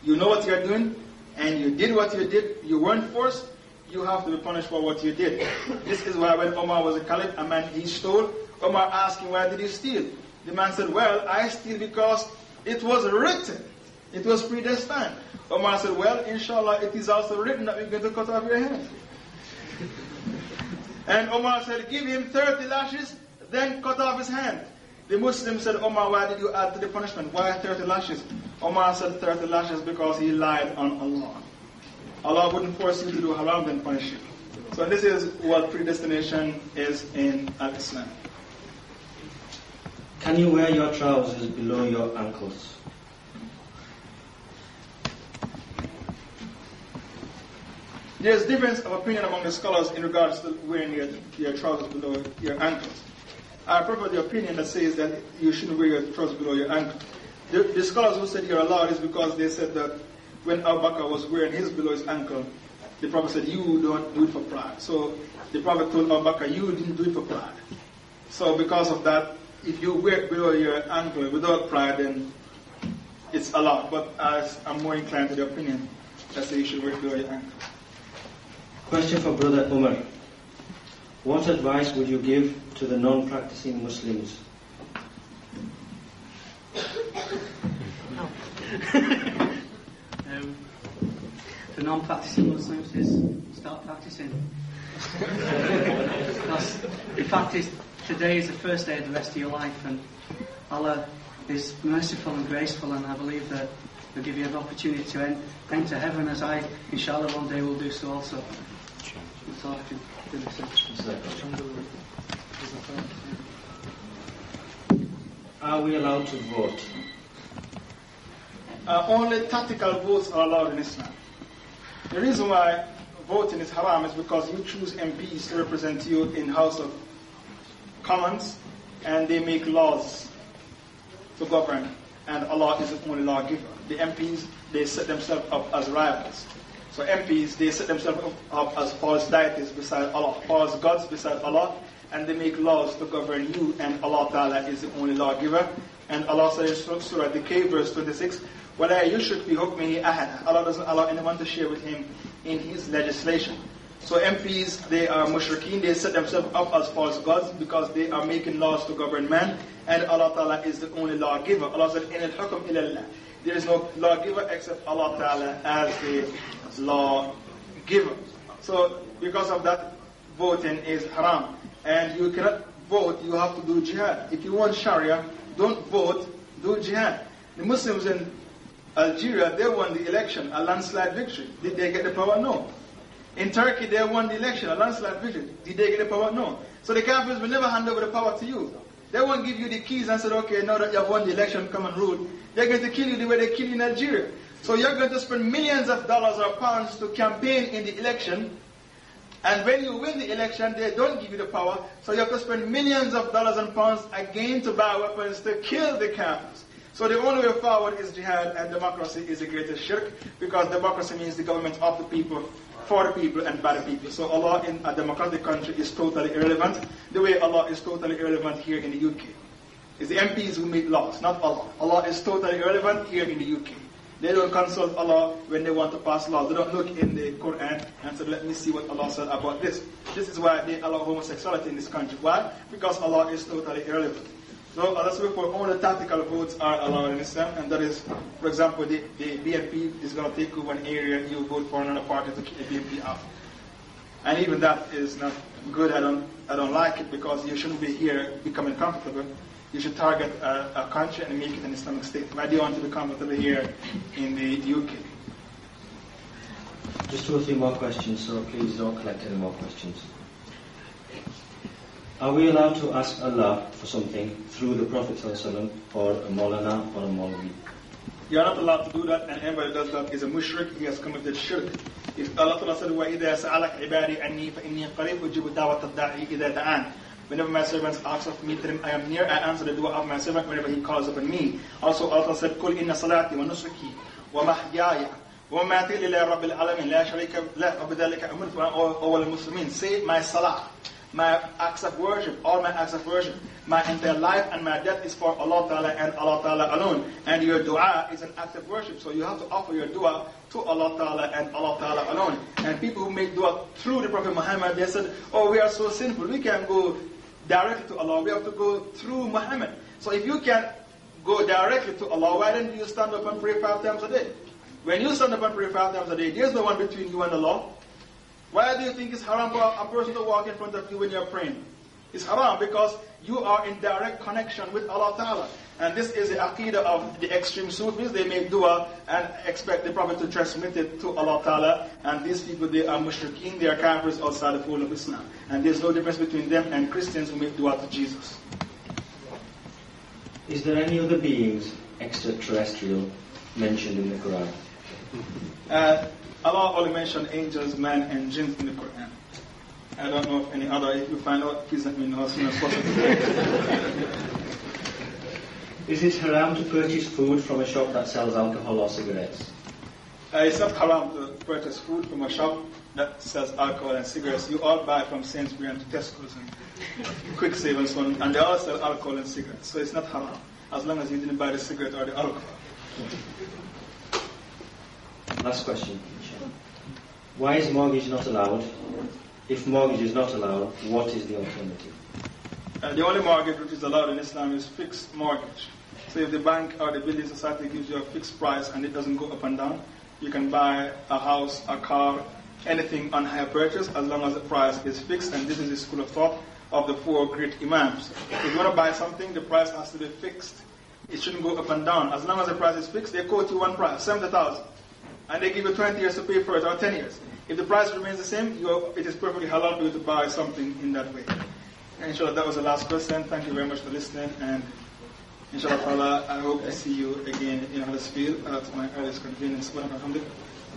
you know what you are doing, and you did what you did, you weren't forced, you have to be punished for what you did. this is why when Omar was a caliph, a man he stole, Omar asked him, why did you steal? The man said, well, I steal because it was written. It was predestined. Omar said, well, inshallah, it is also written that we're going to cut off your hand. And Omar said, give him 30 lashes, then cut off his hand. The Muslim said, Omar, why did you add to the punishment? Why 30 lashes? Omar said 30 lashes because he lied on Allah. Allah wouldn't force you to do haram, then punish you. So this is what predestination is in Al-Islam. Can you wear your trousers below your ankles? There's difference of opinion among the scholars in regards to wearing your, your trousers below your ankles. I prefer the opinion that says that you shouldn't wear your trousers below your ankles. The, the, scholars who said you're allowed is because they said that when Abu Bakr was wearing his below his ankle, the Prophet said, you don't do it for pride. So the Prophet told Abu Bakr, you didn't do it for pride. So because of that, if you wear below your ankle without pride, then it's allowed. But as I'm more inclined to the opinion that says you should wear below your ankle. Question for Brother Umar. What advice would you give to the non-practicing Muslims? um, the non-practicing Muslims is start practicing. [laughs] the fact is, today is the first day of the rest of your life, and Allah is merciful and graceful, and I believe that He'll give you an opportunity to enter heaven, as I, inshallah, one day will do so also. That's all I can do. Are we allowed to vote? Uh, only tactical votes are allowed in Islam. The reason why voting is haram is because you choose MPs to represent you in House of Commons and they make laws to govern and Allah is the only lawgiver. The MPs, they set themselves up as rivals. So MPs, they set themselves up as false deities beside Allah, false gods beside Allah, and they make laws to govern you, and Allah Ta'ala is the only lawgiver. And Allah says in Surah al-Kahf, verse 26, وَلَا يُشْرِكْ بِهُكْمِهِ أَحَدًا Allah doesn't allow anyone to share with him in his legislation. So MPs, they are mushrikeen, they set themselves up as false gods because they are making laws to govern man, and Allah Ta'ala is the only lawgiver. Allah said, إِنَ الْحُكْمِ إِلَى اللَّهِ There is no lawgiver except Allah Ta'ala as the lawgiver. So because of that, voting is haram. And you cannot vote, you have to do jihad. If you want Sharia, don't vote, do jihad. The Muslims in Algeria, they won the election, a landslide victory. Did they get the power? No. In Turkey, they won the election, a landslide victory. Did they get the power? No. So the Kafirs will never hand over the power to you. They won't give you the keys and say, okay, now that you have won the election, come and rule. They're going to kill you the way they kill you in Algeria. So you're going to spend millions of dollars or pounds to campaign in the election. And when you win the election, they don't give you the power. So you have to spend millions of dollars and pounds again to buy weapons to kill the Kafirs. So the only way forward is jihad and democracy is the greatest shirk because democracy means the government of the people, for the people, and by the people. So Allah in a democratic country is totally irrelevant the way Allah is totally irrelevant here in the UK. It's the MPs who make laws, not Allah. Allah is totally irrelevant here in the UK. They don't consult Allah when they want to pass laws. They don't look in the Quran and say, let me see what Allah said about this. This is why they allow homosexuality in this country. Why? Because Allah is totally irrelevant. So as I said before, only tactical votes are allowed in Islam, and that is, for example, the, the BNP is going to take over an area, you vote for another party to keep the BNP out. And even that is not good. I don't, I don't like it because you shouldn't be here becoming comfortable You should target a, a country and make it an Islamic state. Why do you want to be comfortable here in the UK? Just two or three more questions, so please don't collect any more questions. Are we allowed to ask Allah for something through the Prophet ﷺ or a Maulana or a Maulvi? You are not allowed to do that, and anybody does that is a mushrik, he has committed shirk. If Allah Ta'ala said, وَإِذَا سَأَلَكَ عِبَادِي أَنِّي فَإِنِّي قَرِيبُ أُجِيبُ دَعْوَةَ الدَّاعِي إِذَا دَعَانِ Whenever my servants ask of me, tell him I am near, I answer the dua of my servant whenever he calls upon me. Also Allah said, قُلْ إِنَّ صَلَاتِي وَنُسُكِي وَمَحْيَايَ وَمَاتِي لِلَّهِ رَبِّ الْعَالَمِينَ لَا شَرِيكَ لَهُ وَبِذَلِكَ أُمِرْتُ وَأَنَا أَوَّلُ الْمُسْلِمِينَ Say my salah my acts of worship, all my acts of worship, my entire life and my death is for Allah Ta'ala and Allah Ta'ala alone. And your dua is an act of worship. So you have to offer your dua to Allah Ta'ala and Allah Ta'ala alone. And people who make dua through the Prophet Muhammad, they said, oh, we are so sinful. We can't go directly to Allah. We have to go through Muhammad. So if you can go directly to Allah, why don't you stand up and pray five times a day? When you stand up and pray five times a day, there's no one between you and Allah. Why do you think it's haram for a person to walk in front of you when you're praying? It's haram because you are in direct connection with Allah Ta'ala. And this is the aqidah of the extreme Sufis. They make dua and expect the Prophet to transmit it to Allah Ta'ala. And these people, they are mushrikeen, they are kafirs outside the fold of Islam. And there's no difference between them and Christians who make dua to Jesus. Is there any other beings extraterrestrial mentioned in the Quran? Uh, Allah only mentioned angels, men, and jinns in the Quran. I don't know if any other, if you find out, please let me know as soon as possible. [laughs] Is it haram to purchase food from a shop that sells alcohol or cigarettes? Uh, it's not haram to purchase food from a shop that sells alcohol and cigarettes. You all buy from Sainsbury's and Tesco's and Kwik Save and so on, and they all sell alcohol and cigarettes. So it's not haram, as long as you didn't buy the cigarette or the alcohol. Last question. Why is mortgage not allowed? If mortgage is not allowed, what is the alternative? Uh, the only mortgage which is allowed in Islam is fixed mortgage. So if the bank or the building society gives you a fixed price and it doesn't go up and down, you can buy a house, a car, anything on hire purchase as long as the price is fixed. And this is the school of thought of the four great imams. If you want to buy something, the price has to be fixed. It shouldn't go up and down. As long as the price is fixed, they quote you one price, 70,000 and they give you 20 years to pay for it, or 10 years. If the price remains the same, it is perfectly halal for you to buy something in that way. And inshallah, that was the last question. Thank you very much for listening, and inshallah, I hope to see you again in Huddersfield at uh, my earliest convenience.